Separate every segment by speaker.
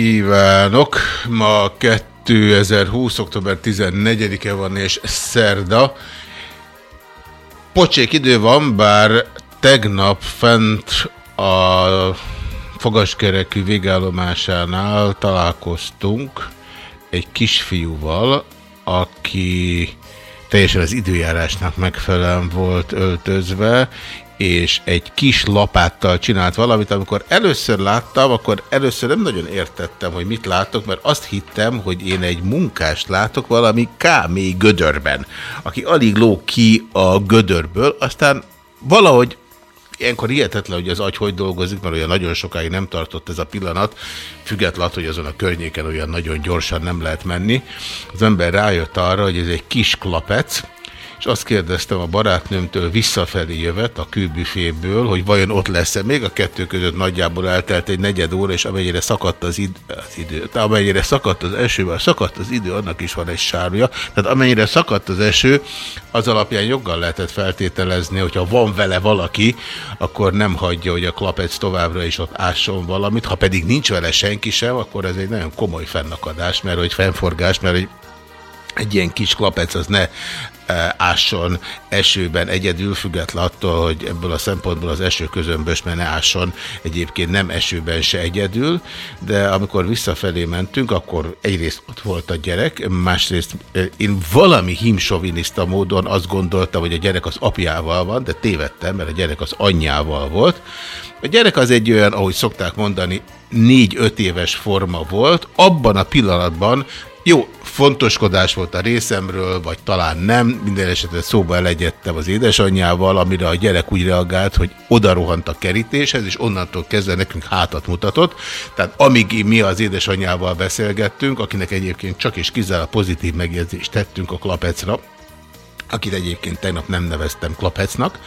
Speaker 1: Ívánok! Ma 2020. október 14-e van és szerda. Pocsék idő van, bár tegnap fent a fogaskerekű végállomásánál találkoztunk egy kisfiúval, aki teljesen az időjárásnak megfelelően volt öltözve, és egy kis lapáttal csinált valamit. Amikor először láttam, akkor először nem nagyon értettem, hogy mit látok, mert azt hittem, hogy én egy munkást látok valami kámé gödörben, aki alig ló ki a gödörből, aztán valahogy ilyenkor hihetetlen, hogy az agy hogy dolgozik, mert olyan nagyon sokáig nem tartott ez a pillanat, függetlenül, hogy azon a környéken olyan nagyon gyorsan nem lehet menni. Az ember rájött arra, hogy ez egy kis klapec, és azt kérdeztem a barátnőmtől visszafelé jövet a kőbüféből, hogy vajon ott lesz-e. Még a kettő között nagyjából eltelt egy negyed óra, és amennyire szakadt az, id az idő, tehát amennyire szakadt az eső, vagy szakadt az idő, annak is van egy sárja. Tehát amennyire szakadt az eső, az alapján joggal lehetett feltételezni, hogyha van vele valaki, akkor nem hagyja, hogy a klapec továbbra is ott ásson valamit. Ha pedig nincs vele senki sem, akkor ez egy nagyon komoly fennakadás, mert hogy fennforgás, mert hogy egy ilyen kis klapec az ne ásson esőben egyedül, független attól, hogy ebből a szempontból az eső közömbös, mert ne ásson egyébként nem esőben se egyedül, de amikor visszafelé mentünk, akkor egyrészt ott volt a gyerek, másrészt én valami himsoviniszta módon azt gondoltam, hogy a gyerek az apjával van, de tévedtem, mert a gyerek az anyjával volt. A gyerek az egy olyan, ahogy szokták mondani, négy-öt éves forma volt, abban a pillanatban jó, fontoskodás volt a részemről, vagy talán nem, minden esetre szóba elegyedtem az édesanyjával, amire a gyerek úgy reagált, hogy oda rohant a kerítéshez, és onnantól kezdve nekünk hátat mutatott. Tehát amíg mi az édesanyjával beszélgettünk, akinek egyébként csak és kizárólag pozitív megjegyzést tettünk a klapecra, akit egyébként tegnap nem neveztem klapecnak,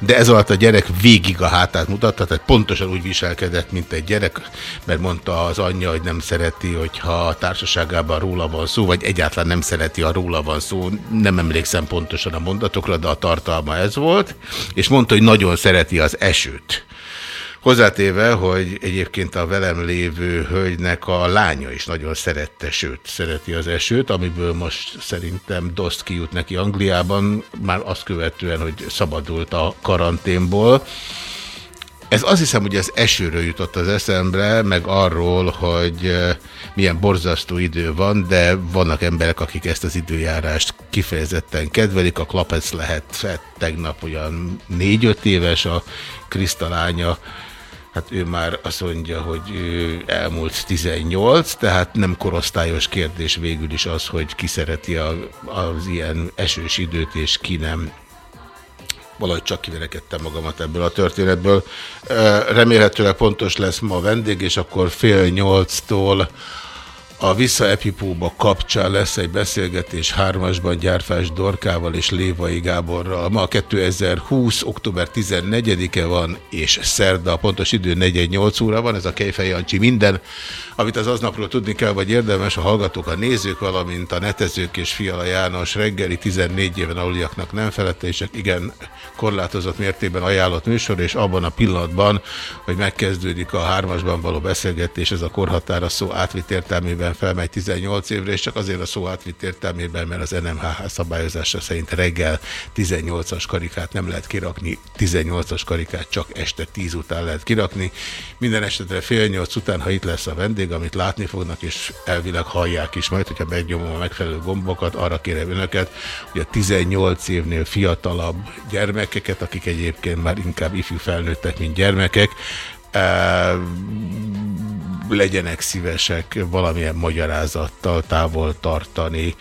Speaker 1: de ez alatt a gyerek végig a hátát mutatta, tehát pontosan úgy viselkedett, mint egy gyerek, mert mondta az anyja, hogy nem szereti, hogyha a társaságában róla van szó, vagy egyáltalán nem szereti, ha róla van szó, nem emlékszem pontosan a mondatokra, de a tartalma ez volt, és mondta, hogy nagyon szereti az esőt. Hozzátéve, hogy egyébként a velem lévő hölgynek a lánya is nagyon szerette, sőt, szereti az esőt, amiből most szerintem Dost kijut neki Angliában, már azt követően, hogy szabadult a karanténból. Ez azt hiszem, hogy az esőről jutott az eszembe, meg arról, hogy milyen borzasztó idő van, de vannak emberek, akik ezt az időjárást kifejezetten kedvelik. A Klapec lehet tegnap olyan négy-öt éves, a Krisztalánya hát ő már azt mondja, hogy elmúlt 18, tehát nem korosztályos kérdés végül is az, hogy ki szereti a, az ilyen esős időt, és ki nem. Valahogy csak kiverekedtem magamat ebből a történetből. Remélhetőleg pontos lesz ma a vendég, és akkor fél nyolctól a Vissza Epipóba kapcsán lesz egy beszélgetés hármasban Gyárfás Dorkával és Lévai Gáborral. Ma 2020. október 14-e van, és szerda, a pontos idő 4-8 óra van, ez a Kejfej Jancsi minden, amit az aznapról tudni kell, vagy érdemes a hallgatók, a nézők, valamint a netezők és Fiala János reggeli 14 éven aluliaknak nem felette, és igen korlátozott mértében ajánlott műsor, és abban a pillanatban, hogy megkezdődik a hármasban való beszélgetés, ez a korhatára szó átvitt értelmében felmegy 18 évre, és csak azért a szó átvitt értelmében, mert az NMHH szabályozása szerint reggel 18-as karikát nem lehet kirakni, 18-as karikát csak este 10 után lehet kirakni. Minden esetre fél nyolc után, ha itt lesz a vendég, még, amit látni fognak, és elvileg hallják is majd, hogyha megnyomom a megfelelő gombokat, arra kérem önöket, hogy a 18 évnél fiatalabb gyermekeket, akik egyébként már inkább ifjú felnőttek, mint gyermekek, legyenek szívesek valamilyen magyarázattal távol tartani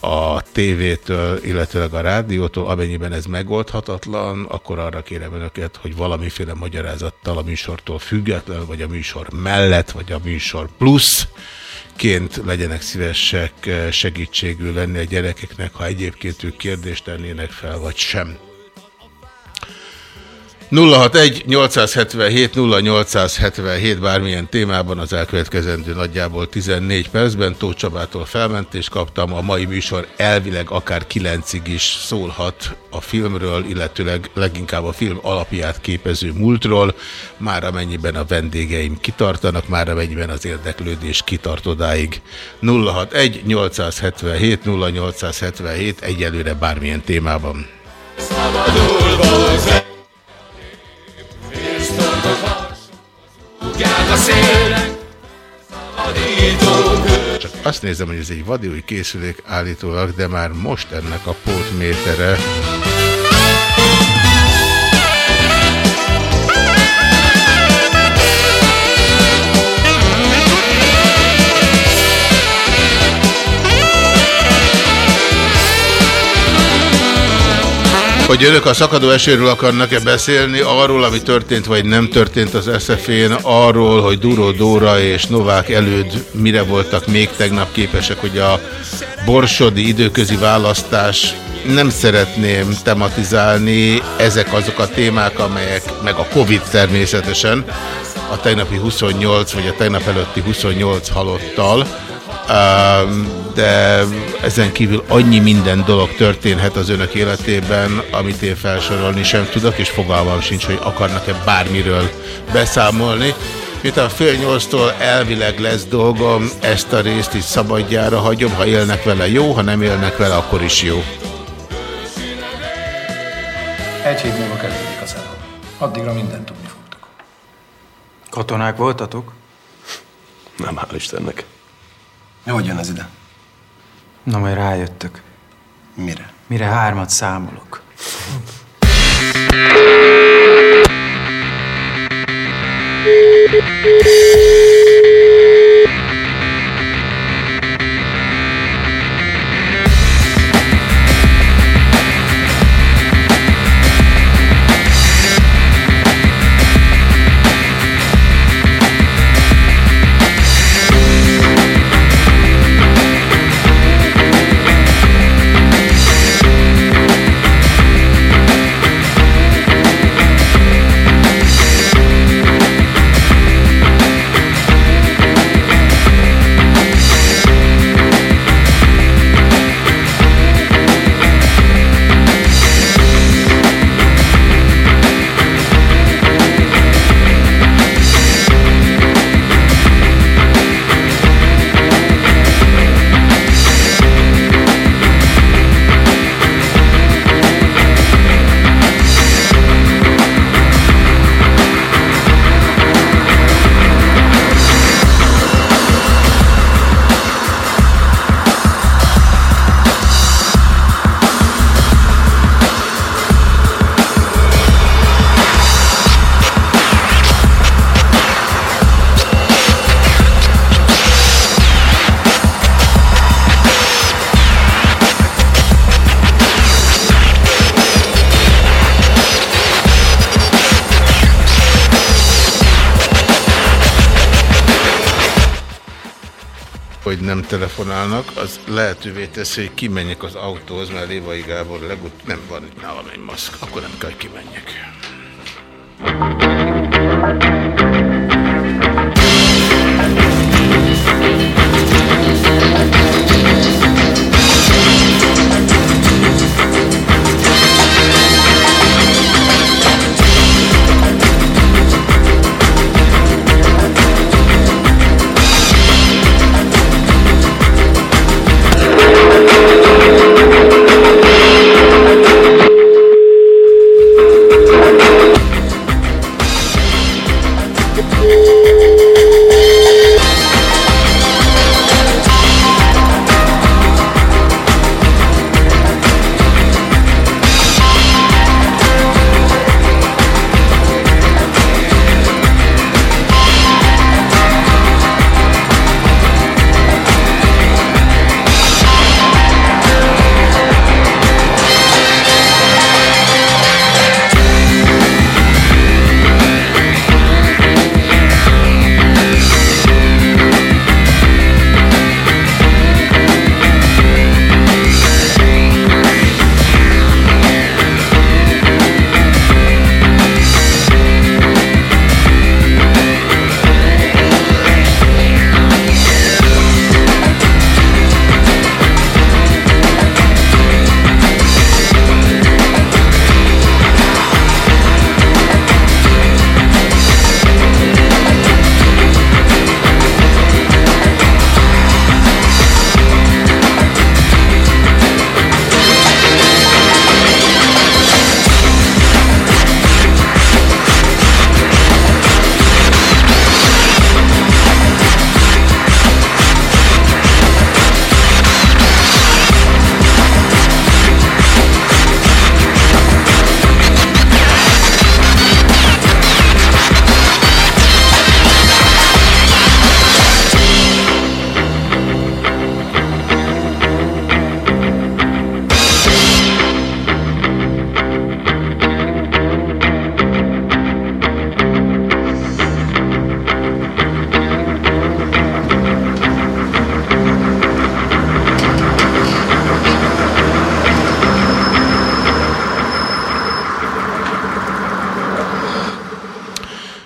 Speaker 1: a tévétől, illetőleg a rádiótól, amennyiben ez megoldhatatlan, akkor arra kérem önöket, hogy valamiféle magyarázattal a műsortól független, vagy a műsor mellett, vagy a műsor plusz, ként legyenek szívesek segítségül lenni a gyerekeknek, ha egyébként ők kérdést tennének fel, vagy sem. 061-877-0877 bármilyen témában az elkövetkezendő nagyjából 14 percben Tóth Csabától felmentést kaptam. A mai műsor elvileg akár 9-ig is szólhat a filmről, illetőleg leginkább a film alapját képező múltról, már amennyiben a vendégeim kitartanak, már amennyiben az érdeklődés kitart odáig. 061-877-0877 egyelőre bármilyen témában. Szabadulva csak azt nézem, hogy ez egy vadiúj készülék állítólag, de már most ennek a pótmétere Hogy önök a szakadó esőről akarnak-e beszélni, arról, ami történt vagy nem történt az SZF-én, arról, hogy Duró Dóra és Novák előd mire voltak még tegnap képesek, hogy a borsodi időközi választás nem szeretném tematizálni, ezek azok a témák, amelyek, meg a Covid természetesen, a tegnapi 28 vagy a tegnap előtti 28 halottal, de ezen kívül annyi minden dolog történhet az önök életében, amit én felsorolni sem tudok, és fogalmam sincs, hogy akarnak-e bármiről beszámolni. Miután fél nyolctól elvileg lesz dolgom, ezt a részt is szabadjára hagyom, ha élnek vele jó, ha nem élnek vele, akkor is jó.
Speaker 2: Egy hét múlva kezdődik a szezon. Addigra mindent tudni fogtok.
Speaker 3: Katonák voltatok?
Speaker 4: Nem, hál' Istennek.
Speaker 2: Hogy jön ez ide?
Speaker 3: Na, majd rájöttök.
Speaker 2: Mire?
Speaker 3: Mire hármat számolok.
Speaker 1: Telefonálnak, az lehetővé teszi, hogy kimenjek az autóhoz, mert Lévai Gábor legut nem van itt nálam egy maszk, akkor nem kell, hogy kimenjek.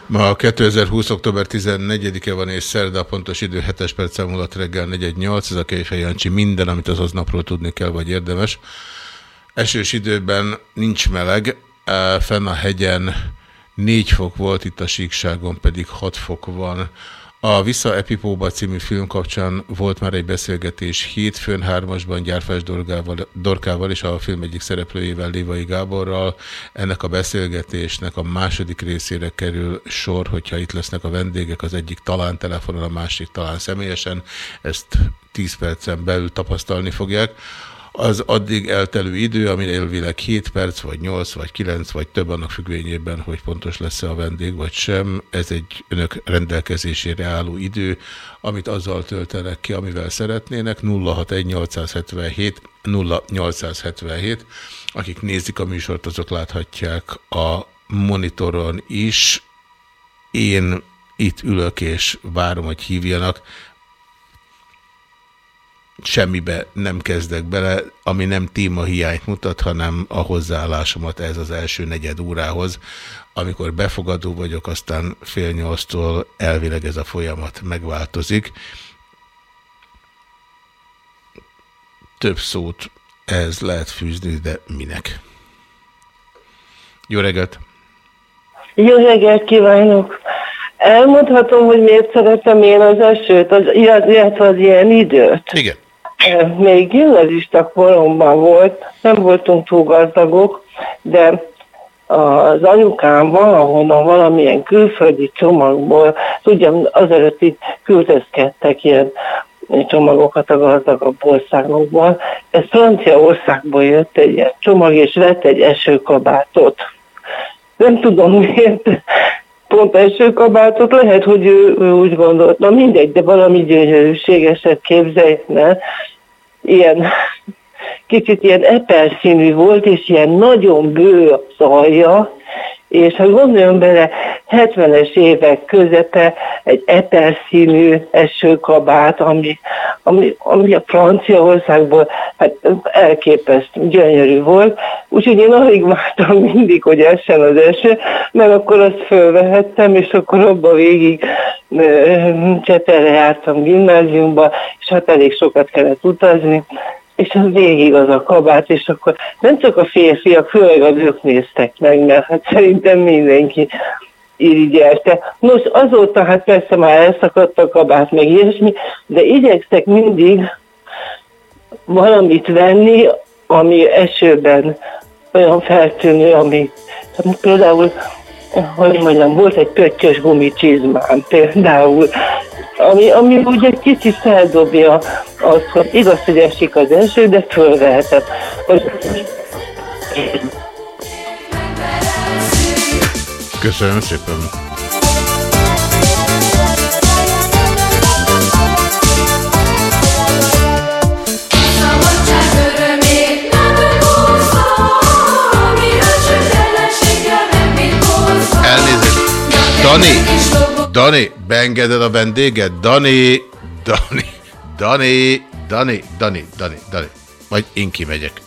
Speaker 1: Ma 2020. október 14-e van és szerda, a pontos idő 7 perc múlott reggel 418, ez a Kejfej Jancsi minden, amit az aznapról tudni kell, vagy érdemes. Esős időben nincs meleg, eh, fenn a hegyen 4 fok volt, itt a síkságon pedig 6 fok van. A Vissza Epipóba című film kapcsán volt már egy beszélgetés hétfőn hármasban Gyárfás Dorgával, Dorkával és a film egyik szereplőjével Lévai Gáborral. Ennek a beszélgetésnek a második részére kerül sor, hogyha itt lesznek a vendégek, az egyik talán telefonon, a másik talán személyesen. Ezt 10 percen belül tapasztalni fogják az addig eltelő idő, ami elvileg 7 perc, vagy 8, vagy 9, vagy több annak függvényében, hogy pontos lesz-e a vendég, vagy sem. Ez egy önök rendelkezésére álló idő, amit azzal töltenek ki, amivel szeretnének. 061877 0877. Akik nézik a műsort, azok láthatják a monitoron is. Én itt ülök és várom, hogy hívjanak semmibe nem kezdek bele, ami nem hiányt mutat, hanem a hozzáállásomat ez az első negyed órához, amikor befogadó vagyok, aztán fél nyolctól elvileg ez a folyamat megváltozik. Több szót ez lehet fűzni, de minek? Jó reggelt!
Speaker 5: Jó reggelt kívánok! Elmondhatom, hogy miért szeretem én az esőt, az, illetve az ilyen időt.
Speaker 1: Igen.
Speaker 5: Még gimnazista koromban volt, nem voltunk túl gazdagok, de az anyukám valahonnan valamilyen külföldi csomagból, tudjam, azelőtt itt küldözkedtek ilyen csomagokat a gazdagabb országokból. Ez Franciaországból jött egy ilyen csomag, és vett egy esőkabátot. Nem tudom miért, pont esőkabátot, lehet, hogy ő, ő úgy gondolt, na mindegy, de valami gyönyörűségeset képzeljen ilyen kicsit ilyen eperszínű volt, és ilyen nagyon bő a szalja, és ha gondoljon bele, 70-es évek közepe egy eperszínű esőkabát, ami, ami, ami a Franciaországból hát elképesztő, gyönyörű volt. Úgyhogy én alig vártam mindig, hogy essen az eső, mert akkor azt fölvehettem, és akkor abba végig Csetelre jártam gimnáziumba, és hát elég sokat kellett utazni, és az végig az a kabát, és akkor nem csak a férfiak, főleg a nők néztek meg, mert hát szerintem mindenki irigyelte. Nos, azóta hát persze már elszakadt a kabát, meg ilyesmi, de igyekszek mindig valamit venni, ami esőben olyan feltűnő, ami hát például hogy mondjam, volt egy pöttyös gumicsizmám például, ami, ami úgy egy kicsit feldobja azt, hogy igaz, hogy esik az eső, de fölvehetem.
Speaker 1: Köszönöm szépen. Dani, Dani, beengeded a vendéget? Dani, Dani, Dani, Dani, Dani, Dani, Dani. Vagy én kimegyek.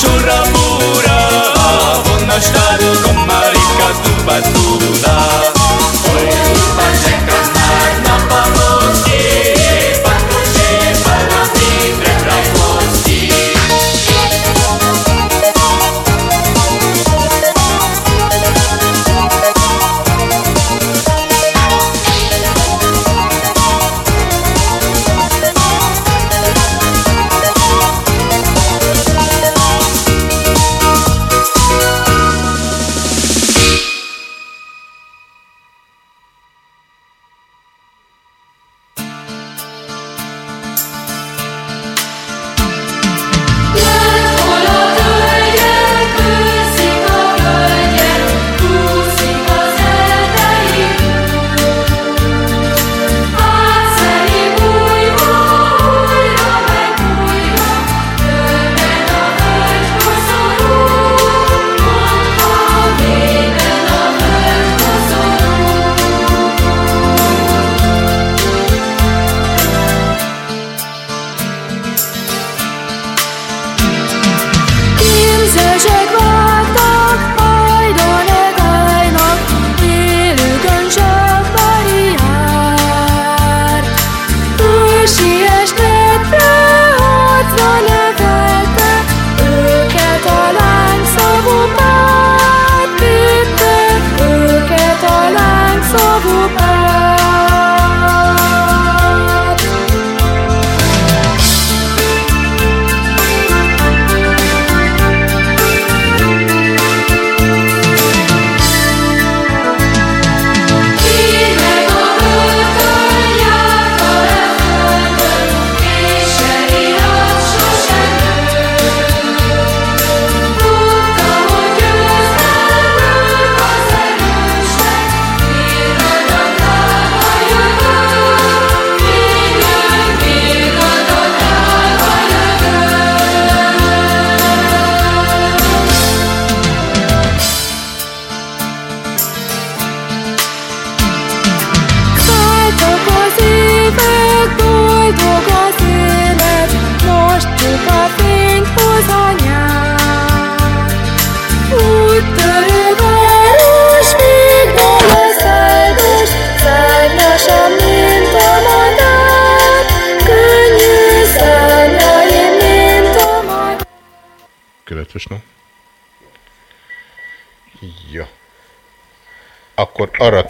Speaker 1: Surra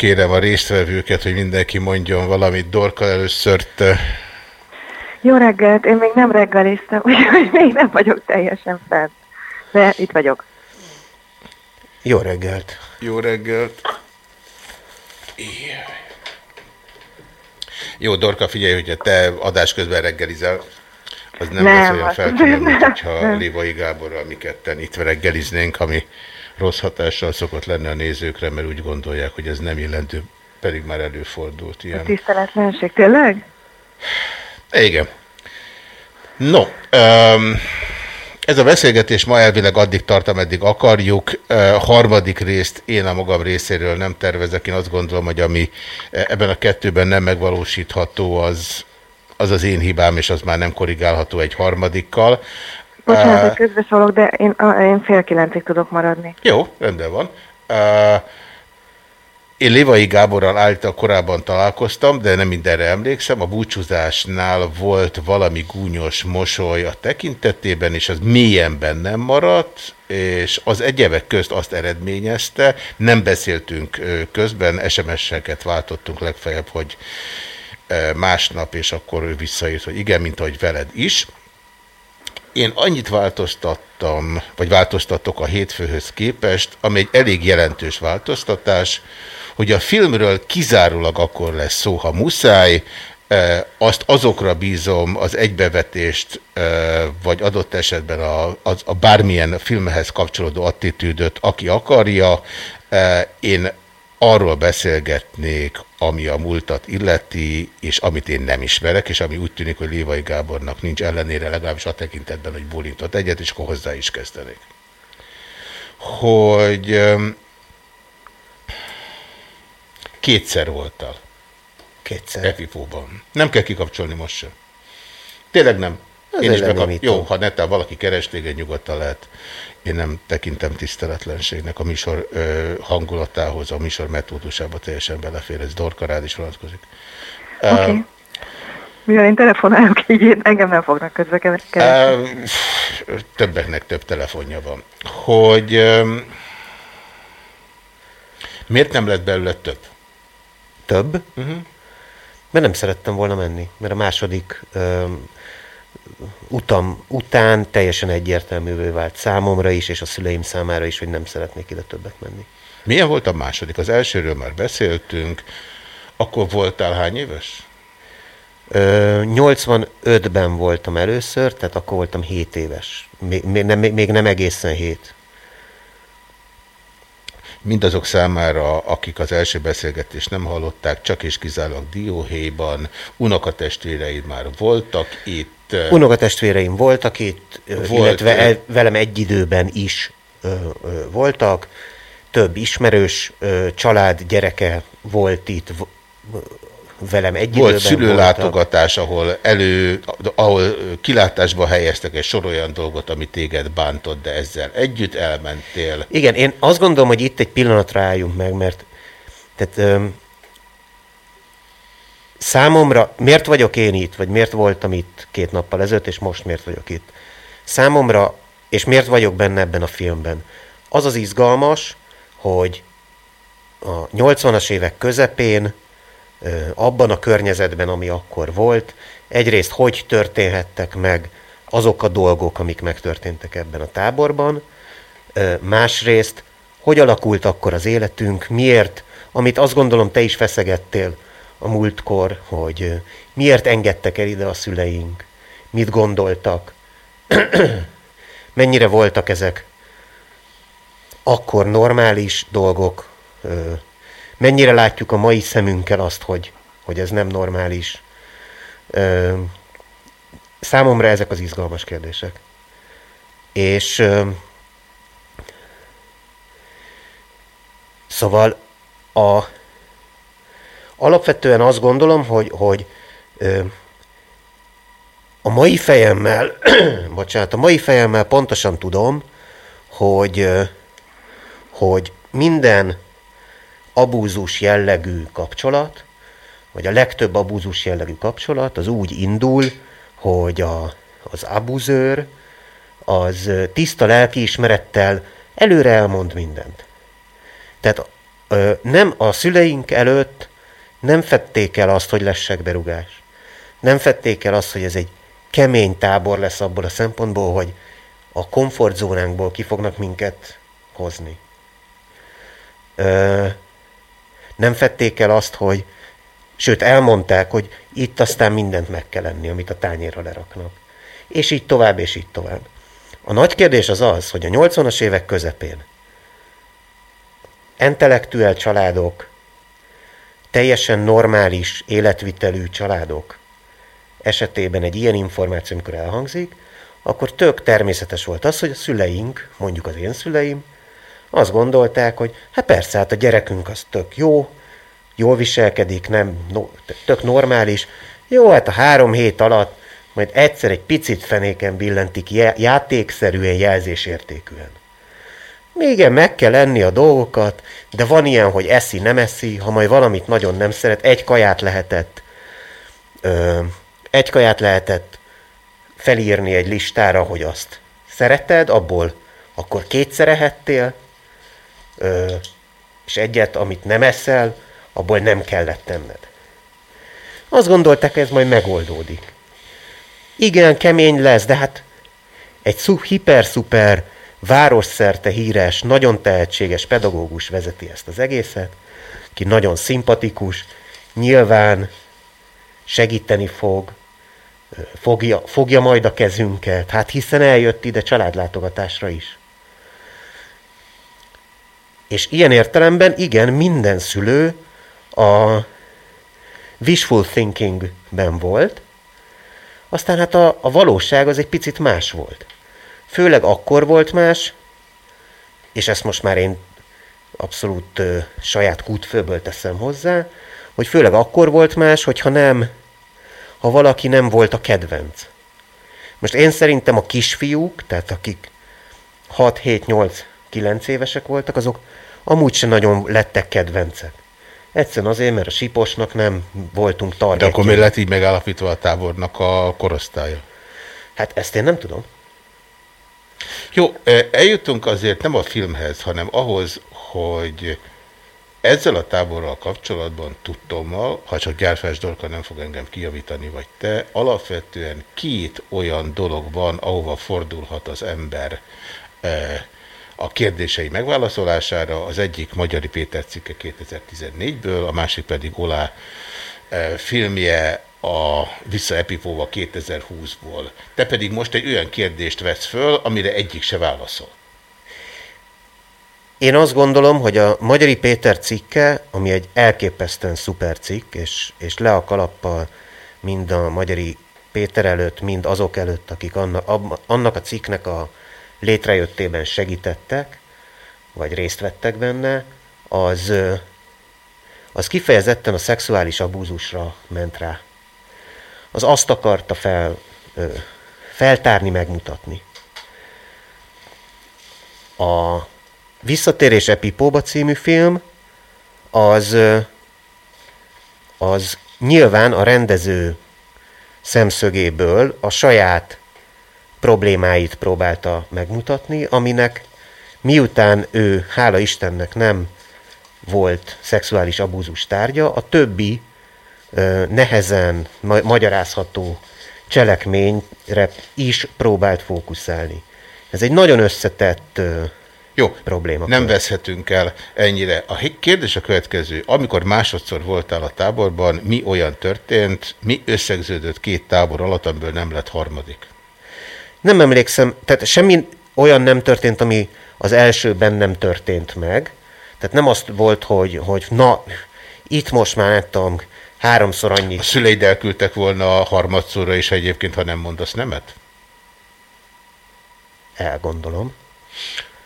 Speaker 1: kérem a résztvevőket, hogy mindenki mondjon valamit. Dorka először te.
Speaker 6: Jó reggelt, én még nem reggeliztem, úgyhogy még nem vagyok teljesen fent. De itt vagyok.
Speaker 7: Jó reggelt.
Speaker 1: Jó reggelt. Jó, Dorka, figyelj, hogyha te adás közben reggelizel, az nem,
Speaker 6: Nem,
Speaker 1: lesz olyan feltűnő, mint hogyha. Lévai Gáborral mi ketten itt reggeliznénk, ami rossz hatással szokott lenni a nézőkre, mert úgy gondolják, hogy ez nem illendő, pedig már előfordult
Speaker 6: A
Speaker 1: ilyen.
Speaker 6: tiszteletlenség, tényleg?
Speaker 1: Igen. No, um, ez a beszélgetés ma elvileg addig tart, ameddig akarjuk. Uh, harmadik részt én a magam részéről nem tervezek. Én azt gondolom, hogy ami eh, ebben a kettőben nem megvalósítható, az az, az én hibám, és az már nem korrigálható egy harmadikkal.
Speaker 6: Bocsánat,
Speaker 1: Uh,
Speaker 6: hogy közbeszólok, de én, én fél kilencig tudok maradni.
Speaker 1: jó, rendben van. Uh, én Lévai Gáborral állítal korábban találkoztam, de nem mindenre emlékszem. A búcsúzásnál volt valami gúnyos mosoly a tekintetében, és az mélyen bennem maradt, és az egyebek közt azt eredményezte, nem beszéltünk közben, SMS-eket váltottunk legfeljebb, hogy másnap, és akkor ő visszaírt, hogy igen, mint ahogy veled is. Én annyit változtattam, vagy változtatok a hétfőhöz képest, ami egy elég jelentős változtatás, hogy a filmről kizárólag akkor lesz szó, ha muszáj, eh, azt azokra bízom az egybevetést, eh, vagy adott esetben a, a, a bármilyen filmhez kapcsolódó attitűdöt, aki akarja. Eh, Én arról beszélgetnék, ami a múltat illeti, és amit én nem ismerek, és ami úgy tűnik, hogy Lévai Gábornak nincs ellenére, legalábbis a tekintetben, hogy bólintott egyet, és akkor hozzá is kezdenék. Hogy kétszer voltál.
Speaker 7: Kétszer.
Speaker 1: Epipóban. Nem kell kikapcsolni most sem. Tényleg nem.
Speaker 7: Ez
Speaker 1: Én is bekap... Jó, ha netán valaki keres téged, nyugodtan lehet. Én nem tekintem tiszteletlenségnek a műsor ö, hangulatához, a műsor metódusába teljesen belefér, ez Dorka rád is vonatkozik.
Speaker 6: Oké. Okay. Mivel én telefonálok, így én- engem nem fognak közbe keverni.
Speaker 1: Ö, Többeknek több telefonja van. Hogy ö, miért nem lett belőle több?
Speaker 7: Több?
Speaker 1: Uh-huh.
Speaker 7: Mert nem szerettem volna menni. Mert a második utam után teljesen egyértelművé vált számomra is, és a szüleim számára is, hogy nem szeretnék ide többet menni.
Speaker 1: Milyen volt a második? Az elsőről már beszéltünk. Akkor voltál hány éves?
Speaker 7: Ö, 85-ben voltam először, tehát akkor voltam 7 éves. Még, még, nem, még nem egészen 7.
Speaker 1: Mindazok számára, akik az első beszélgetést nem hallották, csak és kizárólag dióhéjban, unokatestvéreid már voltak itt.
Speaker 7: Unokatestvéreim voltak itt,
Speaker 1: Volt,
Speaker 7: illetve el, velem egy időben is ö, ö, voltak. Több ismerős ö, család gyereke volt itt. velem egy
Speaker 1: Volt szülőlátogatás, ahol elő, ahol kilátásba helyeztek egy sor olyan dolgot, ami téged bántott, de ezzel együtt elmentél.
Speaker 7: Igen, én azt gondolom, hogy itt egy pillanatra álljunk meg, mert tehát, számomra, miért vagyok én itt, vagy miért voltam itt két nappal ezelőtt, és most miért vagyok itt? Számomra, és miért vagyok benne ebben a filmben? Az az izgalmas, hogy a 80-as évek közepén, abban a környezetben, ami akkor volt, egyrészt hogy történhettek meg azok a dolgok, amik megtörténtek ebben a táborban, másrészt hogy alakult akkor az életünk, miért, amit azt gondolom te is feszegettél a múltkor, hogy miért engedtek el ide a szüleink, mit gondoltak, mennyire voltak ezek akkor normális dolgok, mennyire látjuk a mai szemünkkel azt, hogy, hogy ez nem normális. Számomra ezek az izgalmas kérdések. És szóval a, alapvetően azt gondolom, hogy, hogy ö, a mai fejemmel, bocsánat, a mai fejemmel pontosan tudom, hogy, hogy minden abúzus jellegű kapcsolat, vagy a legtöbb abúzus jellegű kapcsolat, az úgy indul, hogy a, az abuzőr az tiszta lelkiismerettel előre elmond mindent. Tehát ö, nem a szüleink előtt nem fették el azt, hogy lesz segberugás. Nem fették el azt, hogy ez egy kemény tábor lesz abból a szempontból, hogy a komfortzónánkból ki fognak minket hozni. Ö, nem fették el azt, hogy Sőt, elmondták, hogy itt aztán mindent meg kell enni, amit a tányérra leraknak. És így tovább, és így tovább. A nagy kérdés az az, hogy a 80-as évek közepén intellektuel családok, teljesen normális életvitelű családok esetében egy ilyen információ, amikor elhangzik, akkor tök természetes volt az, hogy a szüleink, mondjuk az én szüleim, azt gondolták, hogy hát persze, hát a gyerekünk az tök jó, jól viselkedik, nem no, tök normális. Jó, hát a három hét alatt majd egyszer egy picit fenéken billentik játékszerűen, jelzésértékűen. Igen, meg kell enni a dolgokat, de van ilyen, hogy eszi, nem eszi, ha majd valamit nagyon nem szeret, egy kaját lehetett, ö, egy kaját lehetett felírni egy listára, hogy azt szereted, abból akkor kétszer ehettél, ö, és egyet, amit nem eszel, abból nem kellett tenned. Azt gondolták, ez majd megoldódik. Igen, kemény lesz, de hát egy hiper-szuper, városszerte híres, nagyon tehetséges pedagógus vezeti ezt az egészet, ki nagyon szimpatikus, nyilván segíteni fog, fogja, fogja majd a kezünket, hát hiszen eljött ide családlátogatásra is. És ilyen értelemben igen, minden szülő a wishful thinkingben volt, aztán hát a, a valóság az egy picit más volt. Főleg akkor volt más, és ezt most már én abszolút ö, saját kútfőből teszem hozzá, hogy főleg akkor volt más, hogyha nem, ha valaki nem volt a kedvenc. Most én szerintem a kisfiúk, tehát akik 6, 7, 8, 9 évesek voltak, azok amúgy sem nagyon lettek kedvencek. Egyszerűen azért, mert a siposnak nem voltunk targetjai.
Speaker 1: De akkor miért lett így megállapítva a tábornak a korosztálya?
Speaker 7: Hát ezt én nem tudom.
Speaker 1: Jó, eljutunk azért nem a filmhez, hanem ahhoz, hogy ezzel a táborral kapcsolatban tudtommal, ha csak Gyárfás Dorka nem fog engem kijavítani, vagy te, alapvetően két olyan dolog van, ahova fordulhat az ember a kérdései megválaszolására. Az egyik Magyari Péter cikke 2014-ből, a másik pedig Olá filmje a Vissza Epipóva 2020-ból. Te pedig most egy olyan kérdést vesz föl, amire egyik se válaszol.
Speaker 7: Én azt gondolom, hogy a Magyari Péter cikke, ami egy elképesztően szuper cikk, és, és le a kalappal mind a Magyari Péter előtt, mind azok előtt, akik annak, annak a cikknek a létrejöttében segítettek, vagy részt vettek benne, az, az kifejezetten a szexuális abúzusra ment rá. Az azt akarta fel, feltárni, megmutatni. A Visszatérés Epipóba című film az, az nyilván a rendező szemszögéből a saját problémáit próbálta megmutatni, aminek miután ő, hála Istennek nem volt szexuális abúzus tárgya, a többi nehezen ma- magyarázható cselekményre is próbált fókuszálni. Ez egy nagyon összetett
Speaker 1: Jó,
Speaker 7: probléma.
Speaker 1: nem veszhetünk el ennyire. A kérdés a következő. Amikor másodszor voltál a táborban, mi olyan történt, mi összegződött két tábor alatt, amiből nem lett harmadik?
Speaker 7: Nem emlékszem, tehát semmi olyan nem történt, ami az elsőben nem történt meg. Tehát nem azt volt, hogy, hogy na, itt most már nem tudom, háromszor annyi.
Speaker 1: A szüleid elküldtek volna a harmadszorra, és egyébként, ha nem mondasz nemet?
Speaker 7: Elgondolom.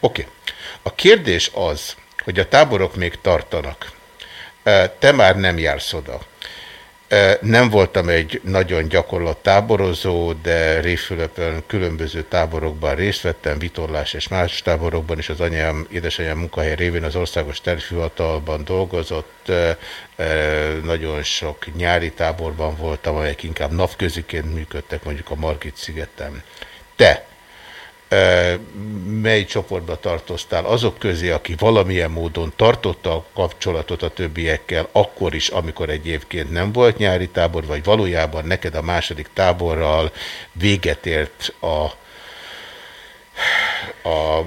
Speaker 1: Oké. Okay. A kérdés az, hogy a táborok még tartanak. Te már nem jársz oda. Nem voltam egy nagyon gyakorlat táborozó, de Révfülöpön különböző táborokban részt vettem, vitorlás és más táborokban is. Az anyám, édesanyám munkahely révén az országos tervhivatalban dolgozott. Nagyon sok nyári táborban voltam, amelyek inkább napköziként működtek, mondjuk a Margit szigeten. Te mely csoportba tartoztál, azok közé, aki valamilyen módon tartotta a kapcsolatot a többiekkel, akkor is, amikor egyébként nem volt nyári tábor, vagy valójában neked a második táborral véget ért a, a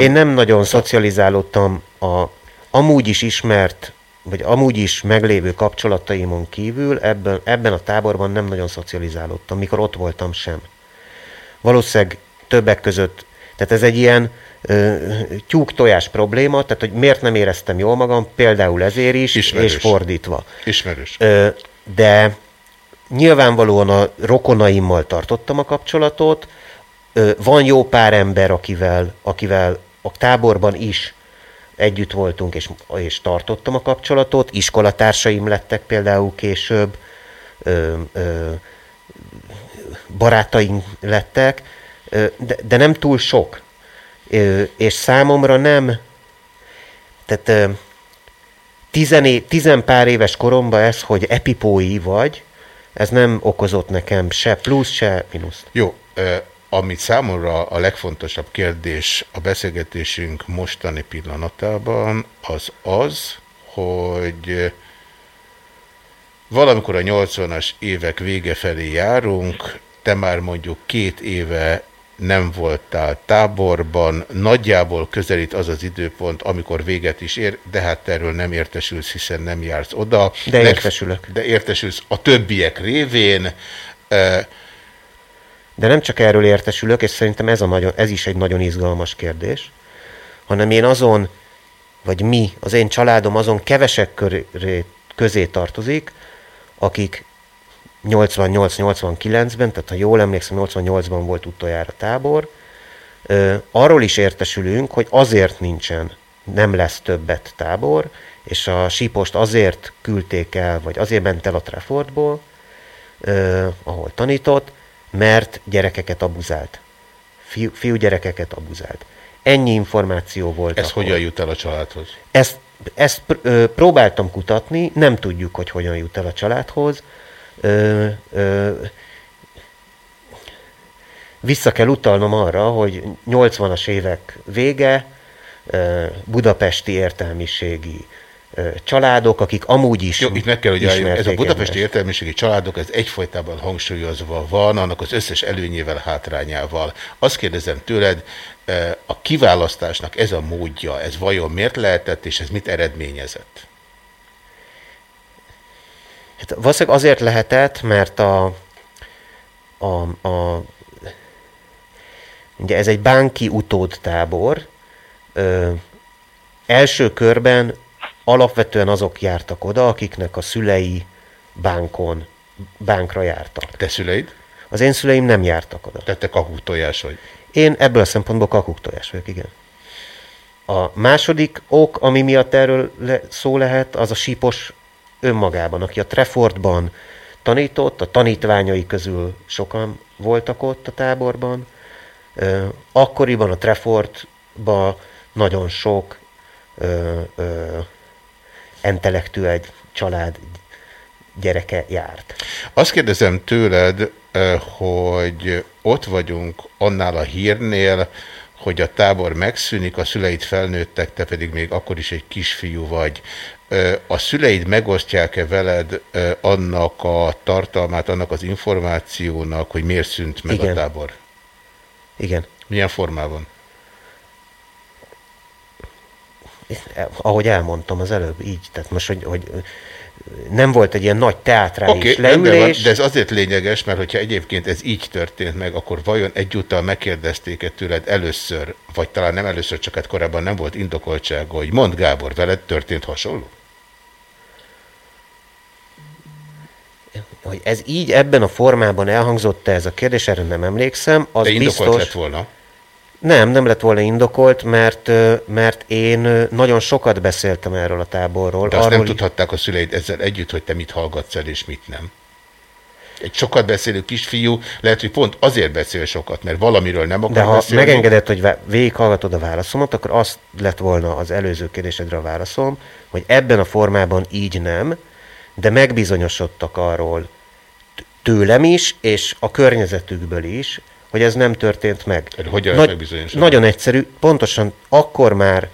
Speaker 7: Én nem nagyon szocializálódtam a amúgy is ismert, vagy amúgy is meglévő kapcsolataimon kívül, ebben, ebben a táborban nem nagyon szocializálódtam, mikor ott voltam sem. Valószínűleg többek között, tehát ez egy ilyen tyúk-tojás probléma, tehát hogy miért nem éreztem jól magam, például ezért is,
Speaker 1: Ismerős.
Speaker 7: és fordítva.
Speaker 1: Ismerős.
Speaker 7: Ö, de nyilvánvalóan a rokonaimmal tartottam a kapcsolatot, Ö, van jó pár ember, akivel, akivel a táborban is együtt voltunk, és, és tartottam a kapcsolatot, iskolatársaim lettek például később, ö, ö, barátaink lettek, de, de nem túl sok. És számomra nem, tehát tizené, tizen pár éves koromban ez, hogy epipói vagy, ez nem okozott nekem se plusz, se mínuszt.
Speaker 1: Jó, ö, ami számomra a legfontosabb kérdés a beszélgetésünk mostani pillanatában, az az, hogy valamikor a 80-as évek vége felé járunk, te már mondjuk két éve nem voltál táborban, nagyjából közelít az az időpont, amikor véget is ér, de hát erről nem értesülsz, hiszen nem jársz oda.
Speaker 7: De értesülök.
Speaker 1: De értesülsz a többiek révén.
Speaker 7: De nem csak erről értesülök, és szerintem ez, a nagyon, ez is egy nagyon izgalmas kérdés, hanem én azon, vagy mi, az én családom azon kevesek köré, közé tartozik, akik 88-89-ben, tehát ha jól emlékszem, 88-ban volt utoljára tábor, arról is értesülünk, hogy azért nincsen, nem lesz többet tábor, és a sípost azért küldték el, vagy azért ment el a Traffordból, ahol tanított, mert gyerekeket abuzált. Fiú, fiúgyerekeket abuzált. Ennyi információ volt.
Speaker 1: ez
Speaker 7: akkor.
Speaker 1: hogyan jut el a családhoz?
Speaker 7: Ezt, ezt pr- ö, próbáltam kutatni, nem tudjuk, hogy hogyan jut el a családhoz. Ö, ö, vissza kell utalnom arra, hogy 80-as évek vége, budapesti értelmiségi családok, akik amúgy is
Speaker 1: Jó, itt meg kell, hogy álljunk. Ez a budapesti értelmiségi családok, ez egyfolytában hangsúlyozva van, annak az összes előnyével, hátrányával. Azt kérdezem tőled, a kiválasztásnak ez a módja, ez vajon miért lehetett, és ez mit eredményezett?
Speaker 7: Hát valószínűleg azért lehetett, mert a, a, a ugye ez egy bánki utódtábor, ö, első körben alapvetően azok jártak oda, akiknek a szülei bánkon, bánkra jártak.
Speaker 1: Te szüleid?
Speaker 7: Az én szüleim nem jártak oda.
Speaker 1: Tehát te kakuk tojás vagy.
Speaker 7: Én ebből a szempontból kakuktojás vagyok, igen. A második ok, ami miatt erről le, szó lehet, az a sípos önmagában, aki a Trefordban tanított, a tanítványai közül sokan voltak ott a táborban. Akkoriban a Trefordban nagyon sok ö, ö, intellektuális család gyereke járt.
Speaker 1: Azt kérdezem tőled, hogy ott vagyunk annál a hírnél, hogy a tábor megszűnik, a szüleid felnőttek, te pedig még akkor is egy kisfiú vagy. A szüleid megosztják-e veled annak a tartalmát, annak az információnak, hogy miért szűnt meg
Speaker 7: Igen.
Speaker 1: a tábor?
Speaker 7: Igen.
Speaker 1: Milyen formában?
Speaker 7: Ahogy elmondtam az előbb, így. Tehát most, hogy, hogy nem volt egy ilyen nagy teátrális okay,
Speaker 1: rendben van,
Speaker 7: leülés.
Speaker 1: de ez azért lényeges, mert hogyha egyébként ez így történt meg, akkor vajon egyúttal megkérdezték-e tőled először, vagy talán nem először, csak hát korábban nem volt indokoltsága, hogy mond Gábor, veled történt hasonló?
Speaker 7: Hogy ez így ebben a formában elhangzott ez a kérdés, erre nem emlékszem. Az
Speaker 1: De indokolt
Speaker 7: biztos,
Speaker 1: lett volna.
Speaker 7: Nem, nem lett volna indokolt, mert, mert én nagyon sokat beszéltem erről a táborról.
Speaker 1: De azt
Speaker 7: arról,
Speaker 1: nem tudhatták a szüleid ezzel együtt, hogy te mit hallgatsz el és mit nem. Egy sokat beszélő kisfiú lehet, hogy pont azért beszél sokat, mert valamiről nem akar
Speaker 7: De ha
Speaker 1: beszélni.
Speaker 7: megengedett, hogy végighallgatod a válaszomat, akkor azt lett volna az előző kérdésedre a válaszom, hogy ebben a formában így nem, de megbizonyosodtak arról tőlem is, és a környezetükből is, hogy ez nem történt meg.
Speaker 1: Lehet megbizonyosodni?
Speaker 7: Nagyon egyszerű, pontosan akkor már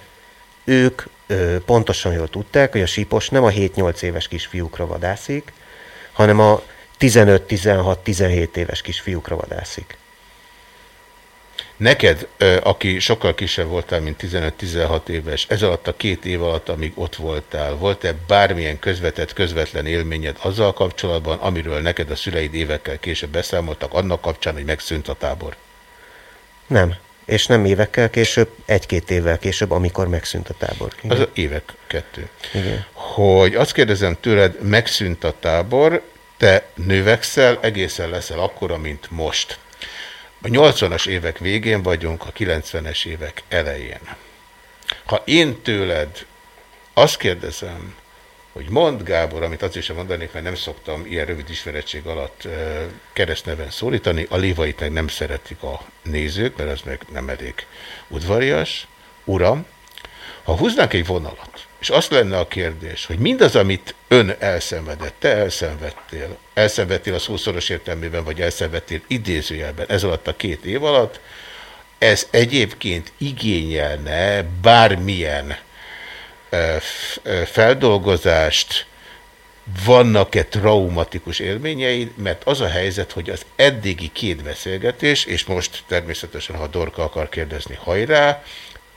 Speaker 7: ők ö, pontosan jól tudták, hogy a sípos nem a 7-8 éves kisfiúkra vadászik, hanem a 15-16-17 éves kisfiúkra vadászik.
Speaker 1: Neked, aki sokkal kisebb voltál, mint 15-16 éves, ez alatt a két év alatt, amíg ott voltál, volt-e bármilyen közvetett, közvetlen élményed azzal kapcsolatban, amiről neked a szüleid évekkel később beszámoltak, annak kapcsán, hogy megszűnt a tábor?
Speaker 7: Nem. És nem évekkel később, egy-két évvel később, amikor megszűnt a tábor.
Speaker 1: Az a évek kettő.
Speaker 7: Igen.
Speaker 1: Hogy azt kérdezem tőled, megszűnt a tábor, te növekszel, egészen leszel akkora, mint most. A 80-as évek végén vagyunk, a 90-es évek elején. Ha én tőled azt kérdezem, hogy mond Gábor, amit azért sem mondanék, mert nem szoktam ilyen rövid ismerettség alatt keresztneven szólítani, a lévait meg nem szeretik a nézők, mert az meg nem elég udvarias. Uram, ha húznánk egy vonalat, és azt lenne a kérdés, hogy mindaz, amit ön elszenvedett, te elszenvedtél, elszenvedtél a szószoros értelmében, vagy elszenvedtél idézőjelben? Ez alatt a két év alatt, ez egyébként igényelne bármilyen feldolgozást, vannak-e traumatikus élményeid, mert az a helyzet, hogy az eddigi két beszélgetés, és most természetesen, ha Dorka akar kérdezni, hajrá,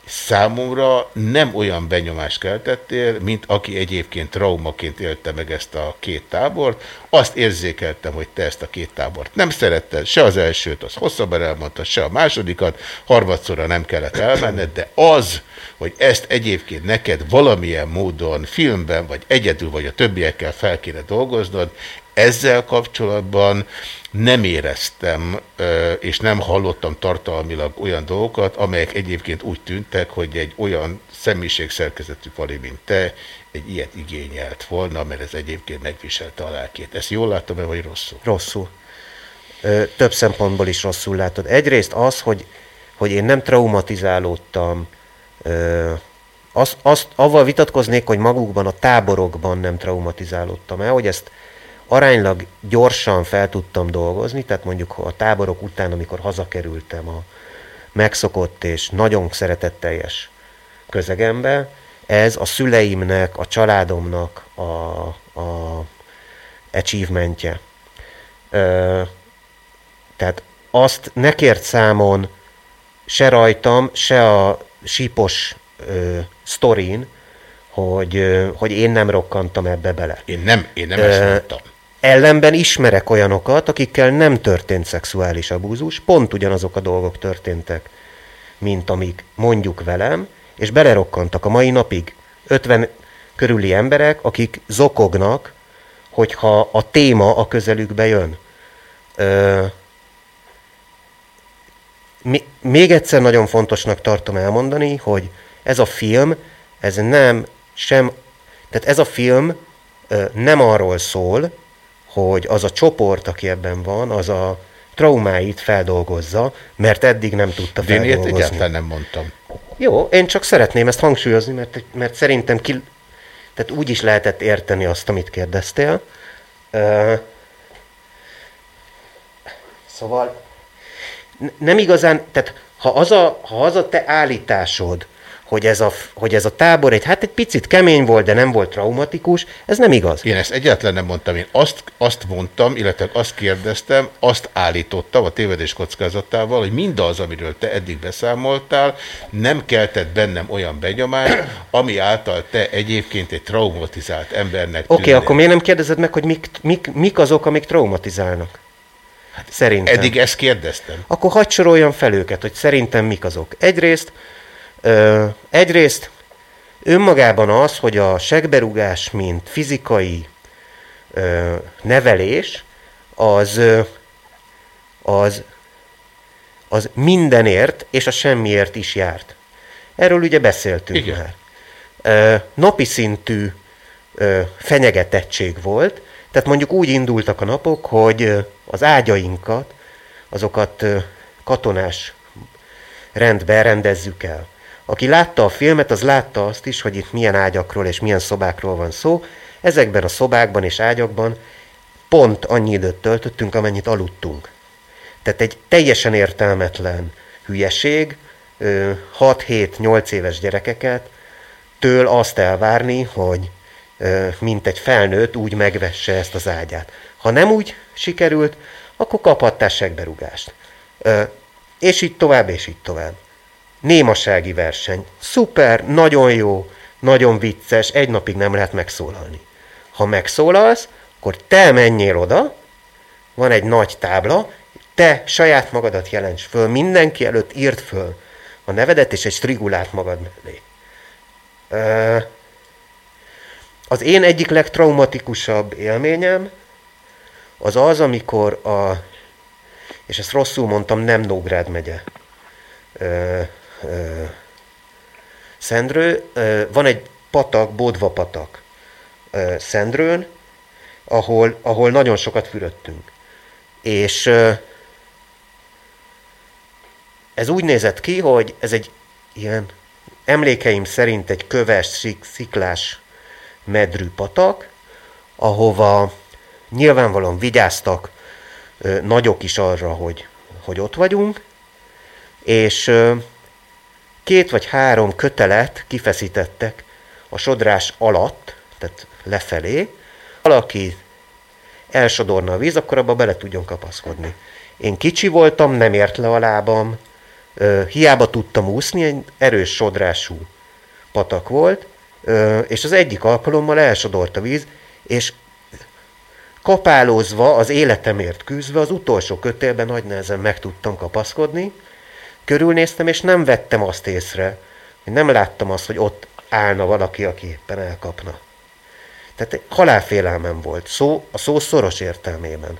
Speaker 1: számomra nem olyan benyomást keltettél, mint aki egyébként traumaként élte meg ezt a két tábort. Azt érzékeltem, hogy te ezt a két tábort nem szeretted, se az elsőt, az hosszabban elmondtad, se a másodikat, harmadszorra nem kellett elmenned, de az, hogy ezt egyébként neked valamilyen módon filmben, vagy egyedül, vagy a többiekkel fel kéne dolgoznod, ezzel kapcsolatban nem éreztem, és nem hallottam tartalmilag olyan dolgokat, amelyek egyébként úgy tűntek, hogy egy olyan személyiségszerkezetű pali, mint te, egy ilyet igényelt volna, mert ez egyébként megviselte a lelkét. Ezt jól látom-e, vagy rosszul?
Speaker 7: Rosszul. Több szempontból is rosszul látod. Egyrészt az, hogy, hogy én nem traumatizálódtam, azt, azt, avval vitatkoznék, hogy magukban a táborokban nem traumatizálódtam el, hogy ezt aránylag gyorsan fel tudtam dolgozni, tehát mondjuk a táborok után, amikor hazakerültem a megszokott és nagyon szeretetteljes közegembe, ez a szüleimnek, a családomnak a, a achievementje. Ö, tehát azt ne kért számon se rajtam, se a sípos ö, sztorin, hogy, ö, hogy én nem rokkantam ebbe bele.
Speaker 1: Én nem, én nem ezt mondtam.
Speaker 7: Ellenben ismerek olyanokat, akikkel nem történt szexuális abúzus, pont ugyanazok a dolgok történtek, mint amik mondjuk velem, és belerokkantak a mai napig 50 körüli emberek, akik zokognak, hogyha a téma a közelükbe jön. Ö, még egyszer nagyon fontosnak tartom elmondani, hogy ez a film, ez nem sem, tehát ez a film ö, nem arról szól, hogy az a csoport, aki ebben van, az a traumáit feldolgozza, mert eddig nem tudta
Speaker 1: De én ilyet
Speaker 7: feldolgozni.
Speaker 1: egyáltalán nem mondtam.
Speaker 7: Jó, én csak szeretném ezt hangsúlyozni, mert, mert szerintem ki, tehát úgy is lehetett érteni azt, amit kérdeztél. Ö, szóval nem igazán, tehát ha az a, ha az a te állításod, hogy ez, a, hogy ez a tábor egy, hát egy picit kemény volt, de nem volt traumatikus, ez nem igaz.
Speaker 1: Én ezt egyáltalán nem mondtam. Én azt, azt mondtam, illetve azt kérdeztem, azt állítottam a tévedés kockázatával, hogy mindaz, amiről te eddig beszámoltál, nem keltett bennem olyan benyomást, ami által te egyébként egy traumatizált embernek
Speaker 7: Oké, okay, akkor miért nem kérdezed meg, hogy mik, mik, mik azok, amik traumatizálnak? Szerintem.
Speaker 1: Eddig ezt kérdeztem.
Speaker 7: Akkor hagyd soroljam fel őket, hogy szerintem mik azok. Egyrészt, ö, egyrészt önmagában az, hogy a segberugás, mint fizikai ö, nevelés, az, az, az mindenért és a semmiért is járt. Erről ugye beszéltünk
Speaker 1: Igen.
Speaker 7: már. Ö, napi szintű ö, fenyegetettség volt, tehát mondjuk úgy indultak a napok, hogy az ágyainkat, azokat katonás rendben rendezzük el. Aki látta a filmet, az látta azt is, hogy itt milyen ágyakról és milyen szobákról van szó. Ezekben a szobákban és ágyakban pont annyi időt töltöttünk, amennyit aludtunk. Tehát egy teljesen értelmetlen hülyeség, ö, 6-7-8 éves gyerekeket től azt elvárni, hogy mint egy felnőtt úgy megvesse ezt az ágyát. Ha nem úgy sikerült, akkor kaphattál segberugást. És így tovább, és így tovább. Némasági verseny. Szuper, nagyon jó, nagyon vicces, egy napig nem lehet megszólalni. Ha megszólalsz, akkor te menjél oda, van egy nagy tábla, te saját magadat jelents föl, mindenki előtt írd föl a nevedet és egy strigulát magad mellé. Az én egyik legtraumatikusabb élményem az az, amikor a, és ezt rosszul mondtam, nem Nógrád megye, Szendrő, van egy patak, Bodva patak Szendrőn, ahol, ahol nagyon sokat fürödtünk. És ez úgy nézett ki, hogy ez egy ilyen emlékeim szerint egy köves, szik, sziklás medrű patak, ahova nyilvánvalóan vigyáztak nagyok is arra, hogy, hogy ott vagyunk, és két vagy három kötelet kifeszítettek a sodrás alatt, tehát lefelé. Valaki elsodorna a víz, akkor abba bele tudjon kapaszkodni. Én kicsi voltam, nem ért le a lábam, hiába tudtam úszni, egy erős sodrású patak volt, és az egyik alkalommal elsodort a víz, és kapálózva, az életemért küzdve, az utolsó kötélben nagy nehezen meg tudtam kapaszkodni, körülnéztem, és nem vettem azt észre, hogy nem láttam azt, hogy ott állna valaki, aki éppen elkapna. Tehát halálfélelmem volt, szó, a szó szoros értelmében.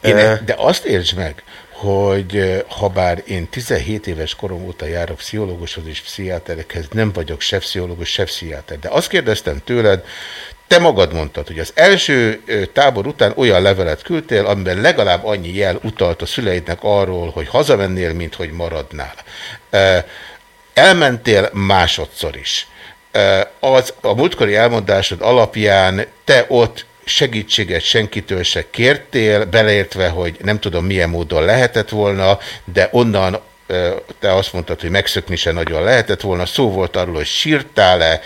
Speaker 1: Én,
Speaker 7: Ö,
Speaker 1: de azt értsd meg, hogy ha bár én 17 éves korom óta járok pszichológushoz és pszichiáterekhez, nem vagyok se pszichológus, se pszichiáter, de azt kérdeztem tőled, te magad mondtad, hogy az első tábor után olyan levelet küldtél, amiben legalább annyi jel utalt a szüleidnek arról, hogy hazamennél, mint hogy maradnál. Elmentél másodszor is. Az a múltkori elmondásod alapján te ott segítséget senkitől se kértél, beleértve, hogy nem tudom milyen módon lehetett volna, de onnan te azt mondtad, hogy megszökni se nagyon lehetett volna, szó volt arról, hogy sírtál-e,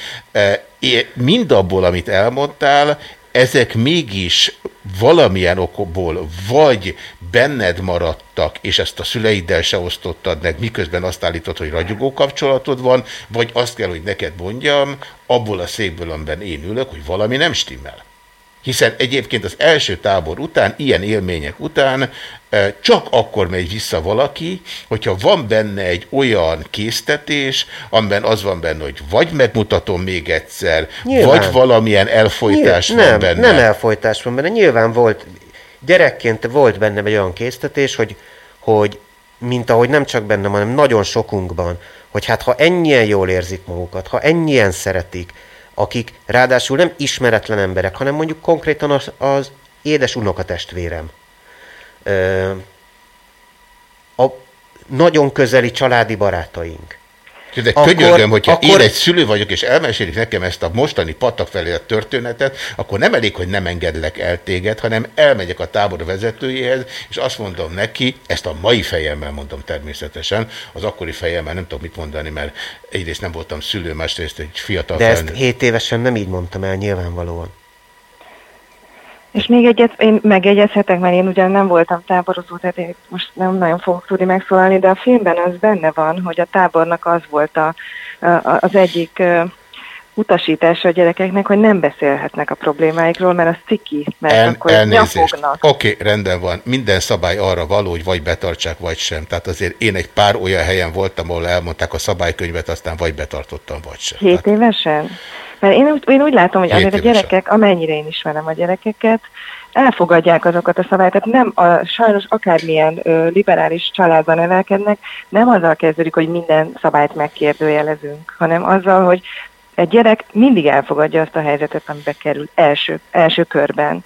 Speaker 1: Ö, é- mindabból, amit elmondtál, ezek mégis valamilyen okból vagy benned maradtak, és ezt a szüleiddel se osztottad meg, miközben azt állítod, hogy ragyogó kapcsolatod van, vagy azt kell, hogy neked mondjam, abból a székből, amiben én ülök, hogy valami nem stimmel. Hiszen egyébként az első tábor után, ilyen élmények után eh, csak akkor megy vissza valaki, hogyha van benne egy olyan késztetés, amiben az van benne, hogy vagy megmutatom még egyszer,
Speaker 7: Nyilván.
Speaker 1: vagy valamilyen elfolytás
Speaker 7: Nyilván,
Speaker 1: van
Speaker 7: nem,
Speaker 1: benne.
Speaker 7: Nem elfolytás van benne. Nyilván volt, gyerekként volt bennem egy olyan késztetés, hogy, hogy mint ahogy nem csak bennem, hanem nagyon sokunkban, hogy hát ha ennyien jól érzik magukat, ha ennyien szeretik, akik ráadásul nem ismeretlen emberek, hanem mondjuk konkrétan az, az édes unokatestvérem, a nagyon közeli családi barátaink,
Speaker 1: De
Speaker 7: Akkor-
Speaker 1: könyörgöm, hogyha
Speaker 7: akkor-
Speaker 1: én egy szülő vagyok, és elmesélik nekem ezt a mostani patak felé a történetet, akkor nem elég, hogy nem engedlek el téged, hanem elmegyek a tábor vezetőjéhez, és azt mondom neki, ezt a mai fejemmel mondom természetesen, az akkori fejemmel nem tudok mit mondani, mert egyrészt nem voltam szülő, másrészt egy fiatal
Speaker 7: de ezt
Speaker 1: felnőtt.
Speaker 7: 7 évesen nem így mondtam el nyilvánvalóan.
Speaker 6: És még egyet én megjegyezhetek, mert én ugyan nem voltam táborozó, tehát én most nem nagyon fogok tudni megszólalni, de a filmben az benne van, hogy a tábornak az volt a, a, az egyik utasítása a gyerekeknek, hogy nem beszélhetnek a problémáikról, mert az ciki, mert
Speaker 1: El,
Speaker 6: akkor
Speaker 1: elnézést.
Speaker 6: nyafognak.
Speaker 1: Oké, okay, rendben van. Minden szabály arra való, hogy vagy betartsák, vagy sem. Tehát azért én egy pár olyan helyen voltam, ahol elmondták a szabálykönyvet, aztán vagy betartottam, vagy sem.
Speaker 6: Hét évesen? Mert én, úgy- én úgy látom, hogy azért a gyerekek, amennyire én ismerem a gyerekeket, elfogadják azokat a szabályokat. Nem, a, sajnos akármilyen ö, liberális családban nevelkednek, nem azzal kezdődik, hogy minden szabályt megkérdőjelezünk, hanem azzal, hogy egy gyerek mindig elfogadja azt a helyzetet, amibe kerül első, első körben.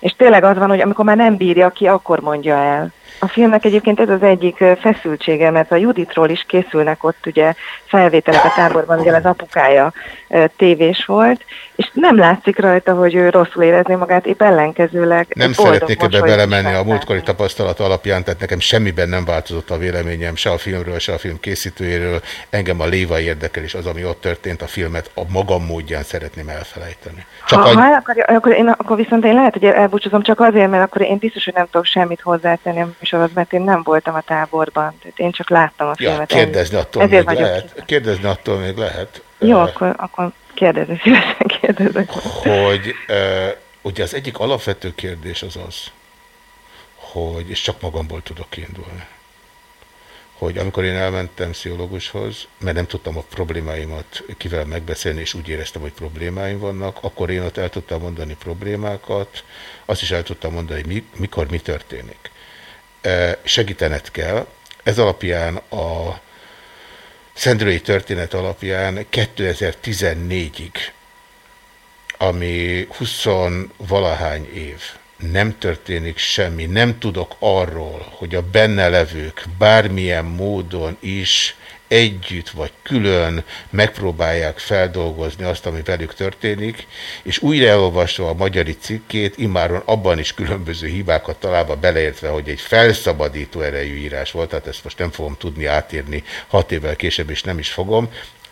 Speaker 6: És tényleg az van, hogy amikor már nem bírja ki, akkor mondja el. A filmnek egyébként ez az egyik feszültsége, mert a Juditról is készülnek ott ugye felvételek a táborban, ugye az apukája tévés volt, és nem látszik rajta, hogy ő rosszul érezni magát, épp ellenkezőleg
Speaker 1: Nem szeretnék ebbe belemenni a múltkori tapasztalat alapján, tehát nekem semmiben nem változott a véleményem, se a filmről, se a film készítőjéről. Engem a léva érdekel, és az, ami ott történt, a filmet a magam módján szeretném elfelejteni. Csak
Speaker 6: ha,
Speaker 1: annyi-
Speaker 6: ha akarja, akkor, én, akkor viszont én lehet, hogy elbúcsúzom csak azért, mert akkor én biztos, hogy nem tudok semmit hozzátenni a műsorhoz, mert én nem voltam a táborban. Tehát én csak láttam a
Speaker 1: ja,
Speaker 6: filmet.
Speaker 1: kérdezni attól
Speaker 6: Ezért
Speaker 1: még lehet. Kérdezni attól még lehet.
Speaker 6: Jó, akkor, akkor kérdezni, szívesen kérdezek.
Speaker 1: hogy uh, ugye az egyik alapvető kérdés az az, hogy, és csak magamból tudok kiindulni, hogy amikor én elmentem pszichológushoz, mert nem tudtam a problémáimat kivel megbeszélni, és úgy éreztem, hogy problémáim vannak, akkor én ott el tudtam mondani problémákat, azt is el tudtam mondani, hogy mi, mikor mi történik. Segítened kell, ez alapján a Szendrői történet alapján 2014-ig ami 20 valahány év, nem történik semmi, nem tudok arról, hogy a benne levők bármilyen módon is együtt vagy külön megpróbálják feldolgozni azt, ami velük történik, és újra elolvasva a magyari cikkét, immáron abban is különböző hibákat találva beleértve, hogy egy felszabadító erejű írás volt, tehát ezt most nem fogom tudni átírni hat évvel később, és nem is fogom,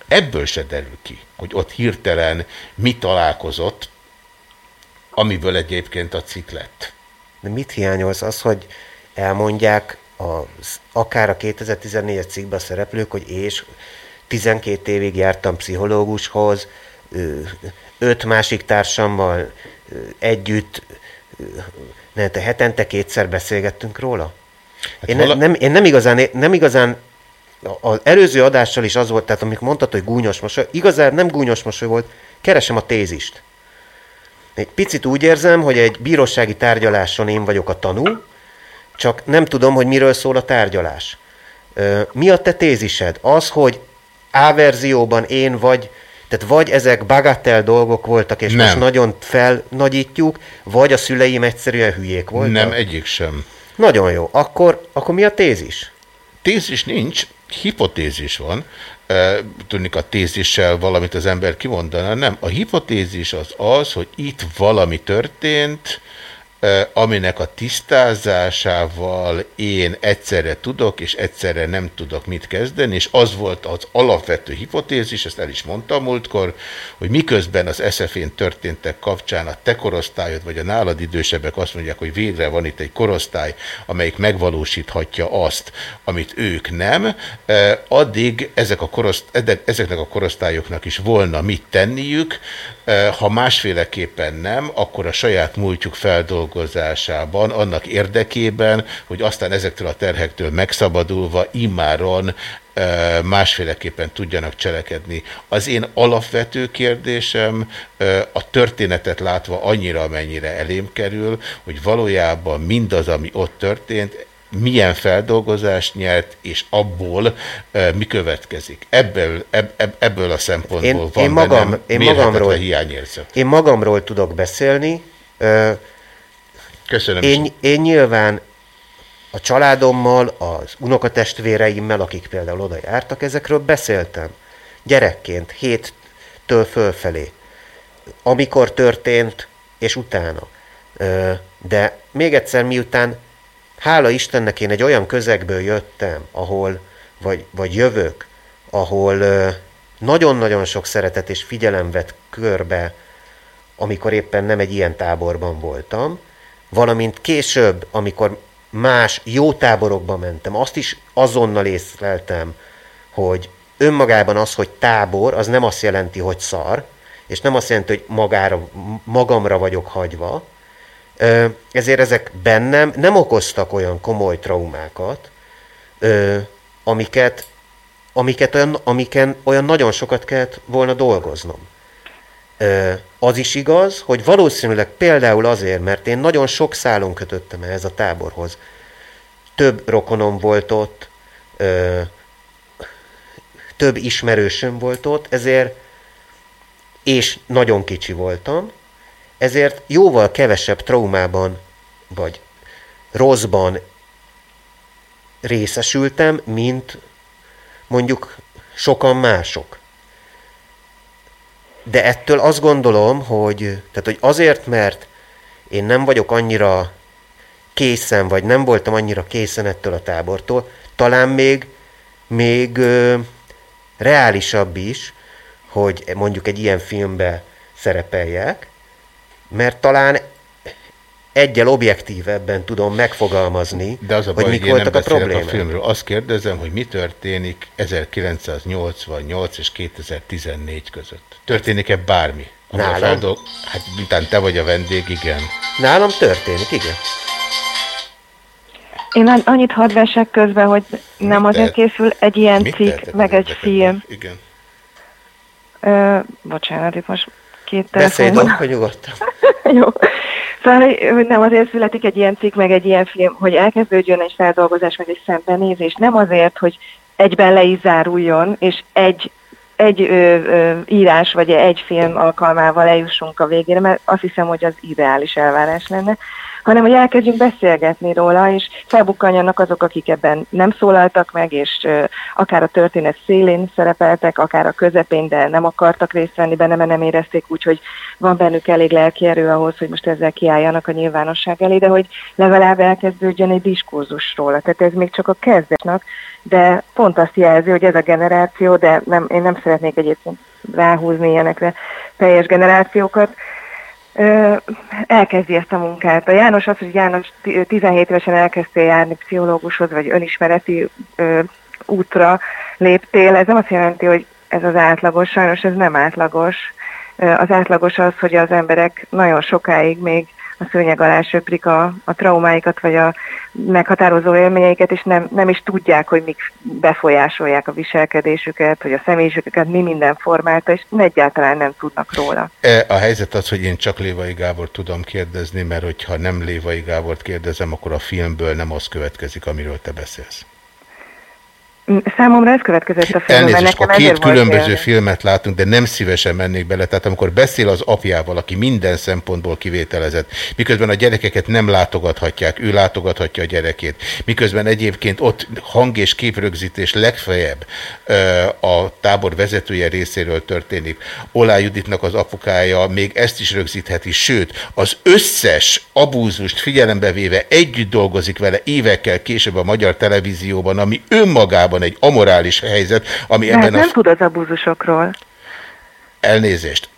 Speaker 1: ebből se derül ki, hogy ott hirtelen mi találkozott, amiből egyébként a cikk lett.
Speaker 7: De mit hiányolsz? Az, hogy elmondják az, akár a 2014-es cikkben a szereplők, hogy és 12 évig jártam pszichológushoz, öt másik társammal együtt, ne, te hetente kétszer beszélgettünk róla?
Speaker 1: Hát
Speaker 7: Én,
Speaker 1: vala-
Speaker 7: ne, nem, én nem igazán, nem igazán az előző adással is az volt, tehát amikor mondtad, hogy gúnyos mosoly, igazán nem gúnyos mosoly volt, keresem a tézist. Egy picit úgy érzem, hogy egy bírósági tárgyaláson én vagyok a tanú, csak nem tudom, hogy miről szól a tárgyalás. Mi a te tézised? Az, hogy A verzióban én vagy, tehát vagy ezek bagatell dolgok voltak, és
Speaker 1: Nem.
Speaker 7: most nagyon felnagyítjuk, vagy a szüleim egyszerűen hülyék voltak?
Speaker 1: Nem, egyik sem.
Speaker 7: Nagyon jó. Akkor, akkor mi a tézis?
Speaker 1: Tézis nincs, hipotézis van. E, Tudnik a tézissel valamit az ember kimondana, nem. A hipotézis az az, hogy itt valami történt, aminek a tisztázásával én egyszerre tudok, és egyszerre nem tudok mit kezdeni, és az volt az alapvető hipotézis, ezt el is mondtam múltkor, hogy miközben az SZF-én történtek kapcsán a te korosztályod, vagy a nálad idősebbek azt mondják, hogy végre van itt egy korosztály, amelyik megvalósíthatja azt, amit ők nem, addig ezek a ezeknek a korosztályoknak is volna mit tenniük, ha másféleképpen nem, akkor a saját múltjuk feldolgozásában, annak érdekében, hogy aztán ezektől a terhektől megszabadulva immáron eh, másféleképpen tudjanak cselekedni. Az én alapvető kérdésem eh, a történetet látva annyira, amennyire elém kerül, hogy valójában mindaz, ami ott történt, milyen feldolgozást nyert, és abból e, mi következik. Ebből, ebb, ebből a szempontból
Speaker 7: Én,
Speaker 1: van
Speaker 7: én, magam,
Speaker 1: bennem
Speaker 7: én, magamról,
Speaker 1: hiányérzet.
Speaker 7: én magamról tudok beszélni.
Speaker 1: Köszönöm
Speaker 7: Én, én nyilván a családommal, az unokatestvéreimmel, akik például oda jártak, ezekről beszéltem. Gyerekként, héttől fölfelé. Amikor történt, és utána. De még egyszer, miután hála Istennek én egy olyan közegből jöttem, ahol, vagy, vagy jövök, ahol nagyon-nagyon sok szeretet és figyelem vett körbe, amikor éppen nem egy ilyen táborban voltam, valamint később, amikor más jó táborokba mentem, azt is azonnal észleltem, hogy önmagában az, hogy tábor, az nem azt jelenti, hogy szar, és nem azt jelenti, hogy magára, magamra vagyok hagyva, ezért ezek bennem nem okoztak olyan komoly traumákat, amiket, amiket olyan, amiken olyan nagyon sokat kellett volna dolgoznom. Az is igaz, hogy valószínűleg például azért, mert én nagyon sok szálon kötöttem ehhez a táborhoz. Több rokonom volt ott, több ismerősöm volt ott, ezért, és nagyon kicsi voltam, ezért jóval kevesebb traumában, vagy rosszban részesültem, mint mondjuk sokan mások. De ettől azt gondolom, hogy, tehát, hogy azért, mert én nem vagyok annyira készen, vagy nem voltam annyira készen ettől a tábortól, talán még, még ö, reálisabb is, hogy mondjuk egy ilyen filmbe szerepeljek, mert talán egyel objektívebben tudom megfogalmazni,
Speaker 1: De az a baj,
Speaker 7: hogy mik voltak a
Speaker 1: beszélek a
Speaker 7: problémák.
Speaker 1: filmről. Azt kérdezem, hogy mi történik 1988 és 2014 között. Történik-e bármi?
Speaker 7: Nálam?
Speaker 1: feldol... Hát miután te vagy a vendég, igen.
Speaker 7: Nálam történik, igen.
Speaker 6: Én an- annyit hadd vesek közben, hogy nem azért
Speaker 1: tehet-
Speaker 6: készül egy ilyen
Speaker 1: mit
Speaker 6: cikk, meg egy film.
Speaker 1: Igen.
Speaker 6: Ö, bocsánat, itt most két
Speaker 7: Beszélj
Speaker 6: telefon van.
Speaker 7: dolgokat nyugodtan.
Speaker 6: Jó. Szóval, hogy nem azért születik egy ilyen cikk, meg egy ilyen film, hogy elkezdődjön egy feldolgozás, meg egy szembenézés. Nem azért, hogy egyben le is záruljon, és egy, egy ö, ö, írás, vagy egy film alkalmával eljussunk a végére, mert azt hiszem, hogy az ideális elvárás lenne, hanem hogy elkezdjünk beszélgetni róla, és felbukkanjanak azok, akik ebben nem szólaltak meg, és akár a történet szélén szerepeltek, akár a közepén, de nem akartak részt venni benne, mert nem érezték úgy, hogy van bennük elég lelki erő ahhoz, hogy most ezzel kiálljanak a nyilvánosság elé, de hogy legalább elkezdődjön egy diskurzus róla. Tehát ez még csak a kezdetnek, de pont azt jelzi, hogy ez a generáció, de nem, én nem szeretnék egyébként ráhúzni ilyenekre teljes generációkat, elkezdi ezt a munkát. A János az, hogy János ti- 17 évesen elkezdtél járni pszichológushoz, vagy önismereti ö, útra léptél, ez nem azt jelenti, hogy ez az átlagos, sajnos ez nem átlagos. Az átlagos az, hogy az emberek nagyon sokáig még a szőnyeg alá söprik a, a traumáikat, vagy a meghatározó élményeiket, és nem, nem is tudják, hogy mik befolyásolják a viselkedésüket, hogy a személyiségüket mi minden formálta, és egyáltalán nem tudnak róla.
Speaker 1: E, A helyzet az, hogy én csak Lévai Gábor tudom kérdezni, mert hogyha nem Lévai Gábort kérdezem, akkor a filmből nem az következik, amiről te beszélsz.
Speaker 6: Számomra ez következett a filmben,
Speaker 1: Elnézést,
Speaker 6: nekem
Speaker 1: a két különböző
Speaker 6: élmény.
Speaker 1: filmet látunk, de nem szívesen mennék bele. Tehát amikor beszél az apjával, aki minden szempontból kivételezett, miközben a gyerekeket nem látogathatják, ő látogathatja a gyerekét, miközben egyébként ott hang- és képrögzítés legfeljebb a tábor vezetője részéről történik. Olá Juditnak az apukája még ezt is rögzítheti, sőt, az összes abúzust figyelembe véve együtt dolgozik vele évekkel később a magyar televízióban, ami önmagában egy amorális helyzet, ami
Speaker 6: De hát
Speaker 1: ebben a
Speaker 6: nem tud az abúzusokról,
Speaker 1: elnézést,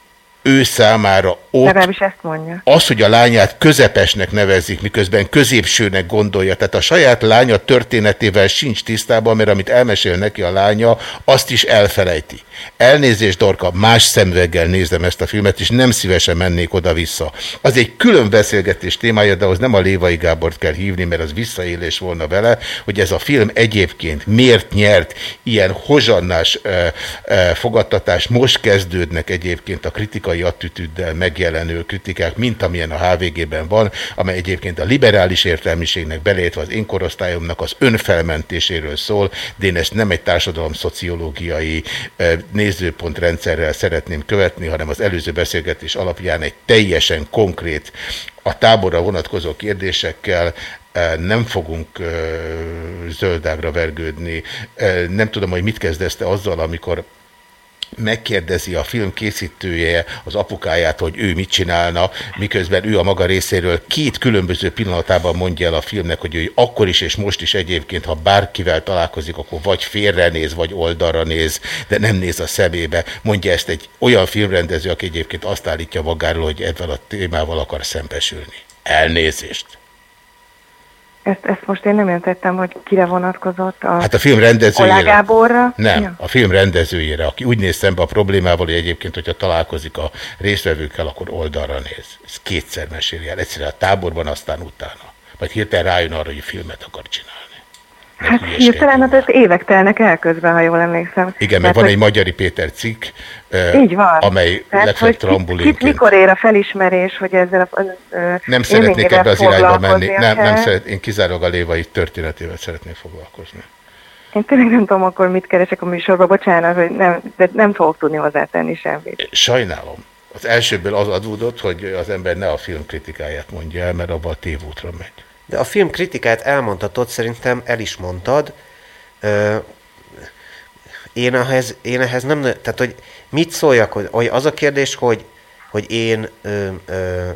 Speaker 1: ő számára ott
Speaker 6: legalábbis ezt mondja.
Speaker 1: az, hogy a lányát közepesnek nevezik, miközben középsőnek gondolja, tehát a saját lánya történetével sincs tisztában, mert amit elmesél neki a lánya, azt is elfelejti. Elnézést, Dorka, más szemüveggel nézem ezt a filmet, és nem szívesen mennék oda-vissza. Az egy külön beszélgetés témája, de az nem a Lévai Gábort kell hívni, mert az visszaélés volna vele, hogy ez a film egyébként miért nyert ilyen hozsannás ö, ö, fogadtatást, most kezdődnek egyébként a kritikai politikai attitűddel megjelenő kritikák, mint amilyen a HVG-ben van, amely egyébként a liberális értelmiségnek belétve az én korosztályomnak az önfelmentéséről szól, de én ezt nem egy társadalom-szociológiai eh, nézőpontrendszerrel szeretném követni, hanem az előző beszélgetés alapján egy teljesen konkrét a táborra vonatkozó kérdésekkel nem fogunk zöldágra vergődni. Nem tudom, hogy mit kezdezte azzal, amikor megkérdezi a film készítője az apukáját, hogy ő mit csinálna, miközben ő a maga részéről két különböző pillanatában mondja el a filmnek, hogy ő akkor is és most is egyébként, ha bárkivel találkozik, akkor vagy félrenéz, vagy oldalra néz, de nem néz a szemébe. Mondja ezt egy olyan filmrendező, aki egyébként azt állítja magáról, hogy ebben a témával akar szembesülni. Elnézést.
Speaker 6: Ezt, ezt most én nem értettem, hogy kire vonatkozott. A
Speaker 1: Hát a film rendezőjére.
Speaker 6: Gáborra?
Speaker 1: Nem,
Speaker 6: Ja.
Speaker 1: a film rendezőjére, aki úgy néz szembe a problémával, hogy egyébként, hogyha találkozik a résztvevőkkel, akkor oldalra néz. Ez kétszer meséli el. Egyszerűen a táborban, aztán utána. Vagy hirtelen rájön arra, hogy filmet akar csinálni.
Speaker 6: Hát hirtelen, hát ez évek telnek el közben, ha jól emlékszem.
Speaker 1: Igen, meg
Speaker 6: Tehát,
Speaker 1: van
Speaker 6: hogy-
Speaker 1: egy Magyari Péter cikk,
Speaker 6: Így van.
Speaker 1: amely
Speaker 6: Tehát, kit, kit
Speaker 1: trambulinként.
Speaker 6: mikor ér a felismerés, hogy ezzel a ö,
Speaker 1: Nem szeretnék ebbe az irányba menni. Nem, nem szeret, én kizárólag a lévai történetével szeretnék foglalkozni.
Speaker 6: Én tényleg nem tudom akkor mit keresek a műsorba, bocsánat, hogy nem, de nem fogok tudni hozzátenni semmit.
Speaker 1: Sajnálom. Az elsőből az adódott, hogy az ember ne a film kritikáját mondja el, mert abban a tévútra megy.
Speaker 7: De a film kritikát elmondhatod, szerintem el is mondtad. Ö, én ehhez, én ehhez nem, tehát hogy mit szóljak, hogy, hogy az a kérdés, hogy, hogy én ö, ö,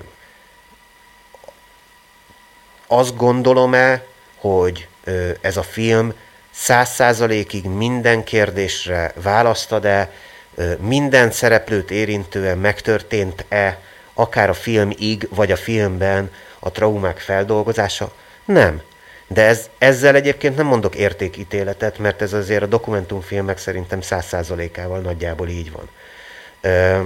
Speaker 7: azt gondolom-e, hogy ö, ez a film száz százalékig minden kérdésre választ ad-e, ö, minden szereplőt érintően megtörtént-e, akár a filmig, vagy a filmben a traumák feldolgozása? Nem. De ez, ezzel egyébként nem mondok értékítéletet, mert ez azért a dokumentumfilmek szerintem száz százalékával nagyjából így van. Ö,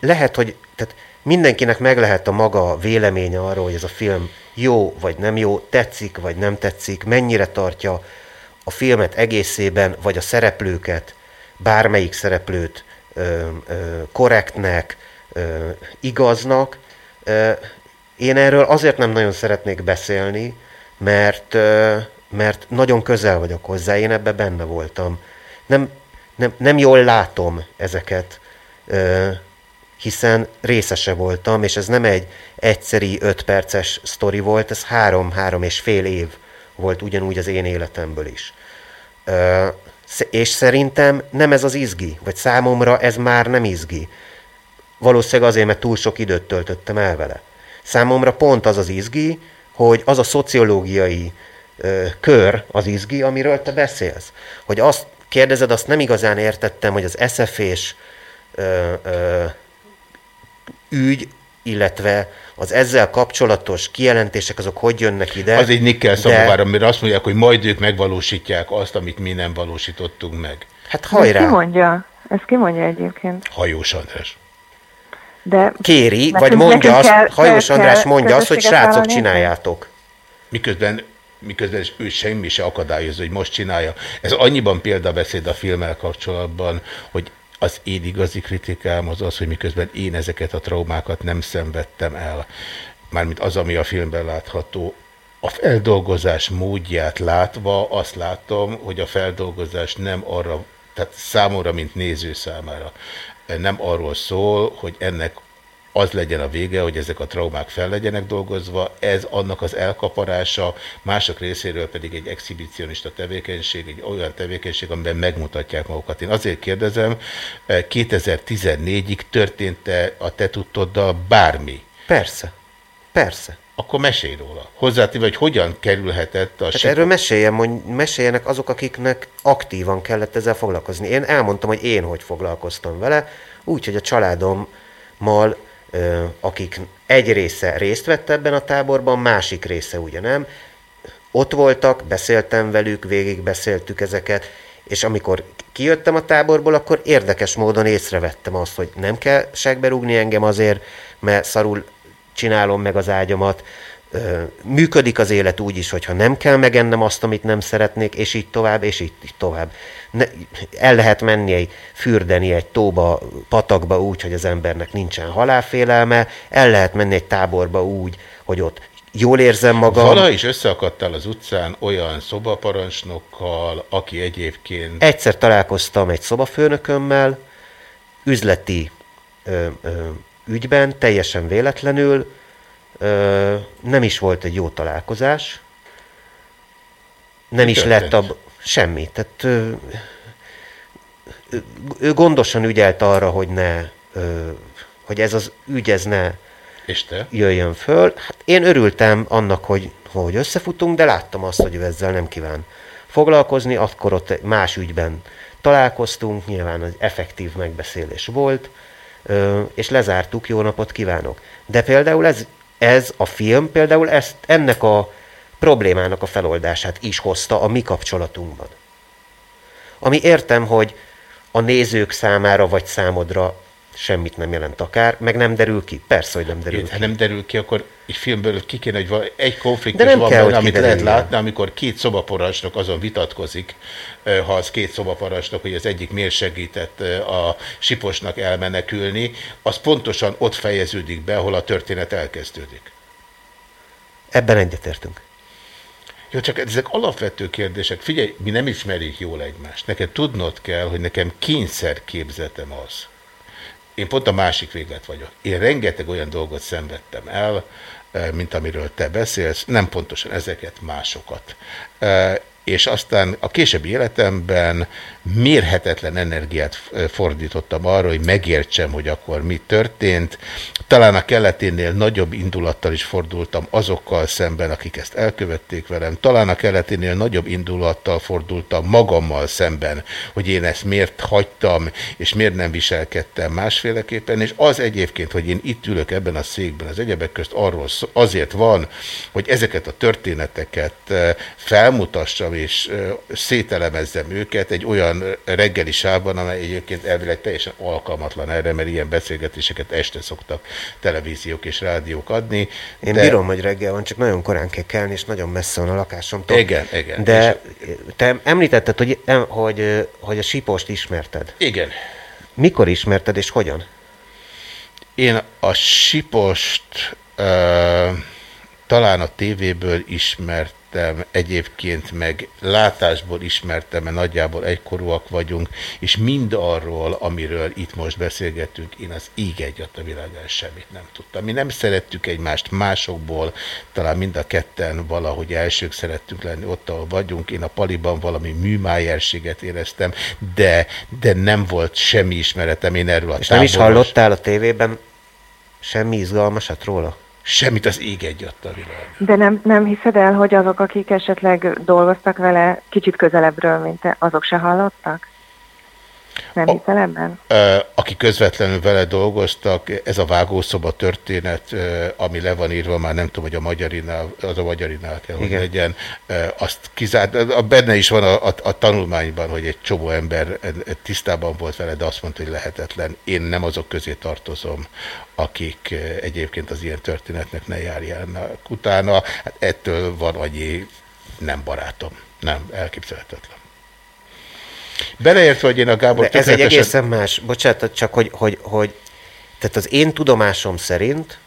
Speaker 7: lehet, hogy tehát mindenkinek meg lehet a maga véleménye arról, hogy ez a film jó vagy nem jó, tetszik vagy nem tetszik, mennyire tartja a filmet egészében, vagy a szereplőket, bármelyik szereplőt ö, ö, korrektnek, ö, igaznak. Ö, én erről azért nem nagyon szeretnék beszélni, mert, mert nagyon közel vagyok hozzá, én ebbe benne voltam. Nem, nem, nem jól látom ezeket, hiszen részese voltam, és ez nem egy egyszeri, öt perces sztori volt, ez három, három és fél év volt ugyanúgy az én életemből is. És szerintem nem ez az izgi, vagy számomra ez már nem izgi. Valószínűleg azért, mert túl sok időt töltöttem el vele. Számomra pont az az izgi, hogy az a szociológiai ö, kör az izgi, amiről te beszélsz. Hogy azt kérdezed, azt nem igazán értettem, hogy az SZF-és ö, ö, ügy, illetve az ezzel kapcsolatos kijelentések, azok hogy jönnek ide.
Speaker 1: Az egy nikkel
Speaker 7: de-
Speaker 1: szamovára, amire azt mondják, hogy majd ők megvalósítják azt, amit mi nem valósítottunk meg.
Speaker 7: Hát
Speaker 6: Ezt ki mondja? Ezt ki mondja egyébként?
Speaker 1: Hajós András.
Speaker 6: De
Speaker 7: Kéri, vagy mondja azt,
Speaker 6: kell-
Speaker 7: Hajós
Speaker 6: kell-
Speaker 7: András mondja azt, hogy srácok,
Speaker 6: vállalni?
Speaker 7: csináljátok.
Speaker 1: Miközben, miközben ő semmi se akadályozza, hogy most csinálja. Ez annyiban példabeszéd a filmmel kapcsolatban, hogy az én igazi kritikám az az, hogy miközben én ezeket a traumákat nem szenvedtem el, mármint az, ami a filmben látható, a feldolgozás módját látva azt látom, hogy a feldolgozás nem arra, tehát számomra, mint néző számára, nem arról szól, hogy ennek az legyen a vége, hogy ezek a traumák fel legyenek dolgozva, ez annak az elkaparása, mások részéről pedig egy exhibicionista tevékenység, egy olyan tevékenység, amiben megmutatják magukat. Én azért kérdezem, eh, 2014-ig történt-e a te tudtoddal bármi?
Speaker 7: Persze, persze.
Speaker 1: Akkor mesélj róla. Hozzátéve, hogy hogyan kerülhetett a
Speaker 7: Hát
Speaker 1: sikor-
Speaker 7: erről meséljem, hogy meséljenek azok, akiknek aktívan kellett ezzel foglalkozni. Én elmondtam, hogy én hogy foglalkoztam vele, úgy, hogy a családommal, akik egy része részt vett ebben a táborban, másik része ugye nem, ott voltak, beszéltem velük, végig beszéltük ezeket, és amikor kijöttem a táborból, akkor érdekes módon észrevettem azt, hogy nem kell segbe rúgni engem azért, mert szarul csinálom meg az ágyamat, működik az élet úgy is, hogyha nem kell megennem azt, amit nem szeretnék, és így tovább, és így, így tovább. Ne, el lehet menni egy fürdeni egy tóba, patakba úgy, hogy az embernek nincsen halálfélelme, el lehet menni egy táborba úgy, hogy ott jól érzem magam.
Speaker 1: Vala is összeakadtál az utcán olyan szobaparancsnokkal, aki egyébként...
Speaker 7: Egyszer találkoztam egy szobafőnökömmel, üzleti ö, ö, ügyben, teljesen véletlenül, ö, nem is volt egy jó találkozás, nem
Speaker 1: Mi
Speaker 7: is
Speaker 1: történt?
Speaker 7: lett a semmi. Tehát ö, ő, ő gondosan ügyelt arra, hogy ne, ö, hogy ez az ügy, ez ne
Speaker 1: És te?
Speaker 7: jöjjön föl. Hát én örültem annak, hogy, hogy összefutunk, de láttam azt, hogy ő ezzel nem kíván foglalkozni, akkor ott más ügyben találkoztunk, nyilván az effektív megbeszélés volt, és lezártuk, jó napot kívánok. De például ez, ez a film például ezt, ennek a problémának a feloldását is hozta a mi kapcsolatunkban. Ami értem, hogy a nézők számára vagy számodra semmit nem jelent akár, meg nem derül ki. Persze, hogy nem derül
Speaker 1: Én,
Speaker 7: ki.
Speaker 1: ha nem derül ki, akkor egy filmből ki kéne, hogy vala- egy konfliktus
Speaker 7: De nem
Speaker 1: van
Speaker 7: kell,
Speaker 1: benne, amit lehet látni, amikor két szobaparancsnok azon vitatkozik, ha az két szobaparancsnok, hogy az egyik miért segített a siposnak elmenekülni, az pontosan ott fejeződik be, ahol a történet elkezdődik.
Speaker 7: Ebben egyetértünk.
Speaker 1: Jó, csak ezek alapvető kérdések. Figyelj, mi nem ismerjük jól egymást. Neked tudnod kell, hogy nekem kényszer képzetem az. Én pont a másik véglet vagyok. Én rengeteg olyan dolgot szenvedtem el, eh, mint amiről te beszélsz, nem pontosan ezeket, másokat. Eh, És aztán a későbbi életemben mérhetetlen energiát fordítottam arra, hogy megértsem, hogy akkor mi történt. Talán a keleténél nagyobb indulattal is fordultam azokkal szemben, akik ezt elkövették velem. Talán a keleténél nagyobb indulattal fordultam magammal szemben, hogy én ezt miért hagytam, és miért nem viselkedtem másféleképpen. És az egyébként, hogy én itt ülök ebben a székben, az egyebek közt arról szó- azért van, hogy ezeket a történeteket felmutassam, és szételemezzem őket egy olyan reggeli sávban, amely egyébként elvileg teljesen alkalmatlan erre, mert ilyen beszélgetéseket este szoktak televíziók és rádiók adni.
Speaker 7: Én de... bírom, hogy reggel van, csak nagyon korán kell kelni, és nagyon messze van a lakásomtól.
Speaker 1: Igen, igen.
Speaker 7: De te említetted, hogy, hogy, hogy a sípost ismerted.
Speaker 1: Igen.
Speaker 7: Mikor ismerted, és hogyan?
Speaker 1: Én a Sipost uh, talán a tévéből ismertem, egyébként meg látásból ismertem, mert nagyjából egykorúak vagyunk, és mind arról, amiről itt most beszélgetünk, én az íg egyat a világán semmit nem tudtam. Mi nem szerettük egymást másokból, talán mind a ketten valahogy elsők szerettünk lenni ott, ahol vagyunk. Én a paliban valami műmájerséget éreztem, de, de nem volt semmi ismeretem én erről a
Speaker 7: És nem is
Speaker 1: táboros-
Speaker 7: hallottál a tévében semmi izgalmasat róla?
Speaker 1: Semmit az ég egy a világ.
Speaker 6: De nem, nem hiszed el, hogy azok, akik esetleg dolgoztak vele kicsit közelebbről, mint te, azok se hallottak? Nem hiszel ebben?
Speaker 1: Aki közvetlenül vele dolgoztak, ez a vágószoba történet, ami le van írva, már nem tudom, hogy a magyarinál, az a magyarinál kell, hogy
Speaker 7: Igen.
Speaker 1: legyen, azt kizárt, a benne is van a, a, a tanulmányban, hogy egy csomó ember tisztában volt vele, de azt mondta, hogy lehetetlen. Én nem azok közé tartozom, akik egyébként az ilyen történetnek ne járjának utána. Hát ettől van annyi nem barátom. Nem, elképzelhetetlen. Beleértve, hogy én a Gábor
Speaker 7: De ez egy egészen más. Bocsánat, csak hogy, hogy, hogy tehát az én tudomásom szerint,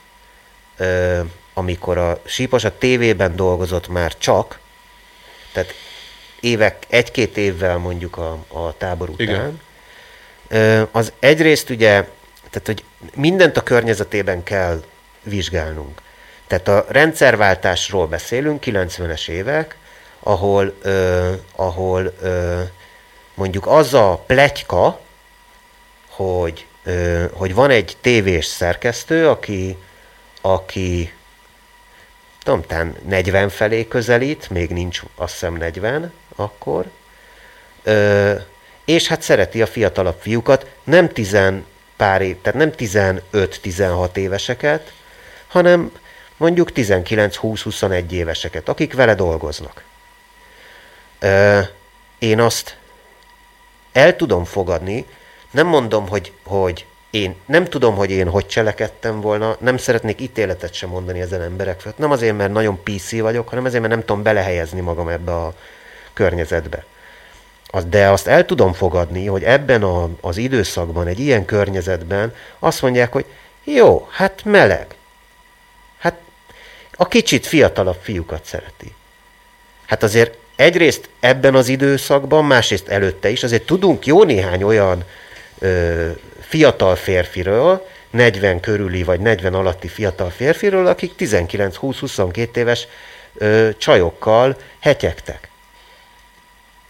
Speaker 7: ö, amikor a Sípos a tévében dolgozott már csak, tehát évek, egy-két évvel mondjuk a, a tábor után,
Speaker 1: Igen.
Speaker 7: Ö, az egyrészt ugye, tehát hogy mindent a környezetében kell vizsgálnunk. Tehát a rendszerváltásról beszélünk, 90-es évek, ahol, ö, ahol ö, mondjuk az a pletyka, hogy, ö, hogy van egy tévés szerkesztő, aki, aki tudom, tán 40 felé közelít, még nincs azt hiszem 40 akkor, ö, és hát szereti a fiatalabb fiúkat, nem tizen pár év, tehát nem 15-16 éveseket, hanem mondjuk 19-20-21 éveseket, akik vele dolgoznak. Ö, én azt el tudom fogadni, nem mondom, hogy, hogy én nem tudom, hogy én hogy cselekedtem volna, nem szeretnék ítéletet sem mondani ezen emberek fölött. Nem azért, mert nagyon PC vagyok, hanem azért, mert nem tudom belehelyezni magam ebbe a környezetbe. De azt el tudom fogadni, hogy ebben a, az időszakban, egy ilyen környezetben azt mondják, hogy jó, hát meleg. Hát a kicsit fiatalabb fiúkat szereti. Hát azért egyrészt ebben az időszakban, másrészt előtte is, azért tudunk jó néhány olyan ö, fiatal férfiről, 40 körüli vagy 40 alatti fiatal férfiről, akik 19-20-22 éves ö, csajokkal hetyegtek.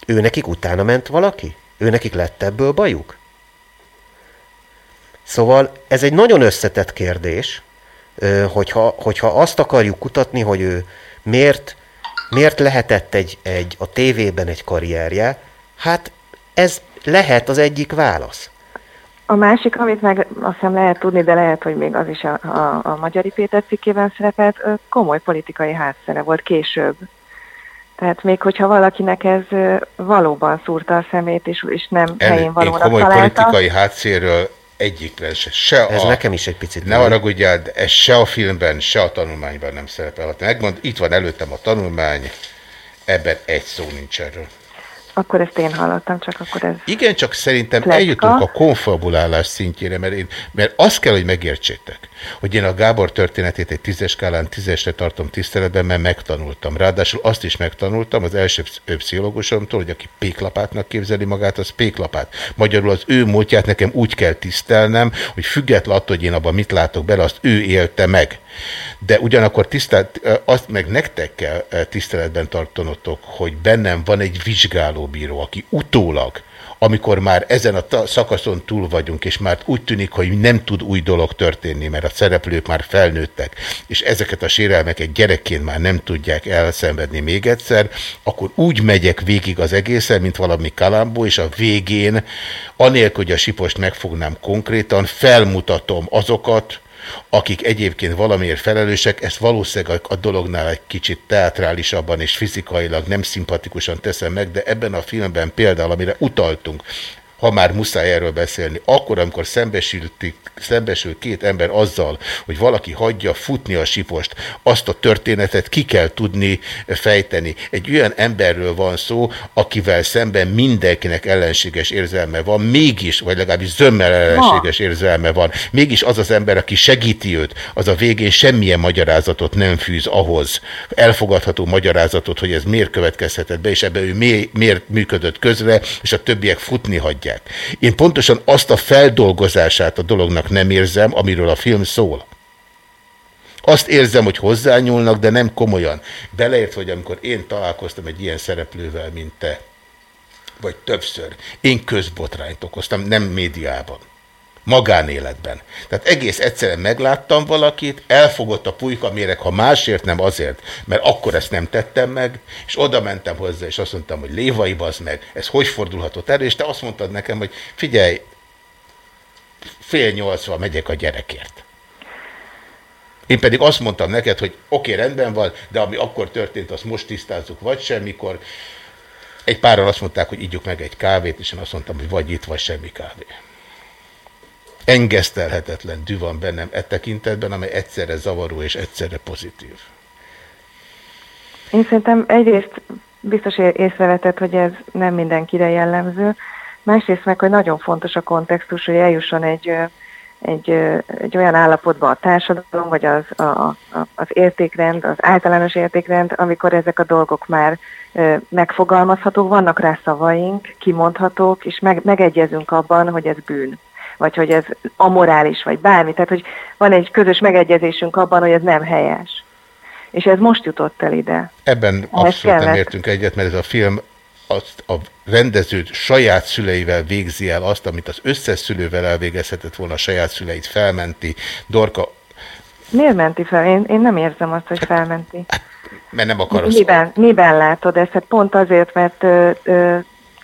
Speaker 7: Ő nekik utána ment valaki? Ő nekik lett ebből bajuk? Szóval ez egy nagyon összetett kérdés, hogyha, hogyha azt akarjuk kutatni, hogy ő miért, miért lehetett egy, egy, a tévében egy karrierje, hát ez lehet az egyik válasz.
Speaker 6: A másik, amit meg azt hiszem lehet tudni, de lehet, hogy még az is a, a, a Magyari Péter cikkében szerepelt, komoly politikai hátszere volt később. Tehát még hogyha valakinek ez valóban szúrta a szemét, és, és nem
Speaker 1: El,
Speaker 6: helyén
Speaker 1: én
Speaker 6: valónak
Speaker 1: komoly
Speaker 6: találta.
Speaker 1: politikai hátszéről egyikben se. se
Speaker 7: Ez
Speaker 1: a,
Speaker 7: nekem is egy picit
Speaker 1: Ne haragudjál, de ez se a filmben, se a tanulmányban nem szerepel. Hát megmond, itt van előttem a tanulmány, ebben egy szó nincs erről.
Speaker 6: Akkor ezt én hallottam, csak akkor ez...
Speaker 1: Igen, csak szerintem
Speaker 6: Pletyka.
Speaker 1: eljutunk a konfabulálás szintjére, mert, én, mert azt kell, hogy megértsétek, hogy én a Gábor történetét egy tízes skálán tízesre tartom tiszteletben, mert megtanultam. Ráadásul azt is megtanultam az első pszichológusomtól, hogy aki péklapátnak képzeli magát, az péklapát. Magyarul az ő múltját nekem úgy kell tisztelnem, hogy független attól, hogy én abban mit látok bele, azt ő élte meg. De ugyanakkor tisztelt, azt meg nektek kell ö, tiszteletben tartanotok, hogy bennem van egy vizsgálóbíró, aki utólag, amikor már ezen a szakaszon túl vagyunk, és már úgy tűnik, hogy nem tud új dolog történni, mert a szereplők már felnőttek, és ezeket a sérelmeket gyerekként már nem tudják elszenvedni még egyszer, akkor úgy megyek végig az egészen, mint valami kalambó, és a végén, anélkül, hogy a sipost megfognám konkrétan, felmutatom azokat, akik egyébként valamiért felelősek, ezt valószínűleg a, dolognál egy kicsit teatrálisabban és fizikailag nem szimpatikusan teszem meg, de ebben a filmben például, amire utaltunk, ha már muszáj erről beszélni, akkor, amikor szembesül két ember azzal, hogy valaki hagyja futni a sipost, azt a történetet ki kell tudni fejteni. Egy olyan emberről van szó, akivel szemben mindenkinek ellenséges érzelme van, mégis, vagy legalábbis zömmel ellenséges érzelme van. Mégis az az ember, aki segíti őt, az a végén semmilyen magyarázatot nem fűz ahhoz, elfogadható magyarázatot, hogy ez miért következhetett be, és ebben ő mi, miért működött közre, és a többiek futni hagyják. Én pontosan azt a feldolgozását a dolognak nem érzem, amiről a film szól. Azt érzem, hogy hozzányúlnak, de nem komolyan. Beleért, hogy amikor én találkoztam egy ilyen szereplővel, mint te, vagy többször, én közbotrányt okoztam, nem médiában. Magánéletben. Tehát egész egyszerűen megláttam valakit, elfogott a pulyka méreg, ha másért, nem azért, mert akkor ezt nem tettem meg, és oda mentem hozzá, és azt mondtam, hogy lévai bazd meg, ez hogy fordulhatott elő, és te azt mondtad nekem, hogy figyelj, fél nyolcva megyek a gyerekért. Én pedig azt mondtam neked, hogy oké, okay, rendben van, de ami akkor történt, azt most tisztázzuk, vagy semmikor. Egy páran azt mondták, hogy ígyjuk meg egy kávét, és én azt mondtam, hogy vagy itt, vagy semmi kávé. Engesztelhetetlen dű van bennem e tekintetben, amely egyszerre zavaró és egyszerre pozitív.
Speaker 6: Én szerintem egyrészt biztos észrevetett, hogy ez nem mindenkire jellemző, másrészt meg, hogy nagyon fontos a kontextus, hogy eljusson egy, egy, egy olyan állapotba a társadalom, vagy az, a, a, az értékrend, az általános értékrend, amikor ezek a dolgok már megfogalmazhatók, vannak rá szavaink, kimondhatók, és meg, megegyezünk abban, hogy ez bűn vagy hogy ez amorális, vagy bármi. Tehát, hogy van egy közös megegyezésünk abban, hogy ez nem helyes. És ez most jutott el ide.
Speaker 1: Ebben
Speaker 6: Ehhez
Speaker 1: abszolút nem
Speaker 6: kellett.
Speaker 1: értünk egyet, mert ez a film azt a rendező saját szüleivel végzi el azt, amit az összes szülővel elvégezhetett volna a saját szüleit felmenti. Dorka,
Speaker 6: Miért menti fel? Én, én nem érzem azt, hogy felmenti.
Speaker 1: mert nem akar az
Speaker 6: Miben, miben látod ezt? Hát pont azért, mert ö, ö,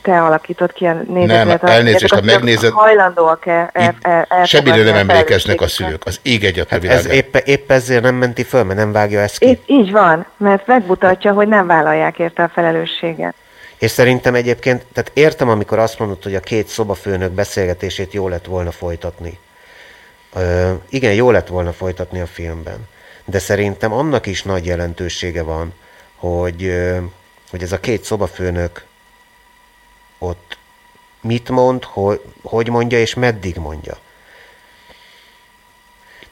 Speaker 6: te alakítod ki a nézetet.
Speaker 1: Nem, elnézést, ha megnézed-
Speaker 6: Hajlandóak-e el, el, el,
Speaker 1: Semmire nem emlékeznek a szülők. Az ég egyet a
Speaker 7: Hát ez épp, épp ezért nem menti föl, mert nem vágja ezt ki.
Speaker 6: Így, így van, mert megmutatja, hogy nem vállalják érte a felelősséget.
Speaker 7: És szerintem egyébként, tehát értem, amikor azt mondod, hogy a két szobafőnök beszélgetését jó lett volna folytatni. Ö, igen, jó lett volna folytatni a filmben, de szerintem annak is nagy jelentősége van, hogy, ö, hogy ez a két szobafőnök ott mit mond, hogy, hogy mondja és meddig mondja.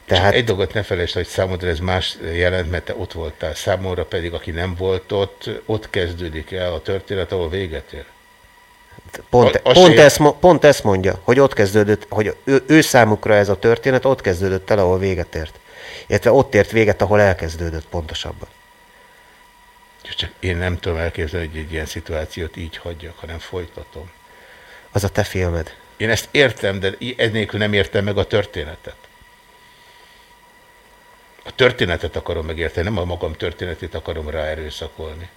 Speaker 1: Tehát... Egy dolgot ne felejtsd, hogy számodra ez más jelent, mert te ott voltál. Számomra pedig, aki nem volt ott, ott kezdődik el a történet, ahol véget ér.
Speaker 7: Pont, a, pont, ezt, pont ezt mondja, hogy ott kezdődött, hogy ő, ő számukra ez a történet ott kezdődött el, ahol véget ért. Illetve ott ért véget, ahol elkezdődött pontosabban.
Speaker 1: Csak én nem tudom elképzelni, hogy egy ilyen szituációt így hagyjak, hanem folytatom.
Speaker 7: Az a te filmed.
Speaker 1: Én ezt értem, de ennélkül nem értem meg a történetet. A történetet akarom megérteni, nem a magam történetét akarom rá erőszakolni.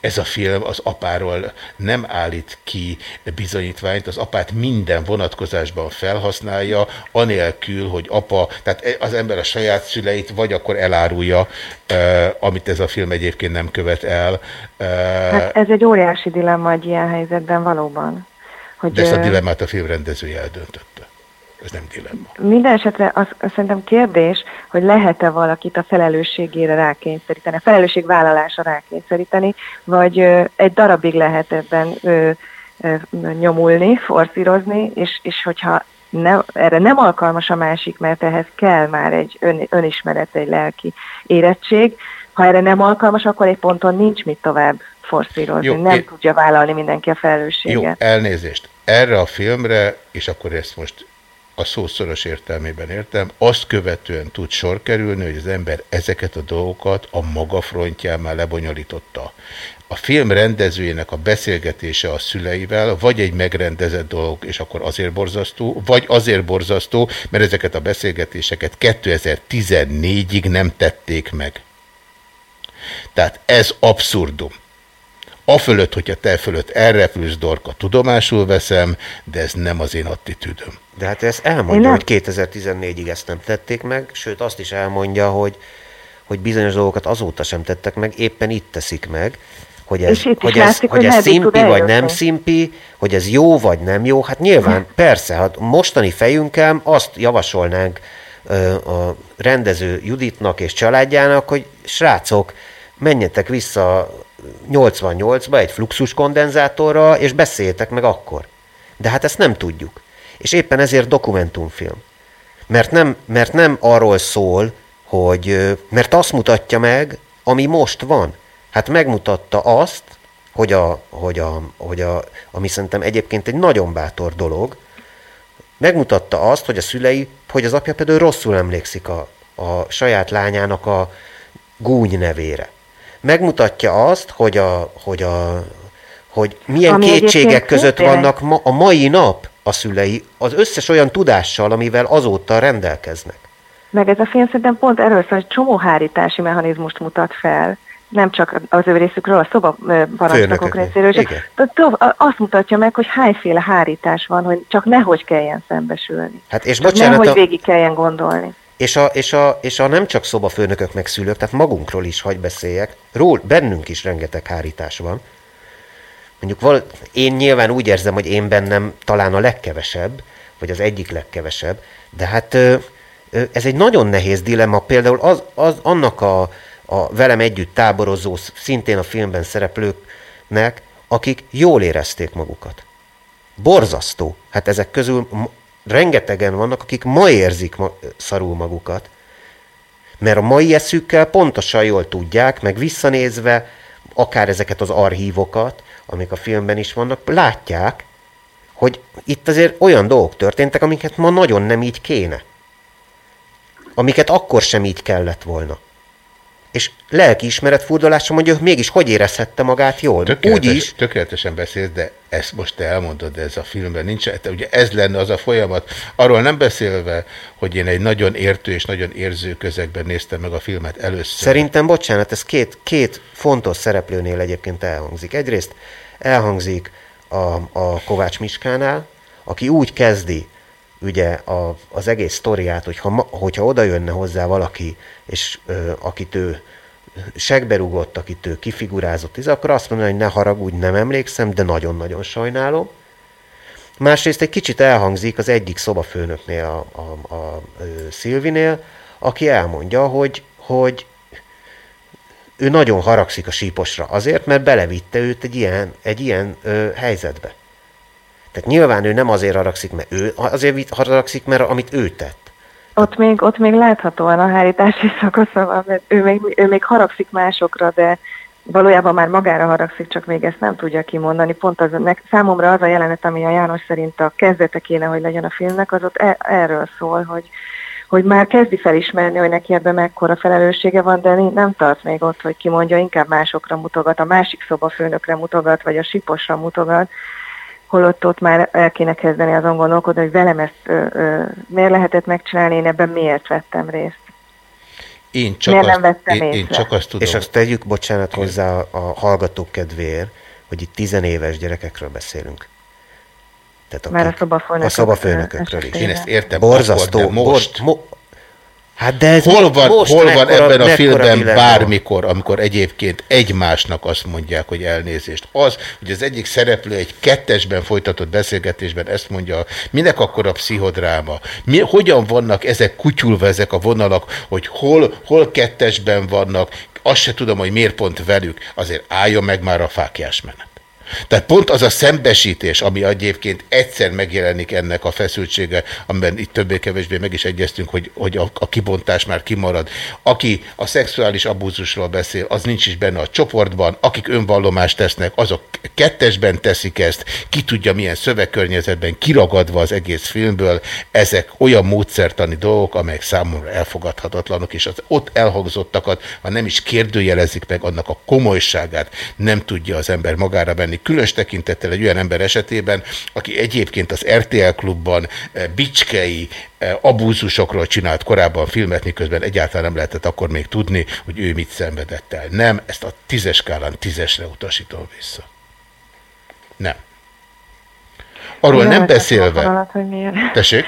Speaker 1: Ez a film az apáról nem állít ki bizonyítványt, az apát minden vonatkozásban felhasználja, anélkül, hogy apa, tehát az ember a saját szüleit vagy akkor elárulja, eh, amit ez a film egyébként nem követ el.
Speaker 6: Eh, hát ez egy óriási dilemma egy ilyen helyzetben valóban.
Speaker 1: Hogy, De ezt a dilemmát a film rendezője eldöntötte. Ez nem dilemma.
Speaker 6: Minden esetre az, az szerintem kérdés, hogy lehet-e valakit a felelősségére rákényszeríteni, a felelősségvállalásra rákényszeríteni, vagy ö, egy darabig lehet ebben ö, ö, nyomulni, forszírozni, és, és hogyha ne, erre nem alkalmas a másik, mert ehhez kell már egy ön, önismeret, egy lelki érettség. Ha erre nem alkalmas, akkor egy ponton nincs mit tovább forszírozni. Jó, nem én... tudja vállalni mindenki a felelősséget.
Speaker 1: Jó, elnézést. Erre a filmre, és akkor ezt most a szószoros értelmében értem, azt követően tud sor kerülni, hogy az ember ezeket a dolgokat a maga frontján már lebonyolította. A film rendezőjének a beszélgetése a szüleivel vagy egy megrendezett dolog, és akkor azért borzasztó, vagy azért borzasztó, mert ezeket a beszélgetéseket 2014-ig nem tették meg. Tehát ez abszurdum. Afölött, hogyha te fölött elrepülsz, Dorka, tudomásul veszem, de ez nem az én attitűdöm.
Speaker 7: De hát ezt elmondja, hogy 2014-ig ezt nem tették meg, sőt azt is elmondja, hogy, hogy bizonyos dolgokat azóta sem tettek meg, éppen itt teszik meg, hogy ez, hogy ez, látszik, hogy, hogy ez szimpi vagy nem szimpi, hogy ez jó vagy nem jó. Hát nyilván, persze, hát mostani fejünkkel azt javasolnánk a rendező Juditnak és családjának, hogy srácok, menjetek vissza 88-ba egy fluxus kondenzátorra, és beszéljetek meg akkor. De hát ezt nem tudjuk. És éppen ezért dokumentumfilm. Mert nem, mert nem arról szól, hogy, mert azt mutatja meg, ami most van. Hát megmutatta azt, hogy, a, hogy, a, hogy a, ami szerintem egyébként egy nagyon bátor dolog, megmutatta azt, hogy a szülei, hogy az apja például rosszul emlékszik a, a saját lányának a gúny nevére. Megmutatja azt, hogy, a, hogy, a, hogy milyen Ami kétségek között vannak ma, a mai nap a szülei az összes olyan tudással, amivel azóta rendelkeznek.
Speaker 6: Meg ez a film szerintem pont erről szól, hogy csomó hárítási mechanizmust mutat fel, nem csak az ő részükről, a szoba parancsnokok részéről, és azt mutatja meg, hogy hányféle hárítás van, hogy csak nehogy kelljen szembesülni.
Speaker 7: Hát és bocsánat,
Speaker 6: nehogy a... végig kelljen gondolni.
Speaker 7: És a, és, a, és a nem csak szobafőnökök meg szülők, tehát magunkról is hagy beszéljek, ról, bennünk is rengeteg hárítás van, mondjuk val- én nyilván úgy érzem, hogy én bennem talán a legkevesebb, vagy az egyik legkevesebb, de hát ez egy nagyon nehéz dilemma, például az, az annak a, a velem együtt táborozó, szintén a filmben szereplőknek, akik jól érezték magukat. Borzasztó. Hát ezek közül rengetegen vannak, akik ma érzik ma, szarul magukat, mert a mai eszükkel pontosan jól tudják, meg visszanézve akár ezeket az archívokat, amik a filmben is vannak, látják, hogy itt azért olyan dolgok történtek, amiket ma nagyon nem így kéne. Amiket akkor sem így kellett volna. És lelkiismeret furdalása mondja, hogy mégis hogy érezhette magát jól.
Speaker 1: Tökéletes, Úgy is. Tökéletesen beszélsz, de ezt most te elmondod, de ez a filmben nincs. Ugye ez lenne az a folyamat. Arról nem beszélve, hogy én egy nagyon értő és nagyon érző közegben néztem meg a filmet először.
Speaker 7: Szerintem, bocsánat, ez két, két fontos szereplőnél egyébként elhangzik. Egyrészt elhangzik a, a Kovács Miskánál, aki úgy kezdi ugye a, az egész sztoriát, hogyha, hogyha oda jönne hozzá valaki, és ö, akit ő segberugott, akit ő kifigurázott, akkor azt mondja, hogy ne haragudj, nem emlékszem, de nagyon-nagyon sajnálom. Másrészt egy kicsit elhangzik az egyik szobafőnöknél, a, a, a, a Szilvinél, aki elmondja, hogy, hogy ő nagyon haragszik a síposra azért, mert belevitte őt egy ilyen, egy ilyen ö, helyzetbe. Tehát nyilván ő nem azért haragszik, mert ő azért haragszik, mert amit ő tett.
Speaker 6: Ott még, ott még láthatóan a hárítási szakasza van, mert ő még, ő még haragszik másokra, de valójában már magára haragszik, csak még ezt nem tudja kimondani. Pont az, meg, számomra az a jelenet, ami a János szerint a kezdete kéne, hogy legyen a filmnek, az ott e, erről szól, hogy, hogy már kezdi felismerni, hogy neki ebben mekkora felelőssége van, de nem tart még ott, hogy kimondja, inkább másokra mutogat, a másik szobafőnökre mutogat, vagy a siposra mutogat, holott ott már el kéne kezdeni azon gondolkodni, hogy velem ezt ö, ö, miért lehetett megcsinálni, én ebben miért vettem részt.
Speaker 1: Én csak,
Speaker 6: Miért
Speaker 1: azt,
Speaker 6: nem vettem
Speaker 1: én, én csak azt tudom.
Speaker 7: És azt tegyük, bocsánat, hozzá a, hallgatók kedvéért, hogy itt tizenéves gyerekekről beszélünk. Tehát
Speaker 6: Már a szobafőnökök-
Speaker 7: a szobafőnökökről is.
Speaker 1: Én ezt értem,
Speaker 7: Borzasztó.
Speaker 1: akkor, most.
Speaker 7: Bor, mo, hát de ez
Speaker 1: Hol van,
Speaker 7: most
Speaker 1: hol van
Speaker 7: mekkora-
Speaker 1: ebben a filmben bármikor, amikor egyébként egymásnak azt mondják, hogy elnézést? Az, hogy az egyik szereplő egy kettesben folytatott beszélgetésben ezt mondja, minek akkor a pszichodráma? Mi, hogyan vannak ezek kutyulva, ezek a vonalak, hogy hol, hol kettesben vannak, azt se tudom, hogy miért pont velük, azért álljon meg már a fákjás menet. Tehát pont az a szembesítés, ami egyébként egyszer megjelenik ennek a feszültsége, amiben itt többé-kevésbé meg is egyeztünk, hogy, hogy a, a kibontás már kimarad. Aki a szexuális abúzusról beszél, az nincs is benne a csoportban, akik önvallomást tesznek, azok kettesben teszik ezt, ki tudja milyen szövegkörnyezetben, kiragadva az egész filmből, ezek olyan módszertani dolgok, amelyek számomra elfogadhatatlanok, és az ott elhangzottakat, ha nem is kérdőjelezik meg annak a komolyságát, nem tudja az ember magára venni. Különös tekintettel egy olyan ember esetében, aki egyébként az RTL klubban eh, bicskei eh, abúzusokról csinált korábban filmet, miközben egyáltalán nem lehetett akkor még tudni, hogy ő mit szenvedett el. Nem, ezt a tízes skálán tízesre utasítom vissza. Nem. Arról nem
Speaker 6: A
Speaker 1: beszélve.
Speaker 6: fonalat, hogy miért.
Speaker 1: Tessék?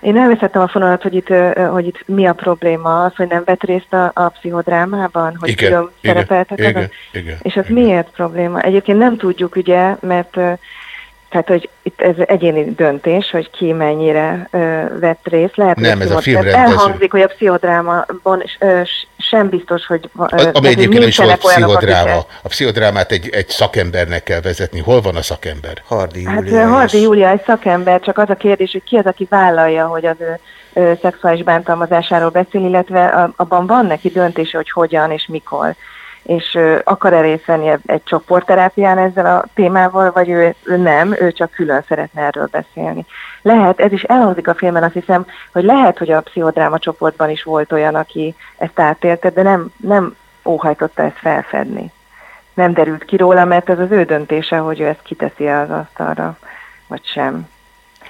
Speaker 6: Én elveszettem a fonalat, hogy itt, hogy itt mi a probléma, az, hogy nem vett részt a, a pszichodrámában, hogy
Speaker 1: Igen,
Speaker 6: külön
Speaker 1: igen,
Speaker 6: szerepeltek
Speaker 1: igen, igen,
Speaker 6: És ez miért probléma? Egyébként nem tudjuk, ugye, mert tehát, hogy itt ez egyéni döntés, hogy ki mennyire ö, vett részt. Lehet, hogy
Speaker 1: Nem, ez a filmrendező.
Speaker 6: Elhangzik, hogy a ö, s- sem biztos, hogy... ö,
Speaker 1: A-
Speaker 6: tehát,
Speaker 1: Ami
Speaker 6: hogy
Speaker 1: egyébként nem is volt pszichodráma. A pszichodrámát egy, egy szakembernek kell vezetni. Hol van a szakember?
Speaker 7: Hardi
Speaker 6: Hát ö, Hardi Júlia egy szakember, csak az a kérdés, hogy ki az, aki vállalja, hogy az ő ö, szexuális bántalmazásáról beszél, illetve a, abban van neki döntése, hogy hogyan és mikor. És ö, akar-e részt venni egy, csoportterápián ezzel a témával, vagy ő, ő nem, ő csak külön szeretne erről beszélni. Lehet, ez is elhangzik a filmben, azt hiszem, hogy lehet, hogy a pszichodráma csoportban is volt olyan, aki ezt átélte, de nem, nem óhajtotta ezt felfedni. Nem derült ki róla, mert ez az ő döntése, hogy ő ezt kiteszi az asztalra, vagy sem.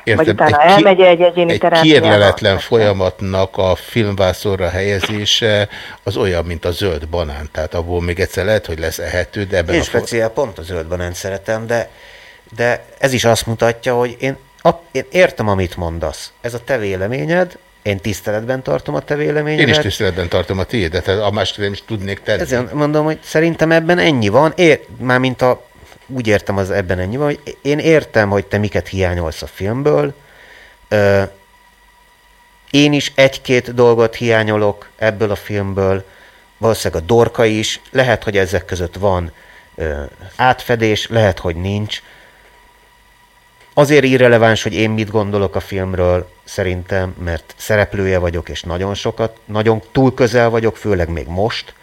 Speaker 6: Vagy utána
Speaker 1: ki-
Speaker 6: elmegy egy egyéni
Speaker 1: egy
Speaker 6: terápiába.
Speaker 1: kérleletlen folyamatnak a filmvászorra helyezése az olyan, mint a zöld banán. Tehát abból még egyszer lehet, hogy lesz ehető, de ebben
Speaker 7: Én
Speaker 1: a
Speaker 7: speciál pont a zöld banánt szeretem, de, de ez is azt mutatja, hogy én, a, én értem, amit mondasz. Ez a te véleményed, én tiszteletben tartom a te véleményedet.
Speaker 1: Én is tiszteletben tartom a tiédet, a másik nem is tudnék tenni.
Speaker 7: Ezért mondom, hogy szerintem ebben ennyi van. Ér, mármint a, úgy értem az ebben ennyi van, hogy én értem, hogy te miket hiányolsz a filmből. Én is egy-két dolgot hiányolok ebből a filmből, valószínűleg a Dorka is, lehet, hogy ezek között van átfedés, lehet, hogy nincs. Azért irreleváns, hogy én mit gondolok a filmről, szerintem, mert szereplője vagyok, és nagyon sokat, nagyon túl közel vagyok, főleg még most.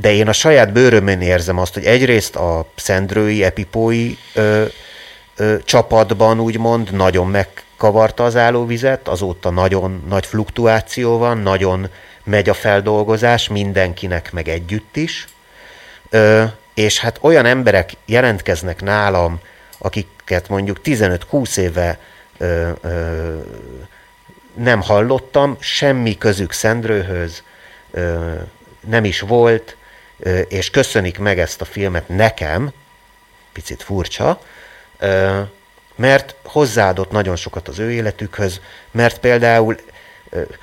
Speaker 7: De én a saját bőrömön érzem azt, hogy egyrészt a szendrői, epipói ö, ö, csapatban úgymond nagyon megkavarta az állóvizet, azóta nagyon nagy fluktuáció van, nagyon megy a feldolgozás mindenkinek, meg együtt is. Ö, és hát olyan emberek jelentkeznek nálam, akiket mondjuk 15-20 éve ö, ö, nem hallottam, semmi közük Szendrőhöz, ö, nem is volt, és köszönik meg ezt a filmet nekem, picit furcsa, mert hozzáadott nagyon sokat az ő életükhöz, mert például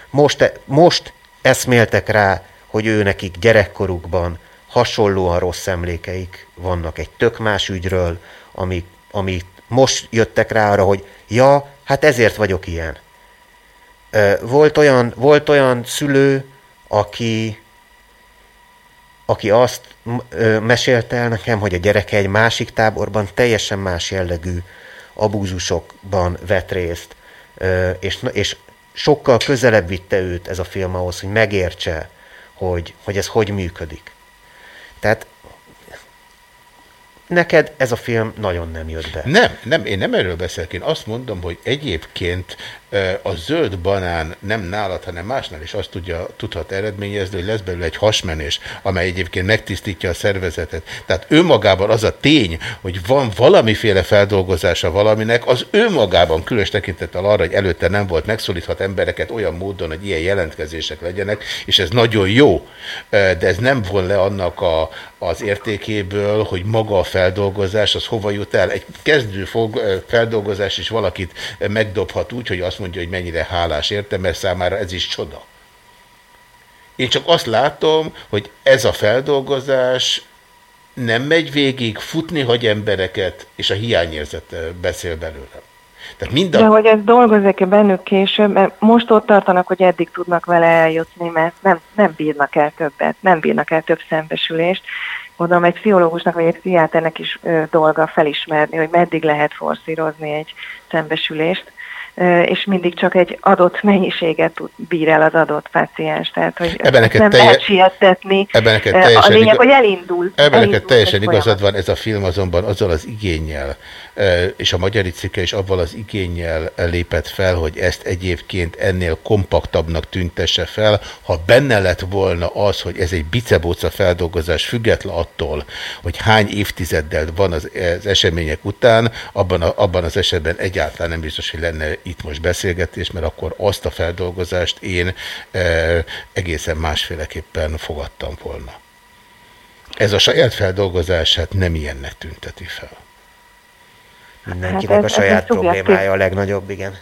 Speaker 7: most, most eszméltek rá, hogy ő nekik gyerekkorukban hasonlóan rossz emlékeik vannak egy tök más ügyről, ami, amit most jöttek rá arra, hogy ja, hát ezért vagyok ilyen. Volt olyan, volt olyan szülő, aki, aki azt ö, mesélte el nekem, hogy a gyereke egy másik táborban teljesen más jellegű abúzusokban vett részt, ö, és, és sokkal közelebb vitte őt ez a film ahhoz, hogy megértse, hogy, hogy ez hogy működik. Tehát neked ez a film nagyon nem jött be.
Speaker 1: Nem, nem, én nem erről beszélek, én azt mondom, hogy egyébként a zöld banán nem nálad, hanem másnál is azt tudja, tudhat eredményezni, hogy lesz belőle egy hasmenés, amely egyébként megtisztítja a szervezetet. Tehát önmagában az a tény, hogy van valamiféle feldolgozása valaminek, az önmagában különös tekintettel arra, hogy előtte nem volt, megszólíthat embereket olyan módon, hogy ilyen jelentkezések legyenek, és ez nagyon jó, de ez nem von le annak a, az értékéből, hogy maga a feldolgozás, az hova jut el. Egy kezdő fog, feldolgozás is valakit megdobhat úgy, hogy azt mondja, hogy mennyire hálás érte, mert számára ez is csoda. Én csak azt látom, hogy ez a feldolgozás nem megy végig, futni hagy embereket, és a hiányérzet beszél belőlem. Tehát mind
Speaker 6: De
Speaker 1: a...
Speaker 6: hogy ez dolgozik-e bennük később, mert most ott tartanak, hogy eddig tudnak vele eljutni, mert nem, nem bírnak el többet, nem bírnak el több szembesülést. Mondom, egy pszichológusnak vagy egy pszichiáternek is ö, dolga felismerni, hogy meddig lehet forszírozni egy szembesülést, ö, és mindig csak egy adott mennyiséget tud, bír el az adott páciens. Tehát, hogy
Speaker 1: Ebben neked
Speaker 6: nem
Speaker 1: telje-
Speaker 6: lehet siettetni.
Speaker 1: Ebben neked
Speaker 6: Ö, A
Speaker 1: teljesen
Speaker 6: lényeg,
Speaker 1: igaz-
Speaker 6: hogy elindul.
Speaker 1: Ebben
Speaker 6: elindul
Speaker 1: neked teljesen igazad van, ez a film azonban azzal az igényel, és a magyar cikke is avval az igényel lépett fel, hogy ezt egyébként ennél kompaktabbnak tüntesse fel. Ha benne lett volna az, hogy ez egy bicebóca feldolgozás, független attól, hogy hány évtizeddel van az, az események után, abban, a, abban az esetben egyáltalán nem biztos, hogy lenne itt most beszélgetés, mert akkor azt a feldolgozást én eh, egészen másféleképpen fogadtam volna. Ez a saját feldolgozását nem ilyennek tünteti fel.
Speaker 7: Mindenkinek
Speaker 6: Hát
Speaker 7: a
Speaker 6: ez- ez
Speaker 7: saját
Speaker 6: szubjektív-
Speaker 7: problémája a legnagyobb, igen.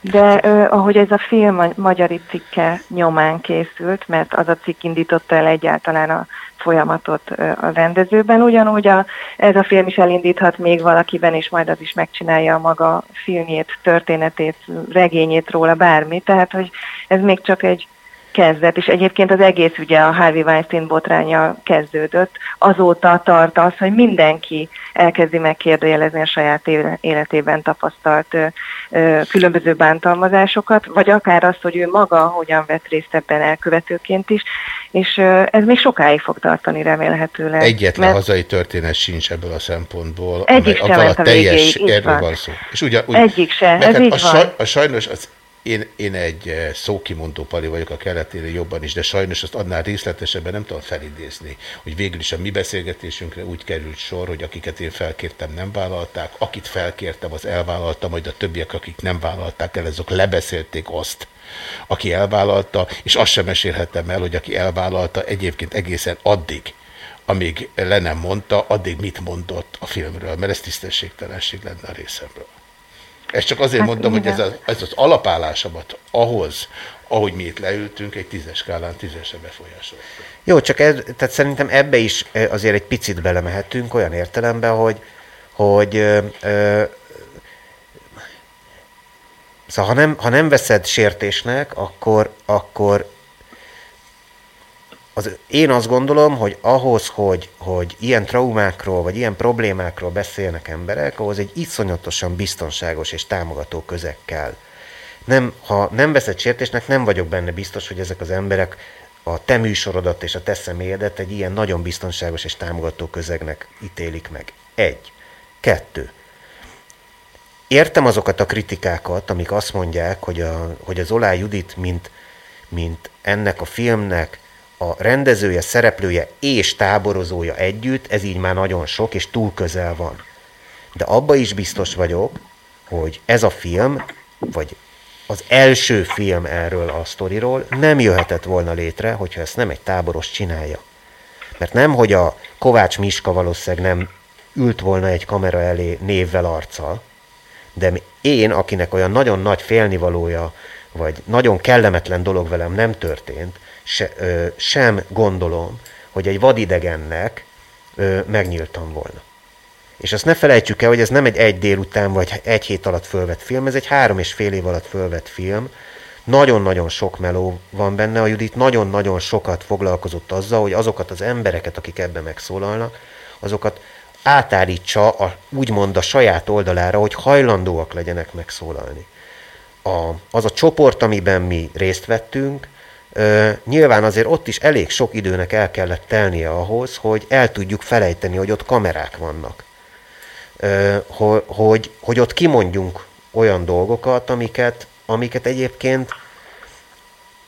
Speaker 6: De ö, ahogy ez a film a magyari cikke nyomán készült, mert az a cikk indította el egyáltalán a folyamatot ö, a rendezőben, ugyanúgy a, ez a film is elindíthat még valakiben, és majd az is megcsinálja a maga filmjét, történetét, regényét róla, bármi. Tehát, hogy ez még csak egy kezdet, és egyébként az egész ugye a Harvey Weinstein botránya kezdődött. Azóta tart az, hogy mindenki elkezdi megkérdőjelezni a saját éle- életében tapasztalt ö, ö, különböző bántalmazásokat, vagy akár azt, hogy ő maga hogyan vett részt ebben elkövetőként is, és ö, ez még sokáig fog tartani remélhetőleg.
Speaker 1: Egyetlen
Speaker 6: mert
Speaker 1: hazai történet sincs ebből a szempontból,
Speaker 6: Egyik
Speaker 1: amely
Speaker 6: sem a
Speaker 1: teljes,
Speaker 6: végéig,
Speaker 1: erről
Speaker 6: van.
Speaker 1: szó. És ugyan, úgy,
Speaker 6: Egyik se, ez így
Speaker 1: a,
Speaker 6: van.
Speaker 1: saj, a sajnos az, én, én egy eh, szókimondó pali vagyok a keletére jobban is, de sajnos azt annál részletesebben nem tudom felidézni, hogy végül is a mi beszélgetésünkre úgy került sor, hogy akiket én felkértem, nem vállalták, akit felkértem, az elvállalta, majd a többiek, akik nem vállalták el, azok lebeszélték azt, aki elvállalta, és azt sem mesélhettem el, hogy aki elvállalta egyébként egészen addig, amíg le nem mondta, addig mit mondott a filmről, mert ez tisztességtelenség lenne a részemről. Ezt csak azért
Speaker 6: Hát
Speaker 1: mondom, hogy ez, a, ez az alapállásomat ahhoz, ahogy mi itt leültünk, egy tízes skálán tízesre befolyásolta.
Speaker 7: Jó, csak ez, tehát szerintem ebbe is eh, azért egy picit belemehetünk olyan értelemben, hogy, hogy ö, ö, szóval ha nem, ha nem veszed sértésnek, akkor, akkor az, én azt gondolom, hogy ahhoz, hogy, hogy ilyen traumákról, vagy ilyen problémákról beszélnek emberek, ahhoz egy iszonyatosan biztonságos és támogató közeg kell. Nem, ha nem veszed sértésnek, nem vagyok benne biztos, hogy ezek az emberek a te műsorodat és a te személyedet egy ilyen nagyon biztonságos és támogató közegnek ítélik meg. Egy. Kettő. Értem azokat a kritikákat, amik azt mondják, hogy, a, hogy az Olá Judit, mint, mint ennek a filmnek a rendezője, szereplője és táborozója együtt, ez így már nagyon sok, és túl közel van. De abba is biztos vagyok, hogy ez a film, vagy az első film erről a sztoriról nem jöhetett volna létre, hogyha ezt nem egy táboros csinálja. Mert nem, hogy a Kovács Miska valószínűleg nem ült volna egy kamera elé névvel, arccal, de én, akinek olyan nagyon nagy félnivalója, vagy nagyon kellemetlen dolog velem nem történt, se, ö, sem gondolom, hogy egy vadidegennek ö, megnyíltam volna. És azt ne felejtsük el, hogy ez nem egy egy délután vagy egy hét alatt fölvett film, ez egy három és fél év alatt fölvett film. Nagyon-nagyon sok meló van benne, a Judit nagyon-nagyon sokat foglalkozott azzal, hogy azokat az embereket, akik ebben megszólalnak, azokat átállítsa a, úgymond a saját oldalára, hogy hajlandóak legyenek megszólalni. A, az a csoport, amiben mi részt vettünk, nyilván azért ott is elég sok időnek el kellett telnie ahhoz, hogy el tudjuk felejteni, hogy ott kamerák vannak. Hogy, hogy, ott kimondjunk olyan dolgokat, amiket, amiket egyébként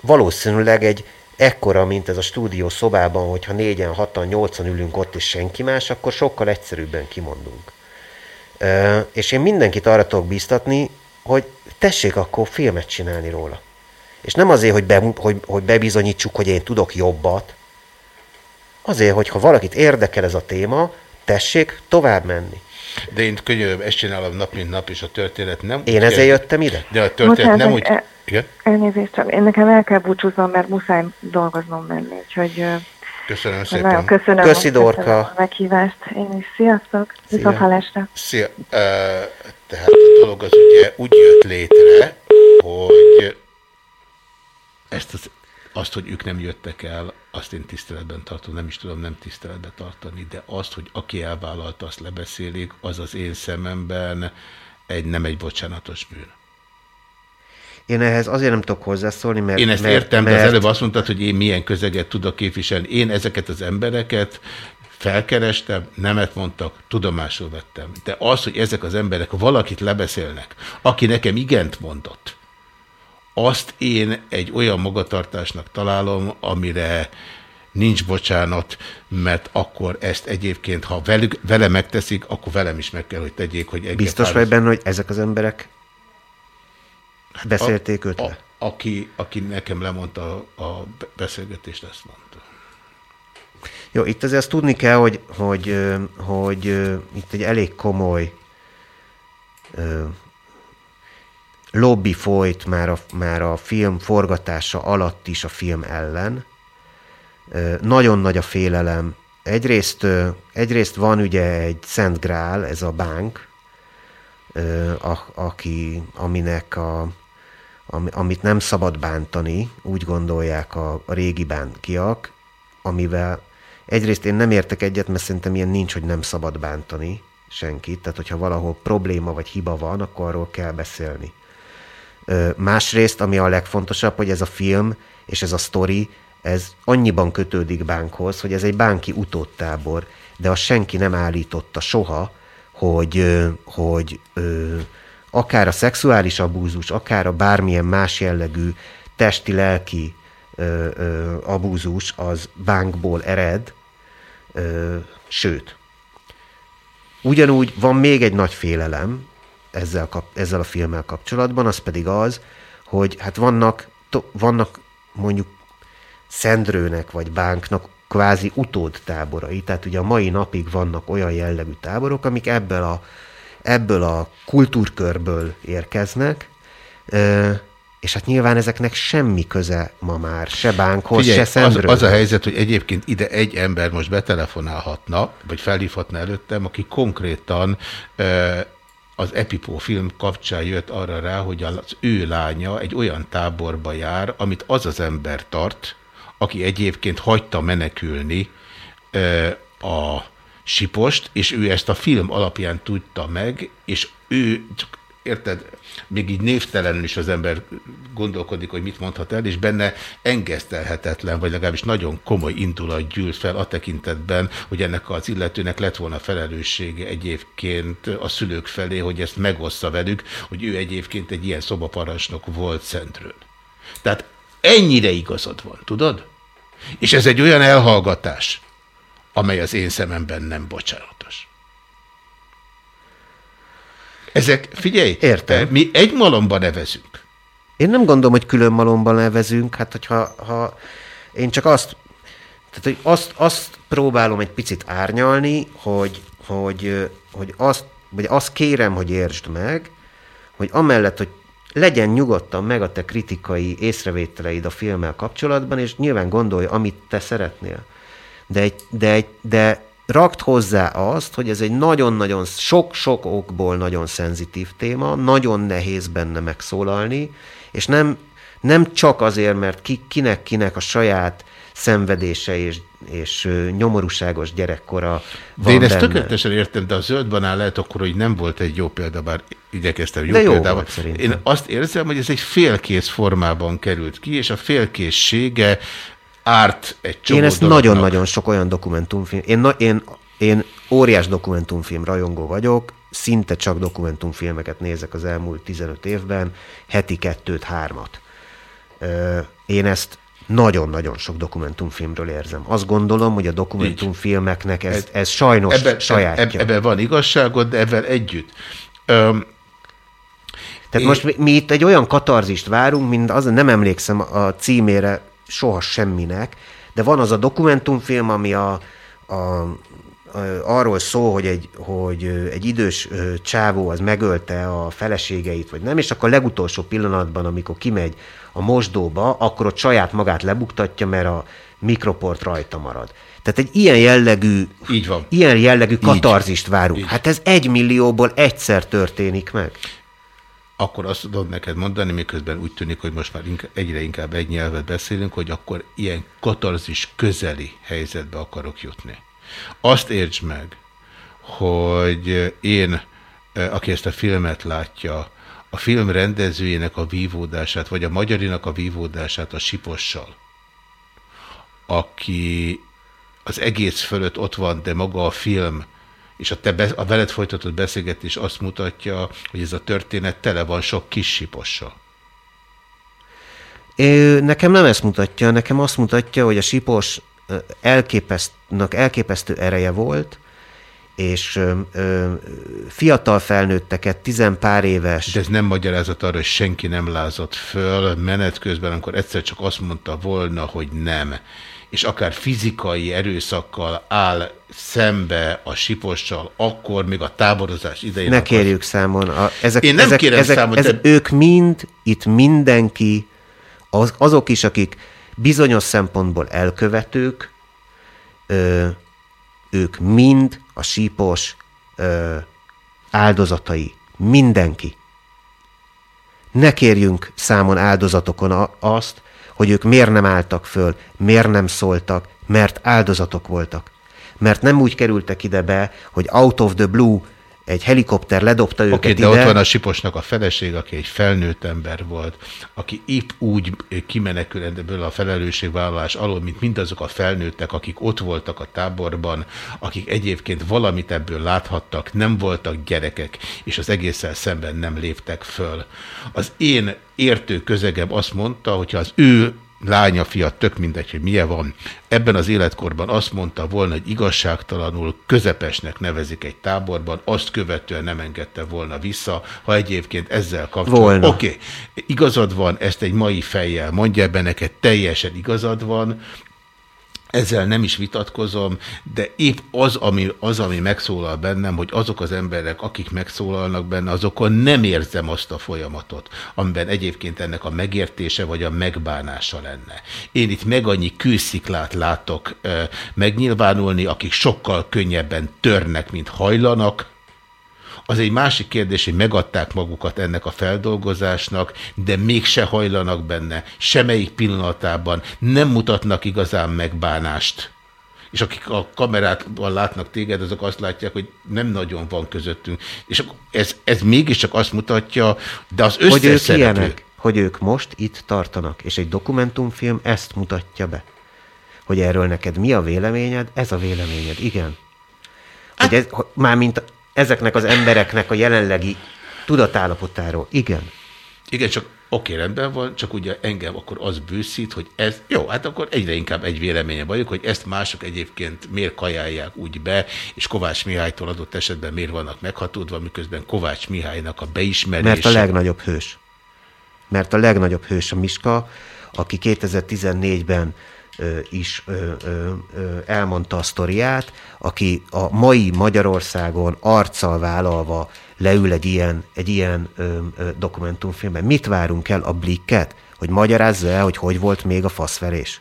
Speaker 7: valószínűleg egy ekkora, mint ez a stúdió szobában, hogyha négyen, hatan, nyolcan ülünk ott, és senki más, akkor sokkal egyszerűbben kimondunk. És én mindenkit arra tudok biztatni, hogy tessék akkor filmet csinálni róla. És nem azért, hogy, be, hogy, hogy bebizonyítsuk, hogy én tudok jobbat, azért, hogy ha valakit érdekel ez a téma, tessék tovább menni.
Speaker 1: De én könyöröm, ezt csinálom nap mint nap, és a történet nem...
Speaker 7: Én ezért jöttem ide?
Speaker 1: De a történet nem úgy...
Speaker 6: el-
Speaker 1: Igen?
Speaker 6: Elnézést, csak én nekem el kell búcsúznom, mert muszáj dolgoznom menni, úgyhogy
Speaker 1: Köszönöm
Speaker 6: nagyon
Speaker 1: szépen.
Speaker 6: köszönöm,
Speaker 7: Köszi,
Speaker 6: köszönöm
Speaker 7: Dorka.
Speaker 6: a meghívást. Én is. Sziasztok!
Speaker 7: Szia.
Speaker 6: Viszont hallásra!
Speaker 1: Szia. Ö, Tehát a dolog az ugye úgy jött létre, hogy ezt az, azt, hogy ők nem jöttek el, azt én tiszteletben tartom, nem is tudom nem tiszteletben tartani, de azt, hogy aki elvállalta, azt lebeszélik, az az én szememben egy, nem egy bocsánatos bűn.
Speaker 7: Én ehhez azért nem tudok hozzászólni, mert...
Speaker 1: Én ezt
Speaker 7: mert,
Speaker 1: értem, de
Speaker 7: mert,
Speaker 1: az előbb azt mondtad, hogy én milyen közeget tudok képviselni. Én ezeket az embereket felkerestem, nemet mondtak, tudomásul vettem. De az, hogy ezek az emberek valakit lebeszélnek, aki nekem igent mondott, azt én egy olyan magatartásnak találom, amire nincs bocsánat, mert akkor ezt egyébként, ha velük, vele megteszik, akkor velem is meg kell, hogy tegyék, hogy engem
Speaker 7: Biztos vagy benne, hogy ezek az emberek beszélték őt le?
Speaker 1: a, aki, aki nekem lemondta a, a beszélgetést, ezt mondta.
Speaker 7: Jó, itt azért azt tudni kell, hogy, hogy, hogy ö, itt egy elég komoly lobby folyt már a, már a film forgatása alatt is a film ellen. Nagyon nagy a félelem. Egyrészt, egyrészt van ugye egy Szent Grál, ez a bánk, ö, a, aki, aminek a, ami, amit nem szabad bántani, úgy gondolják a, a régi bánkiak, amivel egyrészt én nem értek egyet, mert szerintem ilyen nincs, hogy nem szabad bántani senkit, tehát hogyha valahol probléma vagy hiba van, akkor arról kell beszélni. Másrészt, ami a legfontosabb, hogy ez a film és ez a sztori, ez annyiban kötődik bánkhoz, hogy ez egy bánki utódtábor, de azt senki nem állította soha, hogy, hogy akár a szexuális abúzus, akár a bármilyen más jellegű testi-lelki abúzus az bánkból ered, sőt. Ugyanúgy van még egy nagy félelem ezzel, kap, ezzel a filmmel kapcsolatban, az pedig az, hogy hát vannak, to, vannak mondjuk Szendrőnek vagy Bánknak kvázi utódtáborai, tehát ugye a mai napig vannak olyan jellegű táborok, amik ebből a, ebből a kultúrkörből érkeznek, és hát nyilván ezeknek semmi köze ma már, se Bánkhoz,
Speaker 1: Figyelj,
Speaker 7: se
Speaker 1: az,
Speaker 7: Szendrőhöz.
Speaker 1: az a helyzet, hogy egyébként ide egy ember most betelefonálhatna, vagy felhívhatna előttem, aki konkrétan ö, az Epipó film kapcsán jött arra rá, hogy az ő lánya egy olyan táborba jár, amit az az ember tart, aki egyébként hagyta menekülni a sipost, és ő ezt a film alapján tudta meg, és ő, érted, még így névtelenül is az ember gondolkodik, hogy mit mondhat el, és benne engesztelhetetlen, vagy legalábbis nagyon komoly indulat gyűlt fel a tekintetben, hogy ennek az illetőnek lett volna felelőssége egyébként a szülők felé, hogy ezt megossza velük, hogy ő egyébként egy ilyen szobaparancsnok volt Szentről. Tehát ennyire igazad van, tudod? És ez egy olyan elhallgatás, amely az én szememben nem bocsánatos. Ezek, figyelj,
Speaker 7: Értem.
Speaker 1: mi egy malomba nevezünk.
Speaker 7: Én nem gondolom, hogy külön malomban nevezünk, hát hogyha ha én csak azt, tehát, hogy azt, azt próbálom egy picit árnyalni, hogy, hogy, hogy azt, vagy azt kérem, hogy értsd meg, hogy amellett, hogy legyen nyugodtan meg a te kritikai észrevételeid a filmmel kapcsolatban, és nyilván gondolj, amit te szeretnél. De, egy, de, egy, de rakt hozzá azt, hogy ez egy nagyon-nagyon, sok-sok okból nagyon szenzitív téma, nagyon nehéz benne megszólalni, és nem, nem csak azért, mert ki, kinek-kinek a saját szenvedése és, és nyomorúságos gyerekkora
Speaker 1: De
Speaker 7: van
Speaker 1: én ezt
Speaker 7: benne.
Speaker 1: tökéletesen értem, de a zöld banán lehet akkor, hogy nem volt egy jó példa, bár igyekeztem jó,
Speaker 7: De jó
Speaker 1: példával.
Speaker 7: volt.
Speaker 1: Én azt érzem, hogy ez egy félkész formában került ki, és a félkészsége árt egy csomó
Speaker 7: Én ezt nagyon-nagyon sok olyan dokumentumfilm, én, na, én, én óriás dokumentumfilm rajongó vagyok, szinte csak dokumentumfilmeket nézek az elmúlt 15 évben, heti kettőt, hármat. Én ezt nagyon-nagyon sok dokumentumfilmről érzem. Azt gondolom, hogy a dokumentumfilmeknek ez, ez sajnos
Speaker 1: ebben,
Speaker 7: sajátja.
Speaker 1: Ebben, van igazságod, de ebben együtt. Öm,
Speaker 7: Tehát most mi, mi itt egy olyan katarzist várunk, mint az, nem emlékszem a címére soha semminek, de van az a dokumentumfilm, ami a, a, a, arról szól, hogy egy, hogy egy idős csávó az megölte a feleségeit, vagy nem, és akkor a legutolsó pillanatban, amikor kimegy a mosdóba, akkor ott saját magát lebuktatja, mert a mikroport rajta marad. Tehát egy ilyen jellegű,
Speaker 1: Így van.
Speaker 7: ilyen jellegű
Speaker 1: Így.
Speaker 7: katarzist várunk. Hát ez egy millióból egyszer történik meg.
Speaker 1: Akkor azt tudom neked mondani, miközben úgy tűnik, hogy most már inkább, egyre inkább egy nyelvet beszélünk, hogy akkor ilyen katarzis közeli helyzetbe akarok jutni. Azt értsd meg, hogy én, eh, aki ezt a filmet látja, a film rendezőjének a vívódását, vagy a magyarinak a vívódását a Sipossal, aki az egész fölött ott van, de maga a film, és a, te be, a veled folytatott beszélgetés azt mutatja, hogy ez a történet tele van sok kis sipossal.
Speaker 7: Ö, Nekem nem ezt mutatja, nekem azt mutatja, hogy a Sipos ö, elképesztnek elképesztő ereje volt, és ö, ö, fiatal felnőtteket, tizen pár éves...
Speaker 1: De ez nem magyarázat arra, hogy senki nem lázadt föl menet közben, amikor egyszer csak azt mondta volna, hogy nem. És akár fizikai erőszakkal áll szembe a sipossal, akkor még a táborozás idején...
Speaker 7: Ne
Speaker 1: akar-
Speaker 7: kérjük számon. A, ezek,
Speaker 1: Én nem
Speaker 7: ezek,
Speaker 1: kérem
Speaker 7: ezek,
Speaker 1: számon,
Speaker 7: ezek,
Speaker 1: de-
Speaker 7: Ők mind, itt mindenki, az, azok is, akik bizonyos szempontból elkövetők, ö, ők mind a sípos ö, áldozatai. Mindenki. Ne kérjünk számon áldozatokon azt, hogy ők miért nem álltak föl, miért nem szóltak, mert áldozatok voltak. Mert nem úgy kerültek ide be, hogy out of the blue egy helikopter ledobta őket
Speaker 1: Oké, de
Speaker 7: ide.
Speaker 1: ott van a Siposnak a feleség, aki egy felnőtt ember volt, aki épp úgy kimenekül ebből a felelősségvállalás alól, mint mindazok a felnőttek, akik ott voltak a táborban, akik egyébként valamit ebből láthattak, nem voltak gyerekek, és az egésszel szemben nem léptek föl. Az én értő közegem azt mondta, hogyha az ő lánya, fia, tök mindegy, hogy milyen van. Ebben az életkorban azt mondta volna, hogy igazságtalanul közepesnek nevezik egy táborban, azt követően nem engedte volna vissza, ha egyébként ezzel kapcsolatban. Oké, okay. igazad van, ezt egy mai fejjel mondja, ebben neked teljesen igazad van, ezzel nem is vitatkozom, de épp az ami, az, ami megszólal bennem, hogy azok az emberek, akik megszólalnak benne, azokon nem érzem azt a folyamatot, amiben egyébként ennek a megértése vagy a megbánása lenne. Én itt meg annyi kősziklát látok e, megnyilvánulni, akik sokkal könnyebben törnek, mint hajlanak, az egy másik kérdés, hogy megadták magukat ennek a feldolgozásnak, de mégse hajlanak benne, semmelyik pillanatában nem mutatnak igazán megbánást. És akik a kamerában látnak téged, azok azt látják, hogy nem nagyon van közöttünk. És ez, ez mégiscsak azt mutatja, de az
Speaker 7: hogy ők
Speaker 1: összes szereplő...
Speaker 7: ilyenek, hogy ők most itt tartanak, és egy dokumentumfilm ezt mutatja be. Hogy erről neked mi a véleményed, ez a véleményed, igen. Hogy ez, hogy mármint ezeknek az embereknek a jelenlegi tudatállapotáról, igen.
Speaker 1: Igen, csak oké, rendben van, csak ugye engem akkor az bőszít, hogy ez, jó, hát akkor egyre inkább egy véleménye vagyok, hogy ezt mások egyébként miért kajálják úgy be, és Kovács Mihálytól adott esetben miért vannak meghatódva, miközben Kovács Mihálynak a beismerése.
Speaker 7: Mert a legnagyobb hős. Mert a legnagyobb hős a Miska, aki 2014-ben ö, is elmondta a sztoriát, aki a mai Magyarországon arccal vállalva leül egy ilyen, egy ilyen dokumentumfilmben. Mit várunk el a blikket? Hogy magyarázza el, hogy hogy volt még a faszverés?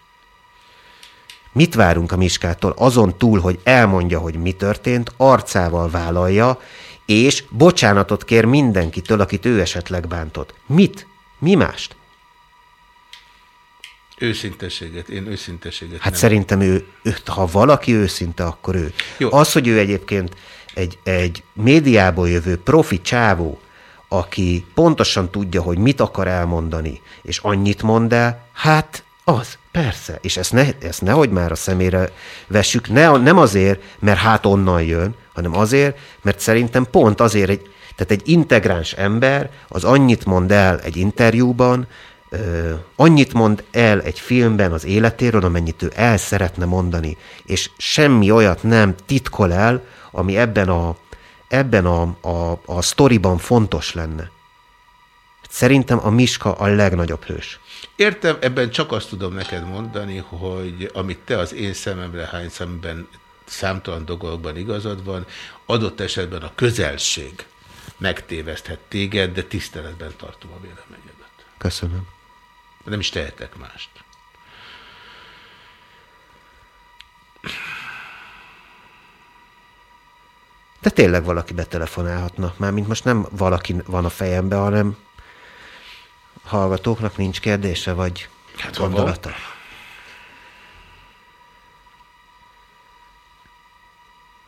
Speaker 7: Mit várunk a Miskától azon túl, hogy elmondja, hogy mi történt, arcával vállalja, és bocsánatot kér mindenkitől, akit ő esetleg bántott. Mit? Mi mást?
Speaker 1: Őszinteséget, én őszinteséget
Speaker 7: Hát
Speaker 1: nem.
Speaker 7: szerintem ő, ő, ha valaki őszinte, akkor ő.
Speaker 1: Jó.
Speaker 7: Az, hogy ő egyébként egy, egy médiából jövő profi csávó, aki pontosan tudja, hogy mit akar elmondani, és annyit mond el, hát az, persze. És ezt, ne, ezt nehogy már a szemére vessük, ne, nem azért, mert hát onnan jön, hanem azért, mert szerintem pont azért egy, tehát egy integráns ember az annyit mond el egy interjúban, ö, annyit mond el egy filmben az életéről, amennyit ő el szeretne mondani, és semmi olyat nem titkol el, ami ebben a, ebben a, a, a sztoriban fontos lenne. Szerintem a Miska a legnagyobb hős.
Speaker 1: Értem, ebben csak azt tudom neked mondani, hogy amit te az én szememre hány szemben számtalan dolgokban igazad van, adott esetben a közelség megtéveszthet téged, de tiszteletben tartom a véleményedet.
Speaker 7: Köszönöm.
Speaker 1: Nem is tehetek mást.
Speaker 7: De tényleg valaki betelefonálhatna. Mármint most nem valaki van a fejembe, hanem hallgatóknak nincs kérdése, vagy
Speaker 1: Hát, ha van.
Speaker 7: gondolata.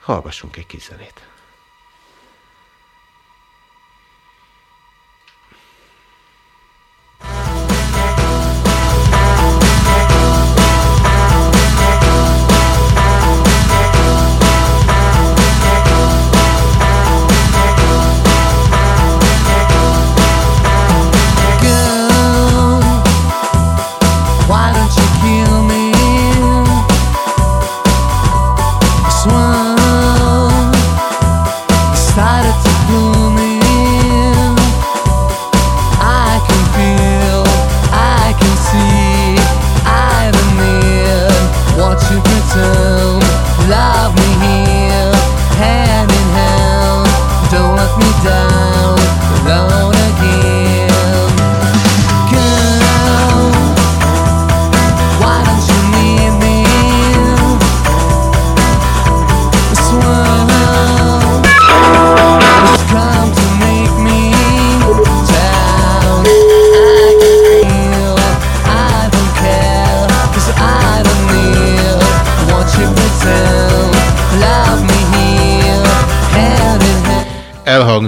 Speaker 7: Hallgassunk egy kis zenét.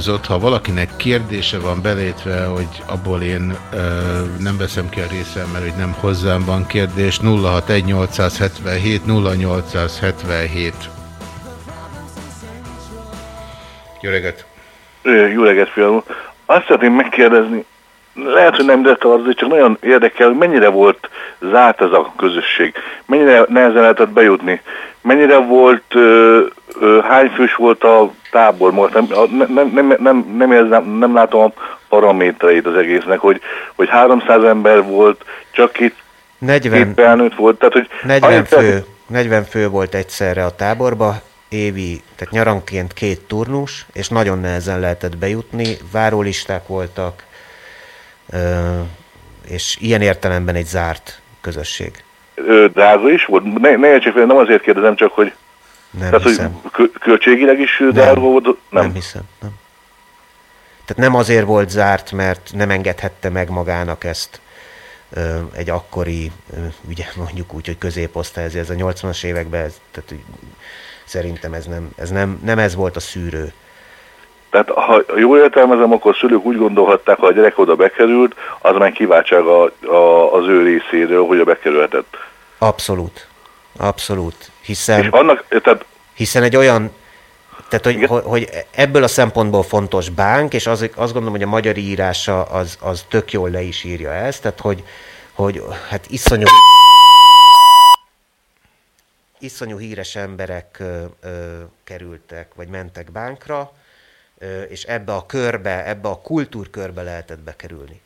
Speaker 1: Elhangzott, ha valakinek kérdése van belétve, hogy abból én ö, nem veszem ki a részem, mert hogy nem hozzám van kérdés, 061 877 0877. Jó reggelt!
Speaker 8: Jó reggelt, fiam! Azt szeretném megkérdezni, lehet, hogy nem ide tartozik, csak nagyon érdekel, hogy mennyire volt zárt ez a közösség, mennyire nehezen lehetett bejutni, mennyire volt, ö, ö, hány fős volt a tábor, most nem, nem, nem, nem, nem, érzem, nem látom a paramétereit az egésznek, hogy, hogy 300 ember volt, csak itt
Speaker 7: 40,
Speaker 8: két volt, tehát hogy
Speaker 7: 40
Speaker 8: annyit
Speaker 7: fő, 40 fő volt egyszerre a táborba, évi, tehát nyaranként két turnus, és nagyon nehezen lehetett bejutni, várólisták voltak, és ilyen értelemben egy zárt közösség.
Speaker 8: ö, drága is volt, ne, ne értsék fel, nem azért kérdezem, csak hogy
Speaker 7: Nem
Speaker 8: tehát,
Speaker 7: hiszem.
Speaker 8: hogy kö- költségileg is drága volt, nem.
Speaker 7: Nem hiszem, nem. Tehát nem azért volt zárt, mert nem engedhette meg magának ezt egy akkori, ugye mondjuk úgy, hogy középosztály, ez, ez a 80-as években, ez, tehát szerintem ez nem, ez nem, nem ez volt a szűrő.
Speaker 8: Tehát ha jól értelmezem, akkor szülők úgy gondolhatták, ha a gyerek oda bekerült, az már kiváltság a, a, az ő részéről, hogy a bekerülhetett.
Speaker 7: Abszolút. Abszolút. Hiszen,
Speaker 8: És annak, tehát
Speaker 7: hiszen egy olyan, tehát hogy, hogy, hogy ebből a szempontból fontos bánk, és az, azt gondolom, hogy a magyar írása az, az tök jól le is írja ezt, tehát hogy, hogy hát iszonyú iszonyú híres emberek ö, ö, kerültek, vagy mentek bánkra, és ebbe a körbe, ebbe a kultúrkörbe lehetett bekerülni.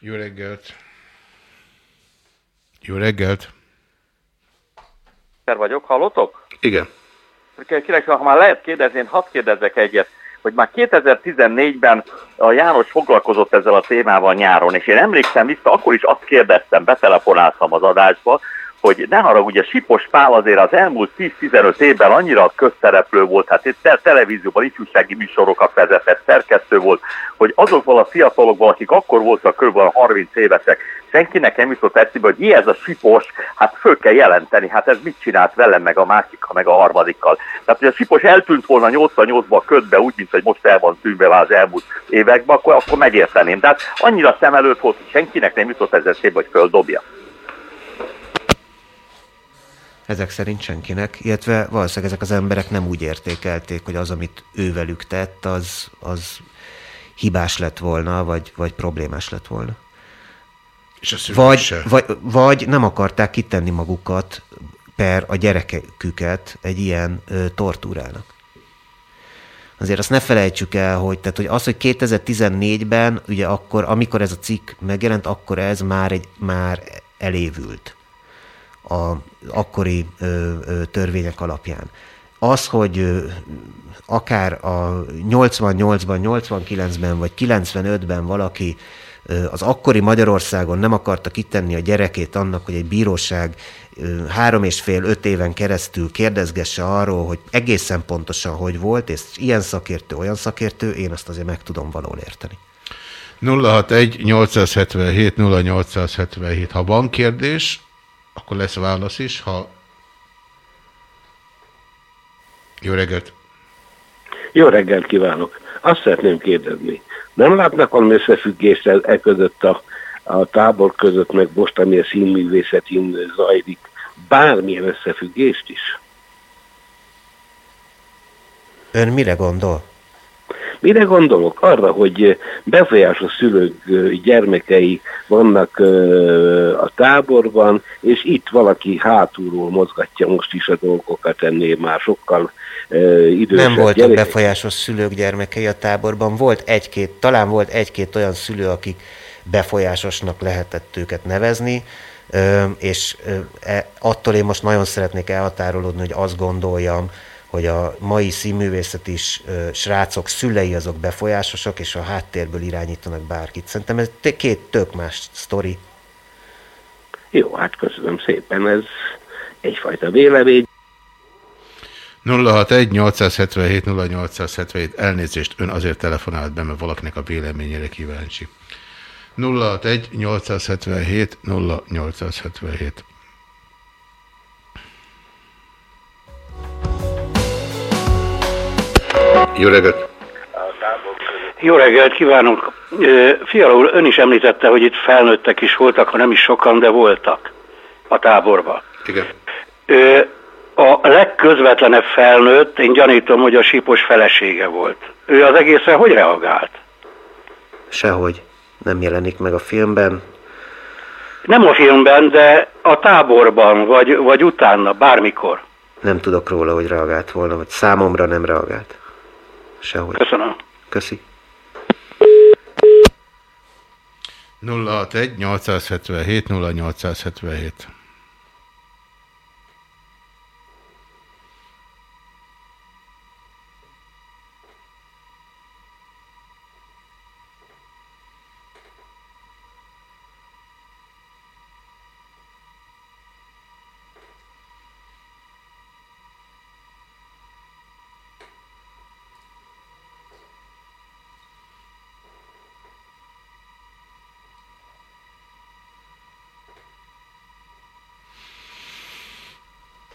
Speaker 1: Jó reggelt! Jó reggelt!
Speaker 9: Szer vagyok, hallotok?
Speaker 1: Igen.
Speaker 9: Kérek, ha már lehet kérdezni, én hadd kérdezzek egyet, hogy már 2014-ben a János foglalkozott ezzel a témával nyáron, és én emlékszem vissza, akkor is azt kérdeztem, betelefonáltam az adásba, hogy ne haragudj, a Sipos Pál azért az elmúlt 10-15 évben annyira közszereplő volt, hát itt te- televízióban ifjúsági műsorokat vezetett, szerkesztő volt, hogy azokból a fiatalokból, akik akkor voltak kb. 30 évesek, senkinek nem jutott eszébe, hogy mi ez a Sipos, hát föl kell jelenteni, hát ez mit csinált velem, meg a másikkal, meg a harmadikkal. Tehát, hogy a Sipos eltűnt volna 88-ba a ködbe, úgy, mint hogy most el van tűnve az elmúlt években, akkor, akkor megérteném. Tehát annyira szem előtt volt, hogy senkinek nem jutott ez eszébe, hogy földobja.
Speaker 7: Ezek szerint senkinek, illetve valószínűleg ezek az emberek nem úgy értékelték, hogy az, amit ő velük tett, az, az hibás lett volna, vagy, vagy problémás lett volna.
Speaker 1: És
Speaker 7: Vagy, vagy, vagy nem akarták kitenni magukat per a gyereküket egy ilyen ö, tortúrának. Azért azt ne felejtsük el, hogy, tehát, hogy az, hogy 2014-ben, ugye akkor, amikor ez a cikk megjelent, akkor ez már, egy, már elévült a akkori törvények alapján. Az, hogy akár a 88-ban, 89-ben vagy 95-ben valaki az akkori Magyarországon nem akarta kitenni a gyerekét annak, hogy egy bíróság három és fél, öt éven keresztül kérdezgesse arról, hogy egészen pontosan hogy volt, és ilyen szakértő, olyan szakértő, én azt azért meg tudom valahol érteni.
Speaker 1: 061 877 0877. Ha van kérdés, akkor lesz válasz is. Ha... Jó reggelt!
Speaker 10: Jó reggelt kívánok! Azt szeretném kérdezni, nem látnak valami összefüggést e e között a, a tábor között, meg most, ami a színművészetén zajlik, bármilyen összefüggést is?
Speaker 7: Ön mire gondol?
Speaker 10: Mire gondolok? Arra, hogy befolyásos szülők ö, gyermekei vannak ö, a táborban, és itt valaki hátulról mozgatja most is a dolgokat, ennél már sokkal idősebb
Speaker 7: Nem voltak
Speaker 10: gyerekek.
Speaker 7: befolyásos szülők gyermekei a táborban, volt egy-két, talán volt egy-két olyan szülő, akik befolyásosnak lehetett őket nevezni, és e- attól én most nagyon szeretnék elhatárolódni, hogy azt gondoljam, hogy a mai színművészet is ö, srácok szülei azok befolyásosak, és a háttérből irányítanak bárkit. Szerintem ez t- két tök más sztori.
Speaker 10: Jó, hát köszönöm szépen, ez egyfajta vélemény.
Speaker 1: 061 877 0877. Elnézést, ön azért telefonált be, mert valakinek a véleményére kíváncsi. 061 Jó reggelt!
Speaker 11: Jó reggelt kívánok! Fiala úr, ön is említette, hogy itt felnőttek is voltak, ha nem is sokan, de voltak a táborban.
Speaker 1: Igen.
Speaker 11: A legközvetlenebb felnőtt, én gyanítom, hogy a sípos felesége volt. Ő az egészre hogy reagált?
Speaker 7: Sehogy nem jelenik meg a filmben.
Speaker 11: Nem a filmben, de a táborban, vagy, vagy utána, bármikor.
Speaker 7: Nem tudok róla, hogy reagált volna, vagy számomra nem reagált. Sehogy.
Speaker 11: Köszönöm.
Speaker 7: Köszi.
Speaker 1: 061 877 0877.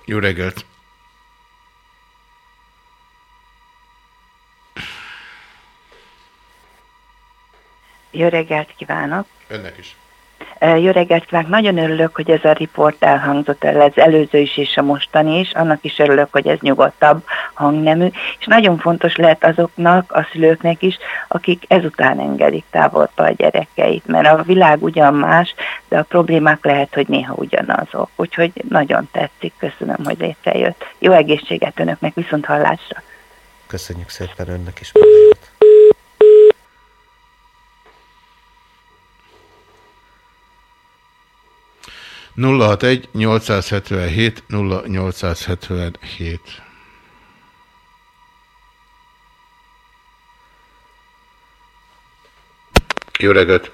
Speaker 1: Jó reggelt!
Speaker 12: Jó reggelt kívánok!
Speaker 1: Önnek is.
Speaker 12: Jó reggelt kívánok, nagyon örülök, hogy ez a riport elhangzott el, ez előző is és a mostani is, annak is örülök, hogy ez nyugodtabb hangnemű, és nagyon fontos lehet azoknak, a szülőknek is, akik ezután engedik távolba a gyerekeit, mert a világ ugyan más, de a problémák lehet, hogy néha ugyanazok. Úgyhogy nagyon tetszik, köszönöm, hogy létrejött. Jó egészséget önöknek, viszont hallásra!
Speaker 7: Köszönjük szépen önnek is!
Speaker 1: Magáért. 061 877 0877 Jó reggelt!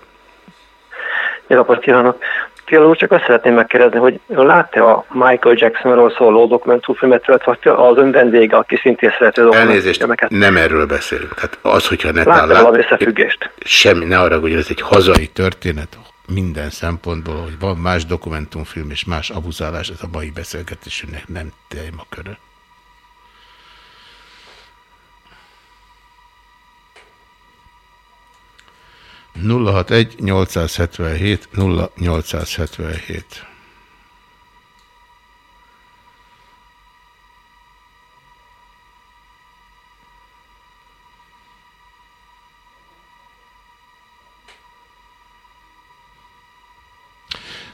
Speaker 13: Jó napot kívánok! Fiala úr, csak azt szeretném megkérdezni, hogy látta a Michael Jacksonról szóló dokumentumfilmet, vagy az ön vendége, aki szintén szereti
Speaker 1: Elnézést, nem erről beszélünk. Tehát az, hogyha netán
Speaker 13: látta valami összefüggést.
Speaker 1: Semmi, ne arra, hogy ez egy hazai történet, minden szempontból, hogy van más dokumentumfilm és más abuzálás, ez a mai beszélgetésünknek nem témakörön. nulla hat egy 877 0877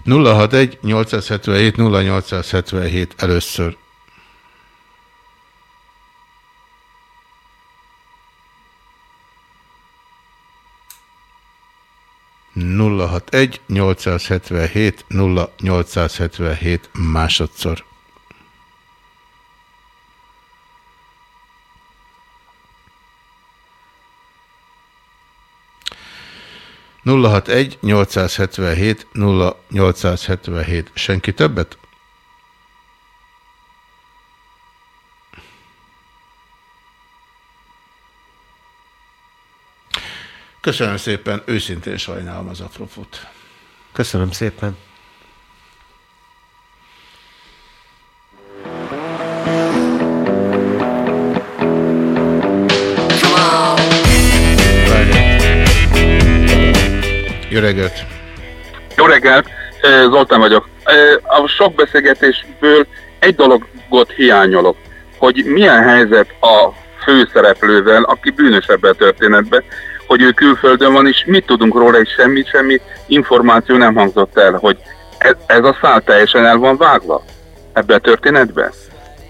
Speaker 1: 061 877 0877 először. nulla hat egy 877 0877 másodszor. Nulla hat egy 877 0877 Senki többet? Köszönöm szépen, őszintén sajnálom az aprofot.
Speaker 7: Köszönöm szépen.
Speaker 1: Jó reggelt!
Speaker 14: Jó reggelt, Zoltán vagyok. A sok beszélgetésből egy dologot hiányolok, hogy milyen helyzet a főszereplővel, aki bűnösebb a történetben, hogy ő külföldön van, és mit tudunk róla, és semmi, semmi információ nem hangzott el, hogy ez, ez a szál teljesen el van vágva ebbe a történetbe?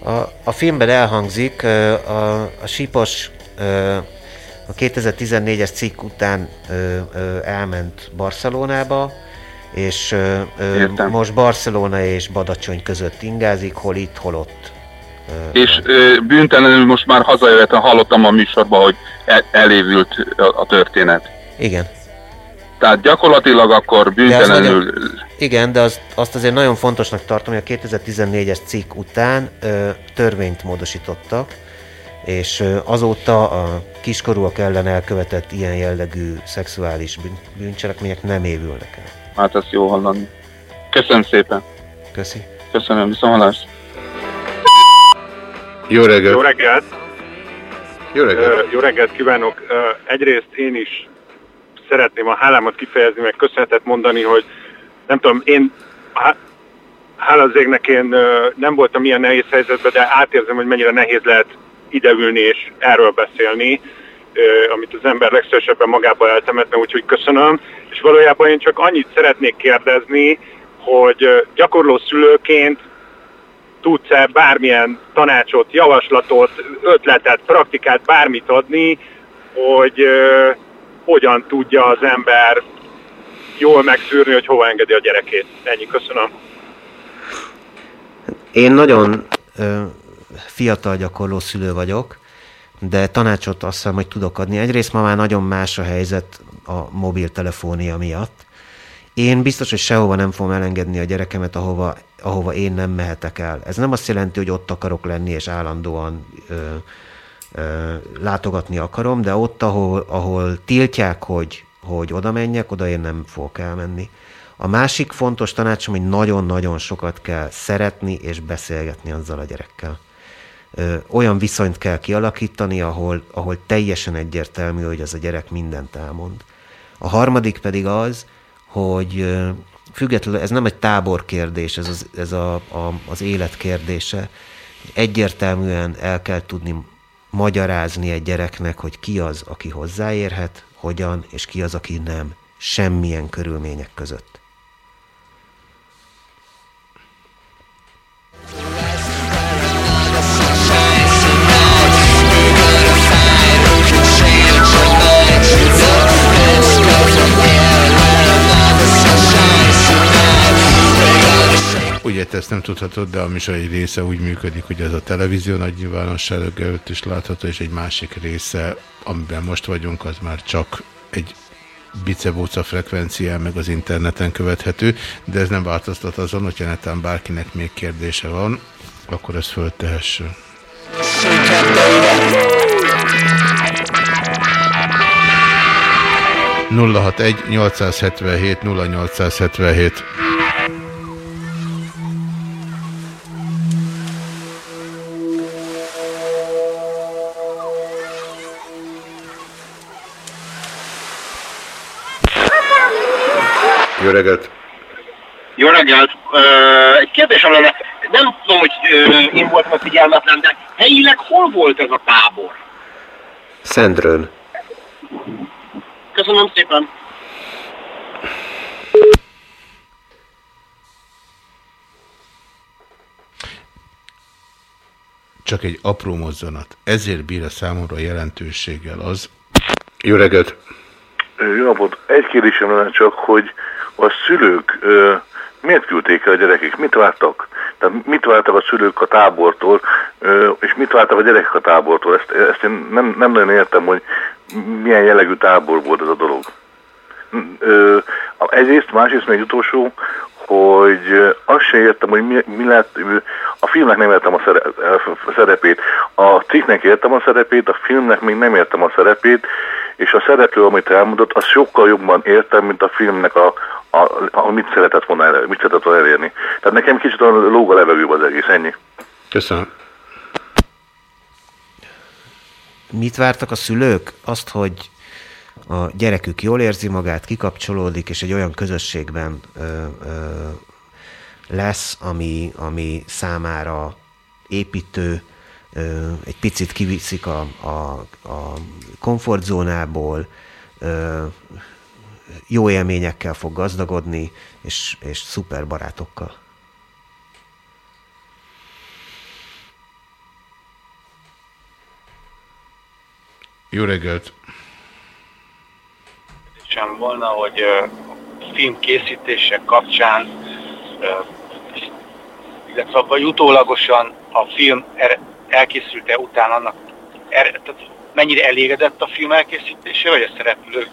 Speaker 7: A, a filmben elhangzik, a, a sípos a 2014-es cikk után elment Barcelonába, és Értem. most Barcelona és Badacsony között ingázik, hol itt, hol ott.
Speaker 14: És bűntelenül most már hazajöhet, hallottam a műsorban, hogy el, elévült a, a történet.
Speaker 7: Igen.
Speaker 14: Tehát gyakorlatilag akkor bűntelenül...
Speaker 7: De nagyon, igen, de azt, azt azért nagyon fontosnak tartom, hogy a 2014-es cikk után ö, törvényt módosítottak, és azóta a kiskorúak ellen elkövetett ilyen jellegű szexuális bűn, bűncselekmények nem évülnek el.
Speaker 14: Hát ezt jó hallani. Köszönöm szépen.
Speaker 7: Köszi.
Speaker 14: Köszönöm, viszontlátásra.
Speaker 1: Jó reggelt!
Speaker 15: Jó reggelt!
Speaker 1: Jó reggelt!
Speaker 15: Uh, jó reggelt kívánok! Uh, egyrészt én is szeretném a hálámat kifejezni, meg köszönetet mondani, hogy nem tudom, én hála az égnek én uh, nem voltam ilyen nehéz helyzetben, de átérzem, hogy mennyire nehéz lehet ideülni és erről beszélni, amit az ember legszívesebben magába eltemetne, úgyhogy köszönöm. És valójában én csak annyit szeretnék kérdezni, hogy gyakorló szülőként tudsz-e bármilyen tanácsot, javaslatot, ötletet, praktikát, bármit adni, hogy hogyan tudja az ember jól megszűrni, hogy hova engedi a gyerekét. Ennyi, köszönöm.
Speaker 7: Én nagyon fiatal gyakorló szülő vagyok, de tanácsot azt hiszem, hogy tudok adni. Egyrészt ma már nagyon más a helyzet a mobiltelefónia miatt. Én biztos, hogy sehova nem fogom elengedni a gyerekemet, ahova ahova én nem mehetek el. Ez nem azt jelenti, hogy ott akarok lenni, és állandóan ö, ö, látogatni akarom, de ott, ahol, ahol tiltják, hogy, hogy oda menjek, oda én nem fogok elmenni. A másik fontos tanácsom, hogy nagyon-nagyon sokat kell szeretni és beszélgetni azzal a gyerekkel. Olyan viszonyt kell kialakítani, ahol, ahol teljesen egyértelmű, hogy az a gyerek mindent elmond. A harmadik pedig az, hogy függetlenül, ez nem egy tábor kérdés, ez, az, ez a, a, az élet kérdése. Egyértelműen el kell tudni magyarázni egy gyereknek, hogy ki az, aki hozzáérhet, hogyan, és ki az, aki nem. Semmilyen körülmények között.
Speaker 1: Ugye te ezt nem tudhatod, de a műsor egy része úgy működik, hogy ez a televízió nagy nyilvánosság előtt is látható, és egy másik része, amiben most vagyunk, az már csak egy bicebóca frekvencián meg az interneten követhető, de ez nem változtat azon, hogyha netán bárkinek még kérdése van, akkor ezt föltehesse. nulla hat egy 877 0877 Jó reggelt!
Speaker 16: Jó reggelt! Ö, Egy kérdésem lenne, nem tudom, hogy én voltam a figyelmetlen, de helyileg hol volt ez a tábor?
Speaker 7: Szendrőn.
Speaker 16: Köszönöm szépen!
Speaker 1: Csak egy apró mozzanat. Ezért bír a számomra jelentőséggel az. Jó reggelt!
Speaker 8: Jó napot! Egy kérdésem lenne csak, hogy a szülők ö, miért küldték el a gyerekek? Mit vártak? Tehát mit vártak a szülők a tábortól, ö, és mit vártak a gyerekek a tábortól? Ezt, ezt én nem, nem nagyon értem, hogy milyen jellegű tábor volt ez a dolog. Ö, egyrészt, másrészt még utolsó, hogy azt sem értem, hogy mi, mi lett, a filmnek nem értem a szerepét, a cikknek értem a szerepét, a filmnek még nem értem a szerepét, és a szereplő, amit elmondott, az sokkal jobban értem, mint a filmnek a, a, a mit szeretett volna, el- mit szeretett volna elérni. Tehát nekem kicsit olyan lóg a levegőbe az egész, ennyi.
Speaker 1: Köszönöm.
Speaker 7: Mit vártak a szülők? Azt, hogy a gyerekük jól érzi magát, kikapcsolódik, és egy olyan közösségben ö, ö, lesz, ami, ami számára építő, ö, egy picit kiviszik a, a, a komfortzónából, ö, jó élményekkel fog gazdagodni, és, és szuper barátokkal.
Speaker 1: Jó reggelt!
Speaker 11: sem volna, hogy film készítése kapcsán, illetve vagy utólagosan a film er- elkészülte után annak, er- tehát mennyire elégedett a film elkészítése, vagy a szereplők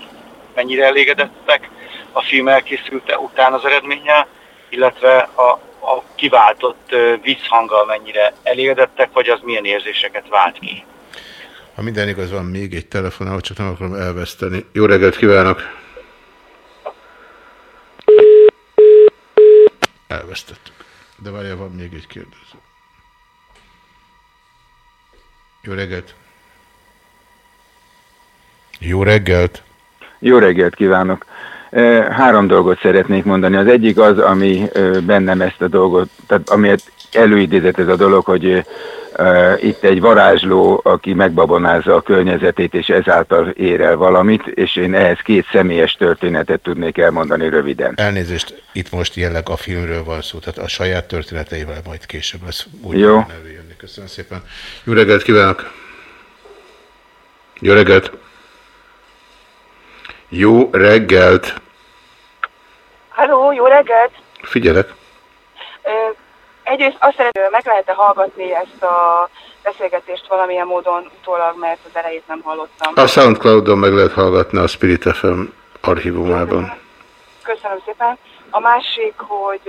Speaker 11: mennyire elégedettek a film elkészülte után az eredménnyel, illetve a, a kiváltott visszhanggal mennyire elégedettek, vagy az milyen érzéseket vált ki.
Speaker 1: Ha minden igaz, van még egy telefonál, csak nem akarom elveszteni. Jó reggelt kívánok! Elvesztettük. De várjál, van még egy kérdező. Jó reggelt! Jó reggelt!
Speaker 17: Jó reggelt kívánok! Három dolgot szeretnék mondani. Az egyik az, ami bennem ezt a dolgot, tehát amiért előidézett ez a dolog, hogy itt egy varázsló, aki megbabonázza a környezetét, és ezáltal ér el valamit, és én ehhez két személyes történetet tudnék elmondani röviden.
Speaker 1: Elnézést, itt most jelleg a filmről van szó, tehát a saját történeteivel majd később lesz úgy
Speaker 17: Jó.
Speaker 1: előjönni. Köszönöm szépen. Jó reggelt kívánok! Jó reggelt! Jó reggelt!
Speaker 18: Halló, jó reggelt!
Speaker 1: Figyelek!
Speaker 18: Egyrészt azt szeretném, meg lehet-e hallgatni ezt a beszélgetést valamilyen módon utólag, mert az elejét nem hallottam.
Speaker 1: A Soundcloudon meg lehet hallgatni a Spirit FM archívumában.
Speaker 18: Köszönöm szépen. A másik, hogy,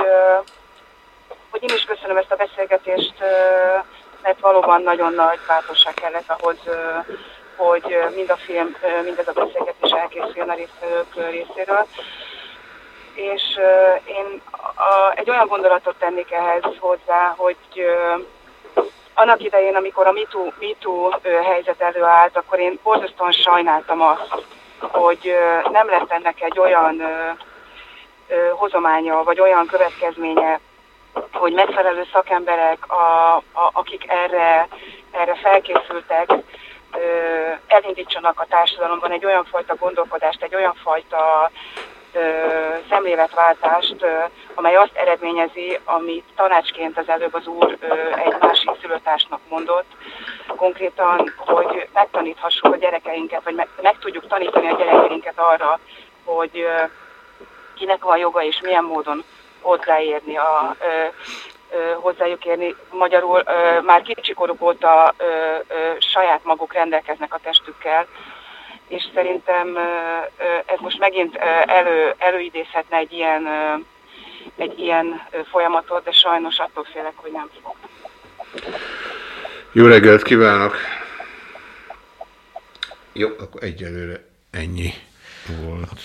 Speaker 18: hogy én is köszönöm ezt a beszélgetést, mert valóban nagyon nagy bátorság kellett ahhoz, hogy mind a film, mind ez a beszélgetés elkészüljön a résztvevők részéről. És én egy olyan gondolatot tennék ehhez hozzá, hogy annak idején, amikor a MeToo, MeToo helyzet előállt, akkor én borzasztóan sajnáltam azt, hogy nem lett ennek egy olyan hozománya, vagy olyan következménye, hogy megfelelő szakemberek, a, a, akik erre, erre felkészültek, elindítsanak a társadalomban egy olyan fajta gondolkodást, egy olyan fajta szemléletváltást, amely azt eredményezi, amit tanácsként az előbb az úr egy másik szülőtársnak mondott, konkrétan, hogy megtaníthassuk a gyerekeinket, vagy meg, meg tudjuk tanítani a gyerekeinket arra, hogy kinek van joga és milyen módon hozzáérni a, hozzájuk érni. Magyarul már kicsikoruk óta saját maguk rendelkeznek a testükkel,
Speaker 6: és szerintem ez most megint elő, előidézhetne egy ilyen, egy ilyen folyamatot, de sajnos attól félek, hogy nem fog.
Speaker 1: Jó reggelt kívánok! Jó, akkor egyelőre ennyi volt.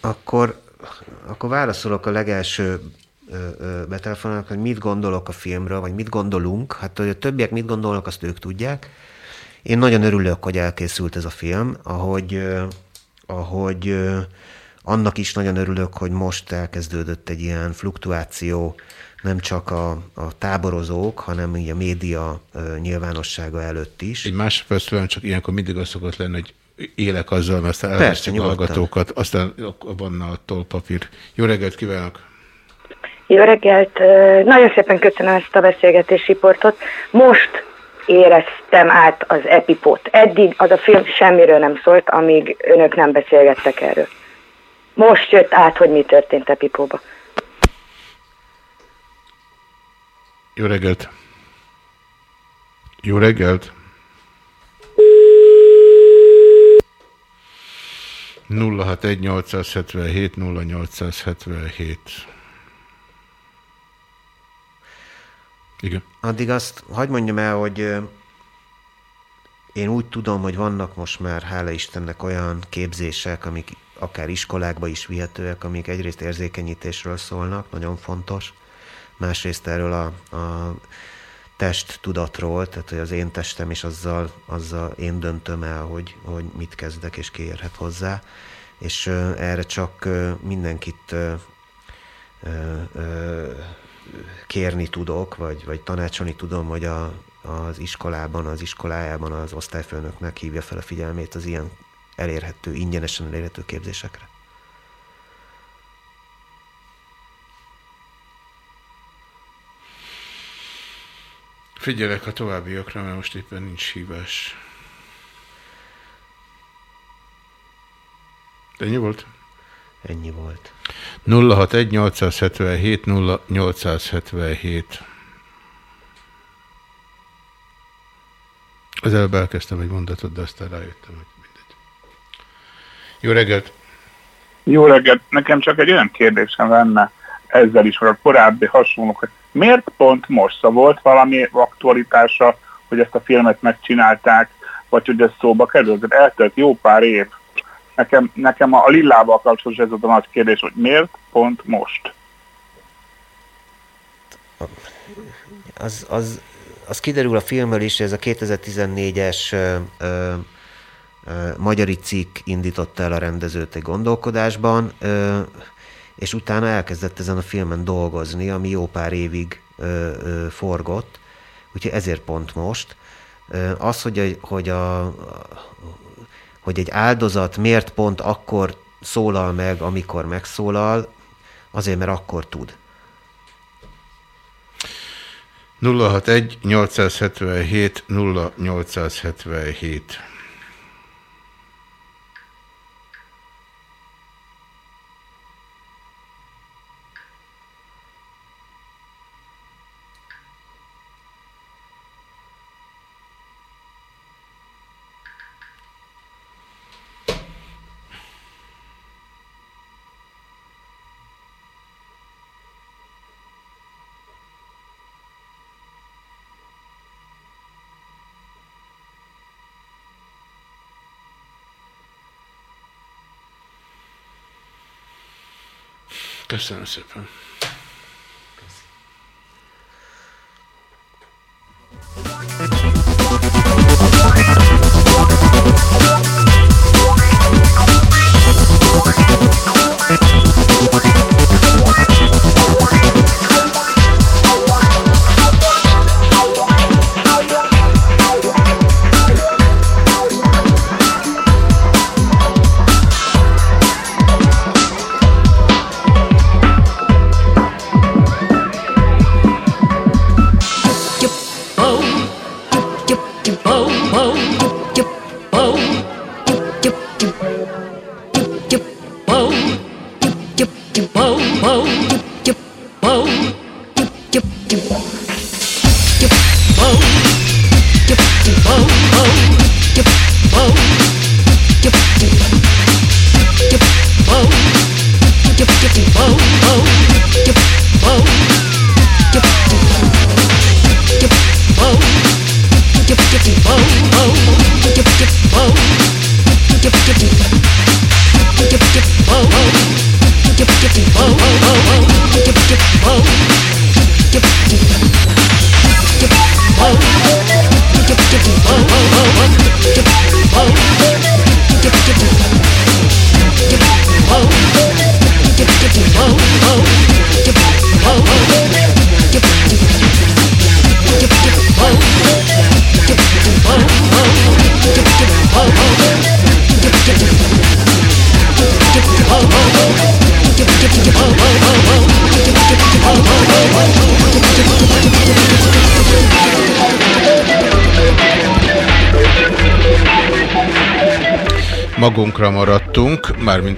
Speaker 7: Akkor, akkor válaszolok a legelső betelefonálnak, hogy mit gondolok a filmről, vagy mit gondolunk. Hát, hogy a többiek mit gondolnak, azt ők tudják. Én nagyon örülök, hogy elkészült ez a film, ahogy, ahogy annak is nagyon örülök, hogy most elkezdődött egy ilyen fluktuáció, nem csak a, a táborozók, hanem így a média nyilvánossága előtt is.
Speaker 1: Egy másodperc csak ilyenkor mindig az szokott lenni, hogy élek azzal, mert aztán elvesztjük a hallgatókat, aztán van a tollpapír. Jó reggelt kívánok!
Speaker 19: Jó reggelt! Nagyon szépen köszönöm ezt a beszélgetési portot. Most éreztem át az epipót. Eddig az a film semmiről nem szólt, amíg önök nem beszélgettek erről. Most jött át, hogy mi történt epipóba.
Speaker 1: Jó reggelt! Jó reggelt! 061 877 0877 Igen.
Speaker 7: Addig azt hagyd mondjam el, hogy én úgy tudom, hogy vannak most már, hála Istennek, olyan képzések, amik akár iskolákba is vihetőek, amik egyrészt érzékenyítésről szólnak, nagyon fontos, másrészt erről a, a test tudatról, tehát hogy az én testem, és azzal, azzal én döntöm el, hogy, hogy mit kezdek, és ki érhet hozzá. És ö, erre csak ö, mindenkit ö, kérni tudok, vagy, vagy tanácsolni tudom, hogy a, az iskolában, az iskolájában az osztályfőnöknek hívja fel a figyelmét az ilyen elérhető, ingyenesen elérhető képzésekre.
Speaker 1: Figyelek a továbbiakra, mert most éppen nincs hívás. Ennyi volt?
Speaker 7: Ennyi volt.
Speaker 1: 061 877 0877 Az előbb elkezdtem egy mondatot, de aztán rájöttem, hogy mindegy. Jó reggelt!
Speaker 20: Jó reggelt! Nekem csak egy olyan kérdésem lenne ezzel is, hogy a korábbi hasonlók, hogy miért pont most szóval volt valami aktualitása, hogy ezt a filmet megcsinálták, vagy hogy ez szóba került? Eltelt jó pár év. Nekem, nekem a Lillával kapcsolatos ez a nagy kérdés, hogy miért pont most?
Speaker 7: az, az, az kiderül a filmből is, ez a 2014-es ö, ö, magyari cikk indította el a rendezőt egy gondolkodásban, ö, és utána elkezdett ezen a filmen dolgozni, ami jó pár évig ö, ö, forgott, úgyhogy ezért pont most. Az, hogy, a, hogy, a, hogy egy áldozat miért pont akkor szólal meg, amikor megszólal, azért, mert akkor tud.
Speaker 1: 061 877 0877 Köszönöm szépen.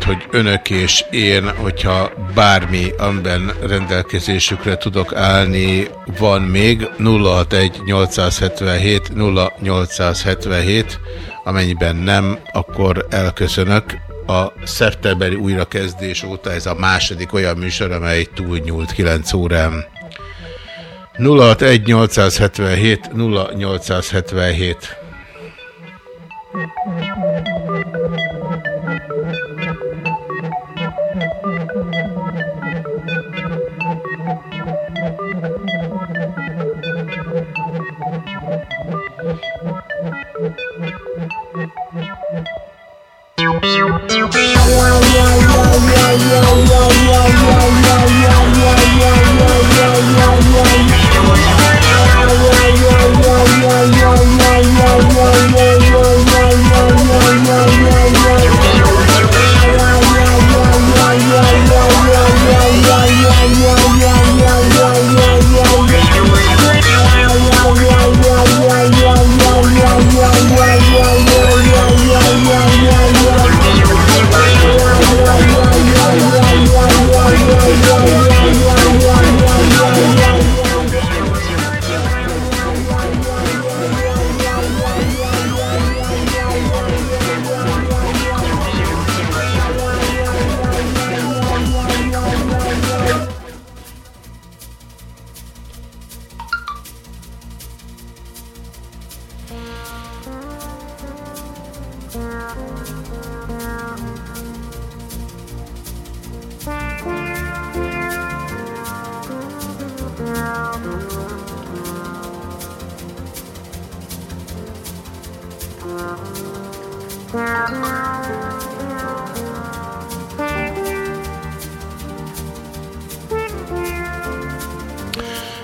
Speaker 1: Hogy önök és én, hogyha bármi, amiben rendelkezésükre tudok állni, van még 061 877 0877, amennyiben nem, akkor elköszönök. A szeptemberi újrakezdés óta ez a második olyan műsor, amely túlnyúlt 9 órán. 061 877 0877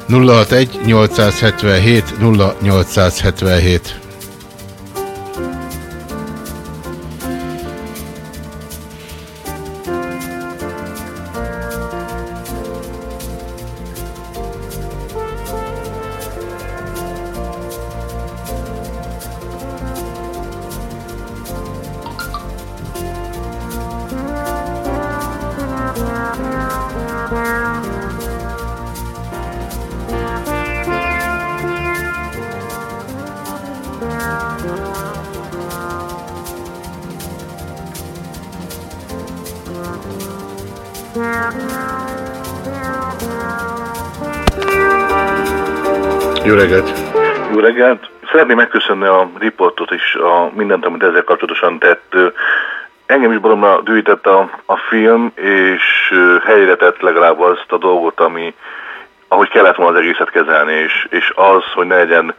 Speaker 1: 061 877 0877
Speaker 8: mindent, amit ezzel kapcsolatosan tett. Engem is baromra dühített a, a film, és helyre tett legalább azt a dolgot, ami ahogy kellett volna az egészet kezelni, és, és az, hogy ne legyen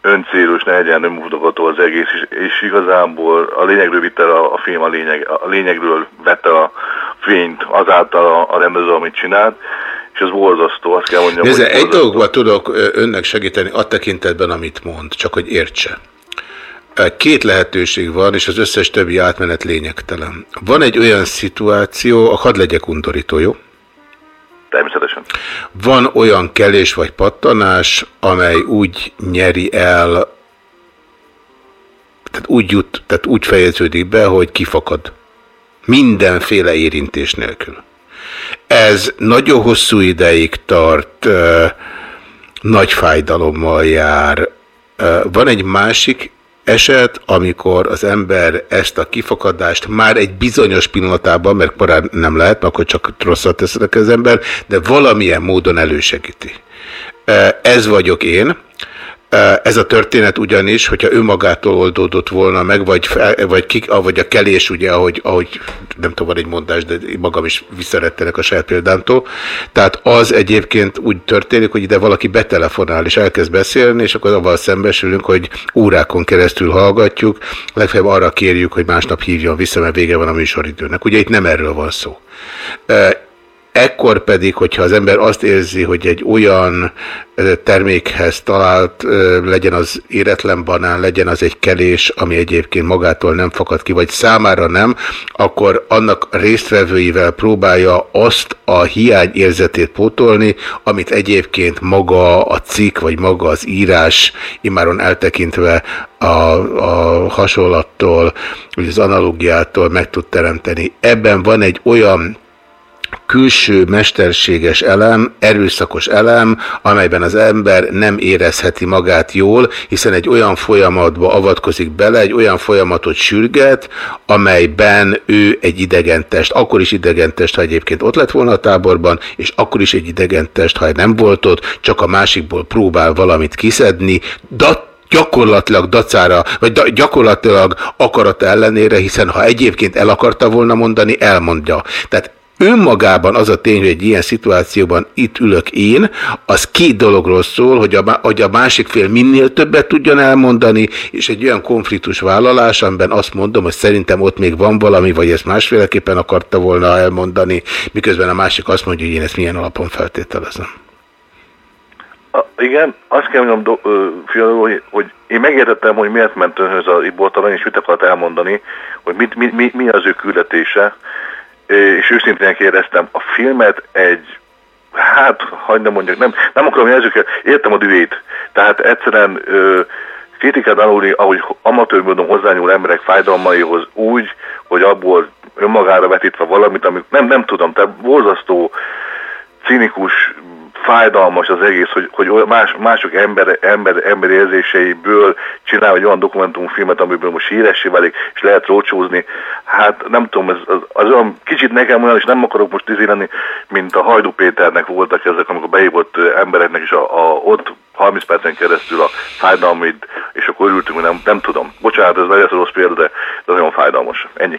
Speaker 8: öncélus, ne legyen önmutogató az egész, és, és igazából a lényegről vitte a, a film a, lényeg, a lényegről vette a fényt azáltal a, a rendező, amit csinált, és ez borzasztó, azt kell mondjam.
Speaker 1: Nézze, egy dologban tudok önnek segíteni a tekintetben, amit mond, csak hogy értse. Két lehetőség van, és az összes többi átmenet lényegtelen. Van egy olyan szituáció, a hadd legyek undorító, jó?
Speaker 8: Természetesen.
Speaker 1: Van olyan kelés vagy pattanás, amely úgy nyeri el, tehát úgy, jut, tehát úgy fejeződik be, hogy kifakad. Mindenféle érintés nélkül. Ez nagyon hosszú ideig tart, ö, nagy fájdalommal jár. Ö, Van egy másik eset, amikor az ember ezt a kifakadást már egy bizonyos pillanatában, mert korán nem lehet, akkor csak rosszat tesznek az ember, de valamilyen módon elősegíti. Ez vagyok én. Ez a történet ugyanis, hogyha önmagától oldódott volna meg, vagy, vagy, ki, vagy a kelés, ugye, ahogy, ahogy nem tudom, van egy mondás, de magam is visszarettenek a saját példámtól. Tehát az egyébként úgy történik, hogy ide valaki betelefonál és elkezd beszélni, és akkor avval szembesülünk, hogy órákon keresztül hallgatjuk, legfeljebb arra kérjük, hogy másnap hívjon vissza, mert vége van a műsoridőnek. Ugye itt nem erről van szó. Ekkor pedig, hogyha az ember azt érzi, hogy egy olyan termékhez talált, legyen az éretlen banán, legyen az egy kelés, ami egyébként magától nem fakad ki, vagy számára nem, akkor annak résztvevőivel próbálja azt a hiányérzetét pótolni, amit egyébként maga a cikk, vagy maga az írás, imáron eltekintve a, a hasonlattól, vagy az analógiától meg tud teremteni. Ebben van egy olyan külső mesterséges elem, erőszakos elem, amelyben az ember nem érezheti magát jól, hiszen egy olyan folyamatba avatkozik bele, egy olyan folyamatot sürget, amelyben ő egy idegentest, akkor is idegentest, ha egyébként ott lett volna a táborban, és akkor is egy idegentest, ha nem volt ott, csak a másikból próbál valamit kiszedni, dat gyakorlatilag dacára, vagy da, gyakorlatilag akarata ellenére, hiszen ha egyébként el akarta volna mondani, elmondja. Tehát önmagában az a tény, hogy egy ilyen szituációban itt ülök én, az két dologról szól, hogy a, hogy a másik fél minél többet tudjon elmondani, és egy olyan konfliktus vállalás, amiben azt mondom, hogy szerintem ott még van valami, vagy ezt másféleképpen akarta volna elmondani, miközben a másik azt mondja, hogy én ezt milyen alapon feltételezem.
Speaker 8: A, igen, azt kell mondjam, fiatal, hogy, hogy én megértettem, hogy miért ment önhöz a riboltalan, és mit akart elmondani, hogy mit, mi, mi, mi az ő küldetése, és őszintén kérdeztem, a filmet egy, hát, hagyd nem mondjak, nem, nem akarom jelzőket, értem a dühét, tehát egyszerűen ö, kritikát alulni, ahogy amatőr módon hozzányúl emberek fájdalmaihoz úgy, hogy abból önmagára vetítve valamit, amit nem, nem tudom, tehát borzasztó, cinikus, fájdalmas az egész, hogy, hogy más, mások ember, ember, emberi érzéseiből csinál egy olyan dokumentumfilmet, amiből most híressé válik, és lehet rócsózni. Hát nem tudom, ez, az, az olyan kicsit nekem olyan, és nem akarok most tizé lenni, mint a Hajdú Péternek voltak ezek, amikor behívott embereknek is a, a, ott 30 percen keresztül a fájdalmit, és akkor örültünk, hogy nem, nem tudom. Bocsánat, ez nagyon rossz példa, de, de nagyon fájdalmas. Ennyi.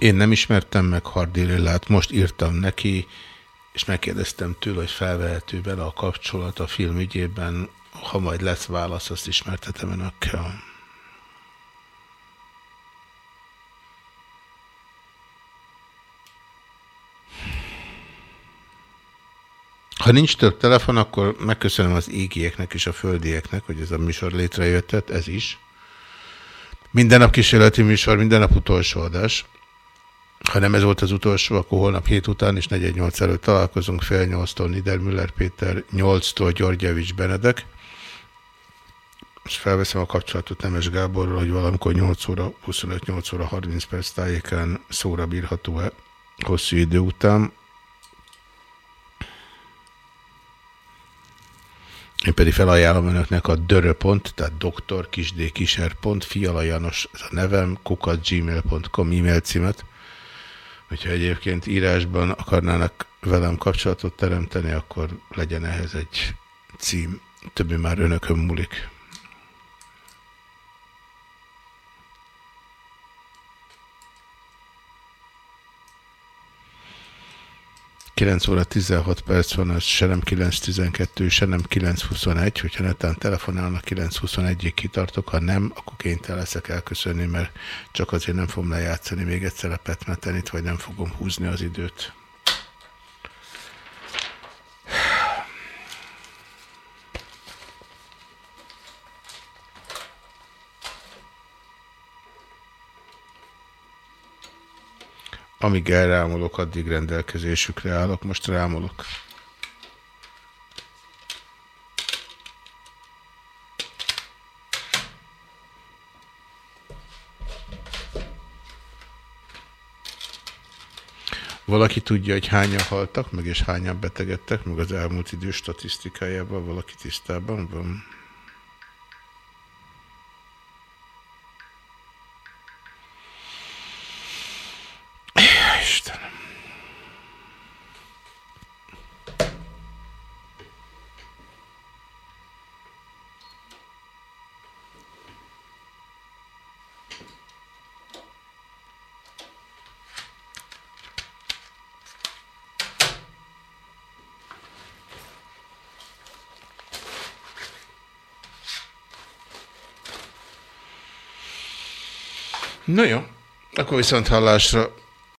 Speaker 1: Én nem ismertem meg Hardi Lillát, most írtam neki, és megkérdeztem tőle, hogy felvehető bele a kapcsolat a film ügyében, ha majd lesz válasz, azt ismertetem önökkel. Ha nincs több telefon, akkor megköszönöm az égieknek és a földieknek, hogy ez a műsor létrejöttet, ez is. Minden nap kísérleti műsor, minden nap utolsó adás. Ha nem ez volt az utolsó, akkor holnap hét után és 418 előtt találkozunk fél nyolctól Niedermüller Péter, 8-tól Györgyevics Benedek. És felveszem a kapcsolatot Nemes Gáborról, hogy valamikor 8 óra 25-8 óra 30 perc tájéken szóra bírható-e hosszú idő után. Én pedig felajánlom önöknek a dörö.pont, tehát doktorkisdkiser.pont, Fiala János, ez a nevem, kukat.gmail.com e-mail címet. Hogyha egyébként írásban akarnának velem kapcsolatot teremteni, akkor legyen ehhez egy cím. Többi már önökön múlik. Kilenc óra 16 perc van, az se nem 9.12, se nem 9.21, hogyha netán telefonálnak 9.21-ig kitartok, ha nem, akkor kénytelen leszek elköszönni, mert csak azért nem fogom lejátszani még egyszer a petmetenit, vagy nem fogom húzni az időt. Amíg elrámolok, addig rendelkezésükre állok. Most rámolok. Valaki tudja, hogy hányan haltak, meg és hányan betegedtek, meg az elmúlt idő statisztikájában valaki tisztában van? No jó, akkor viszont hallásra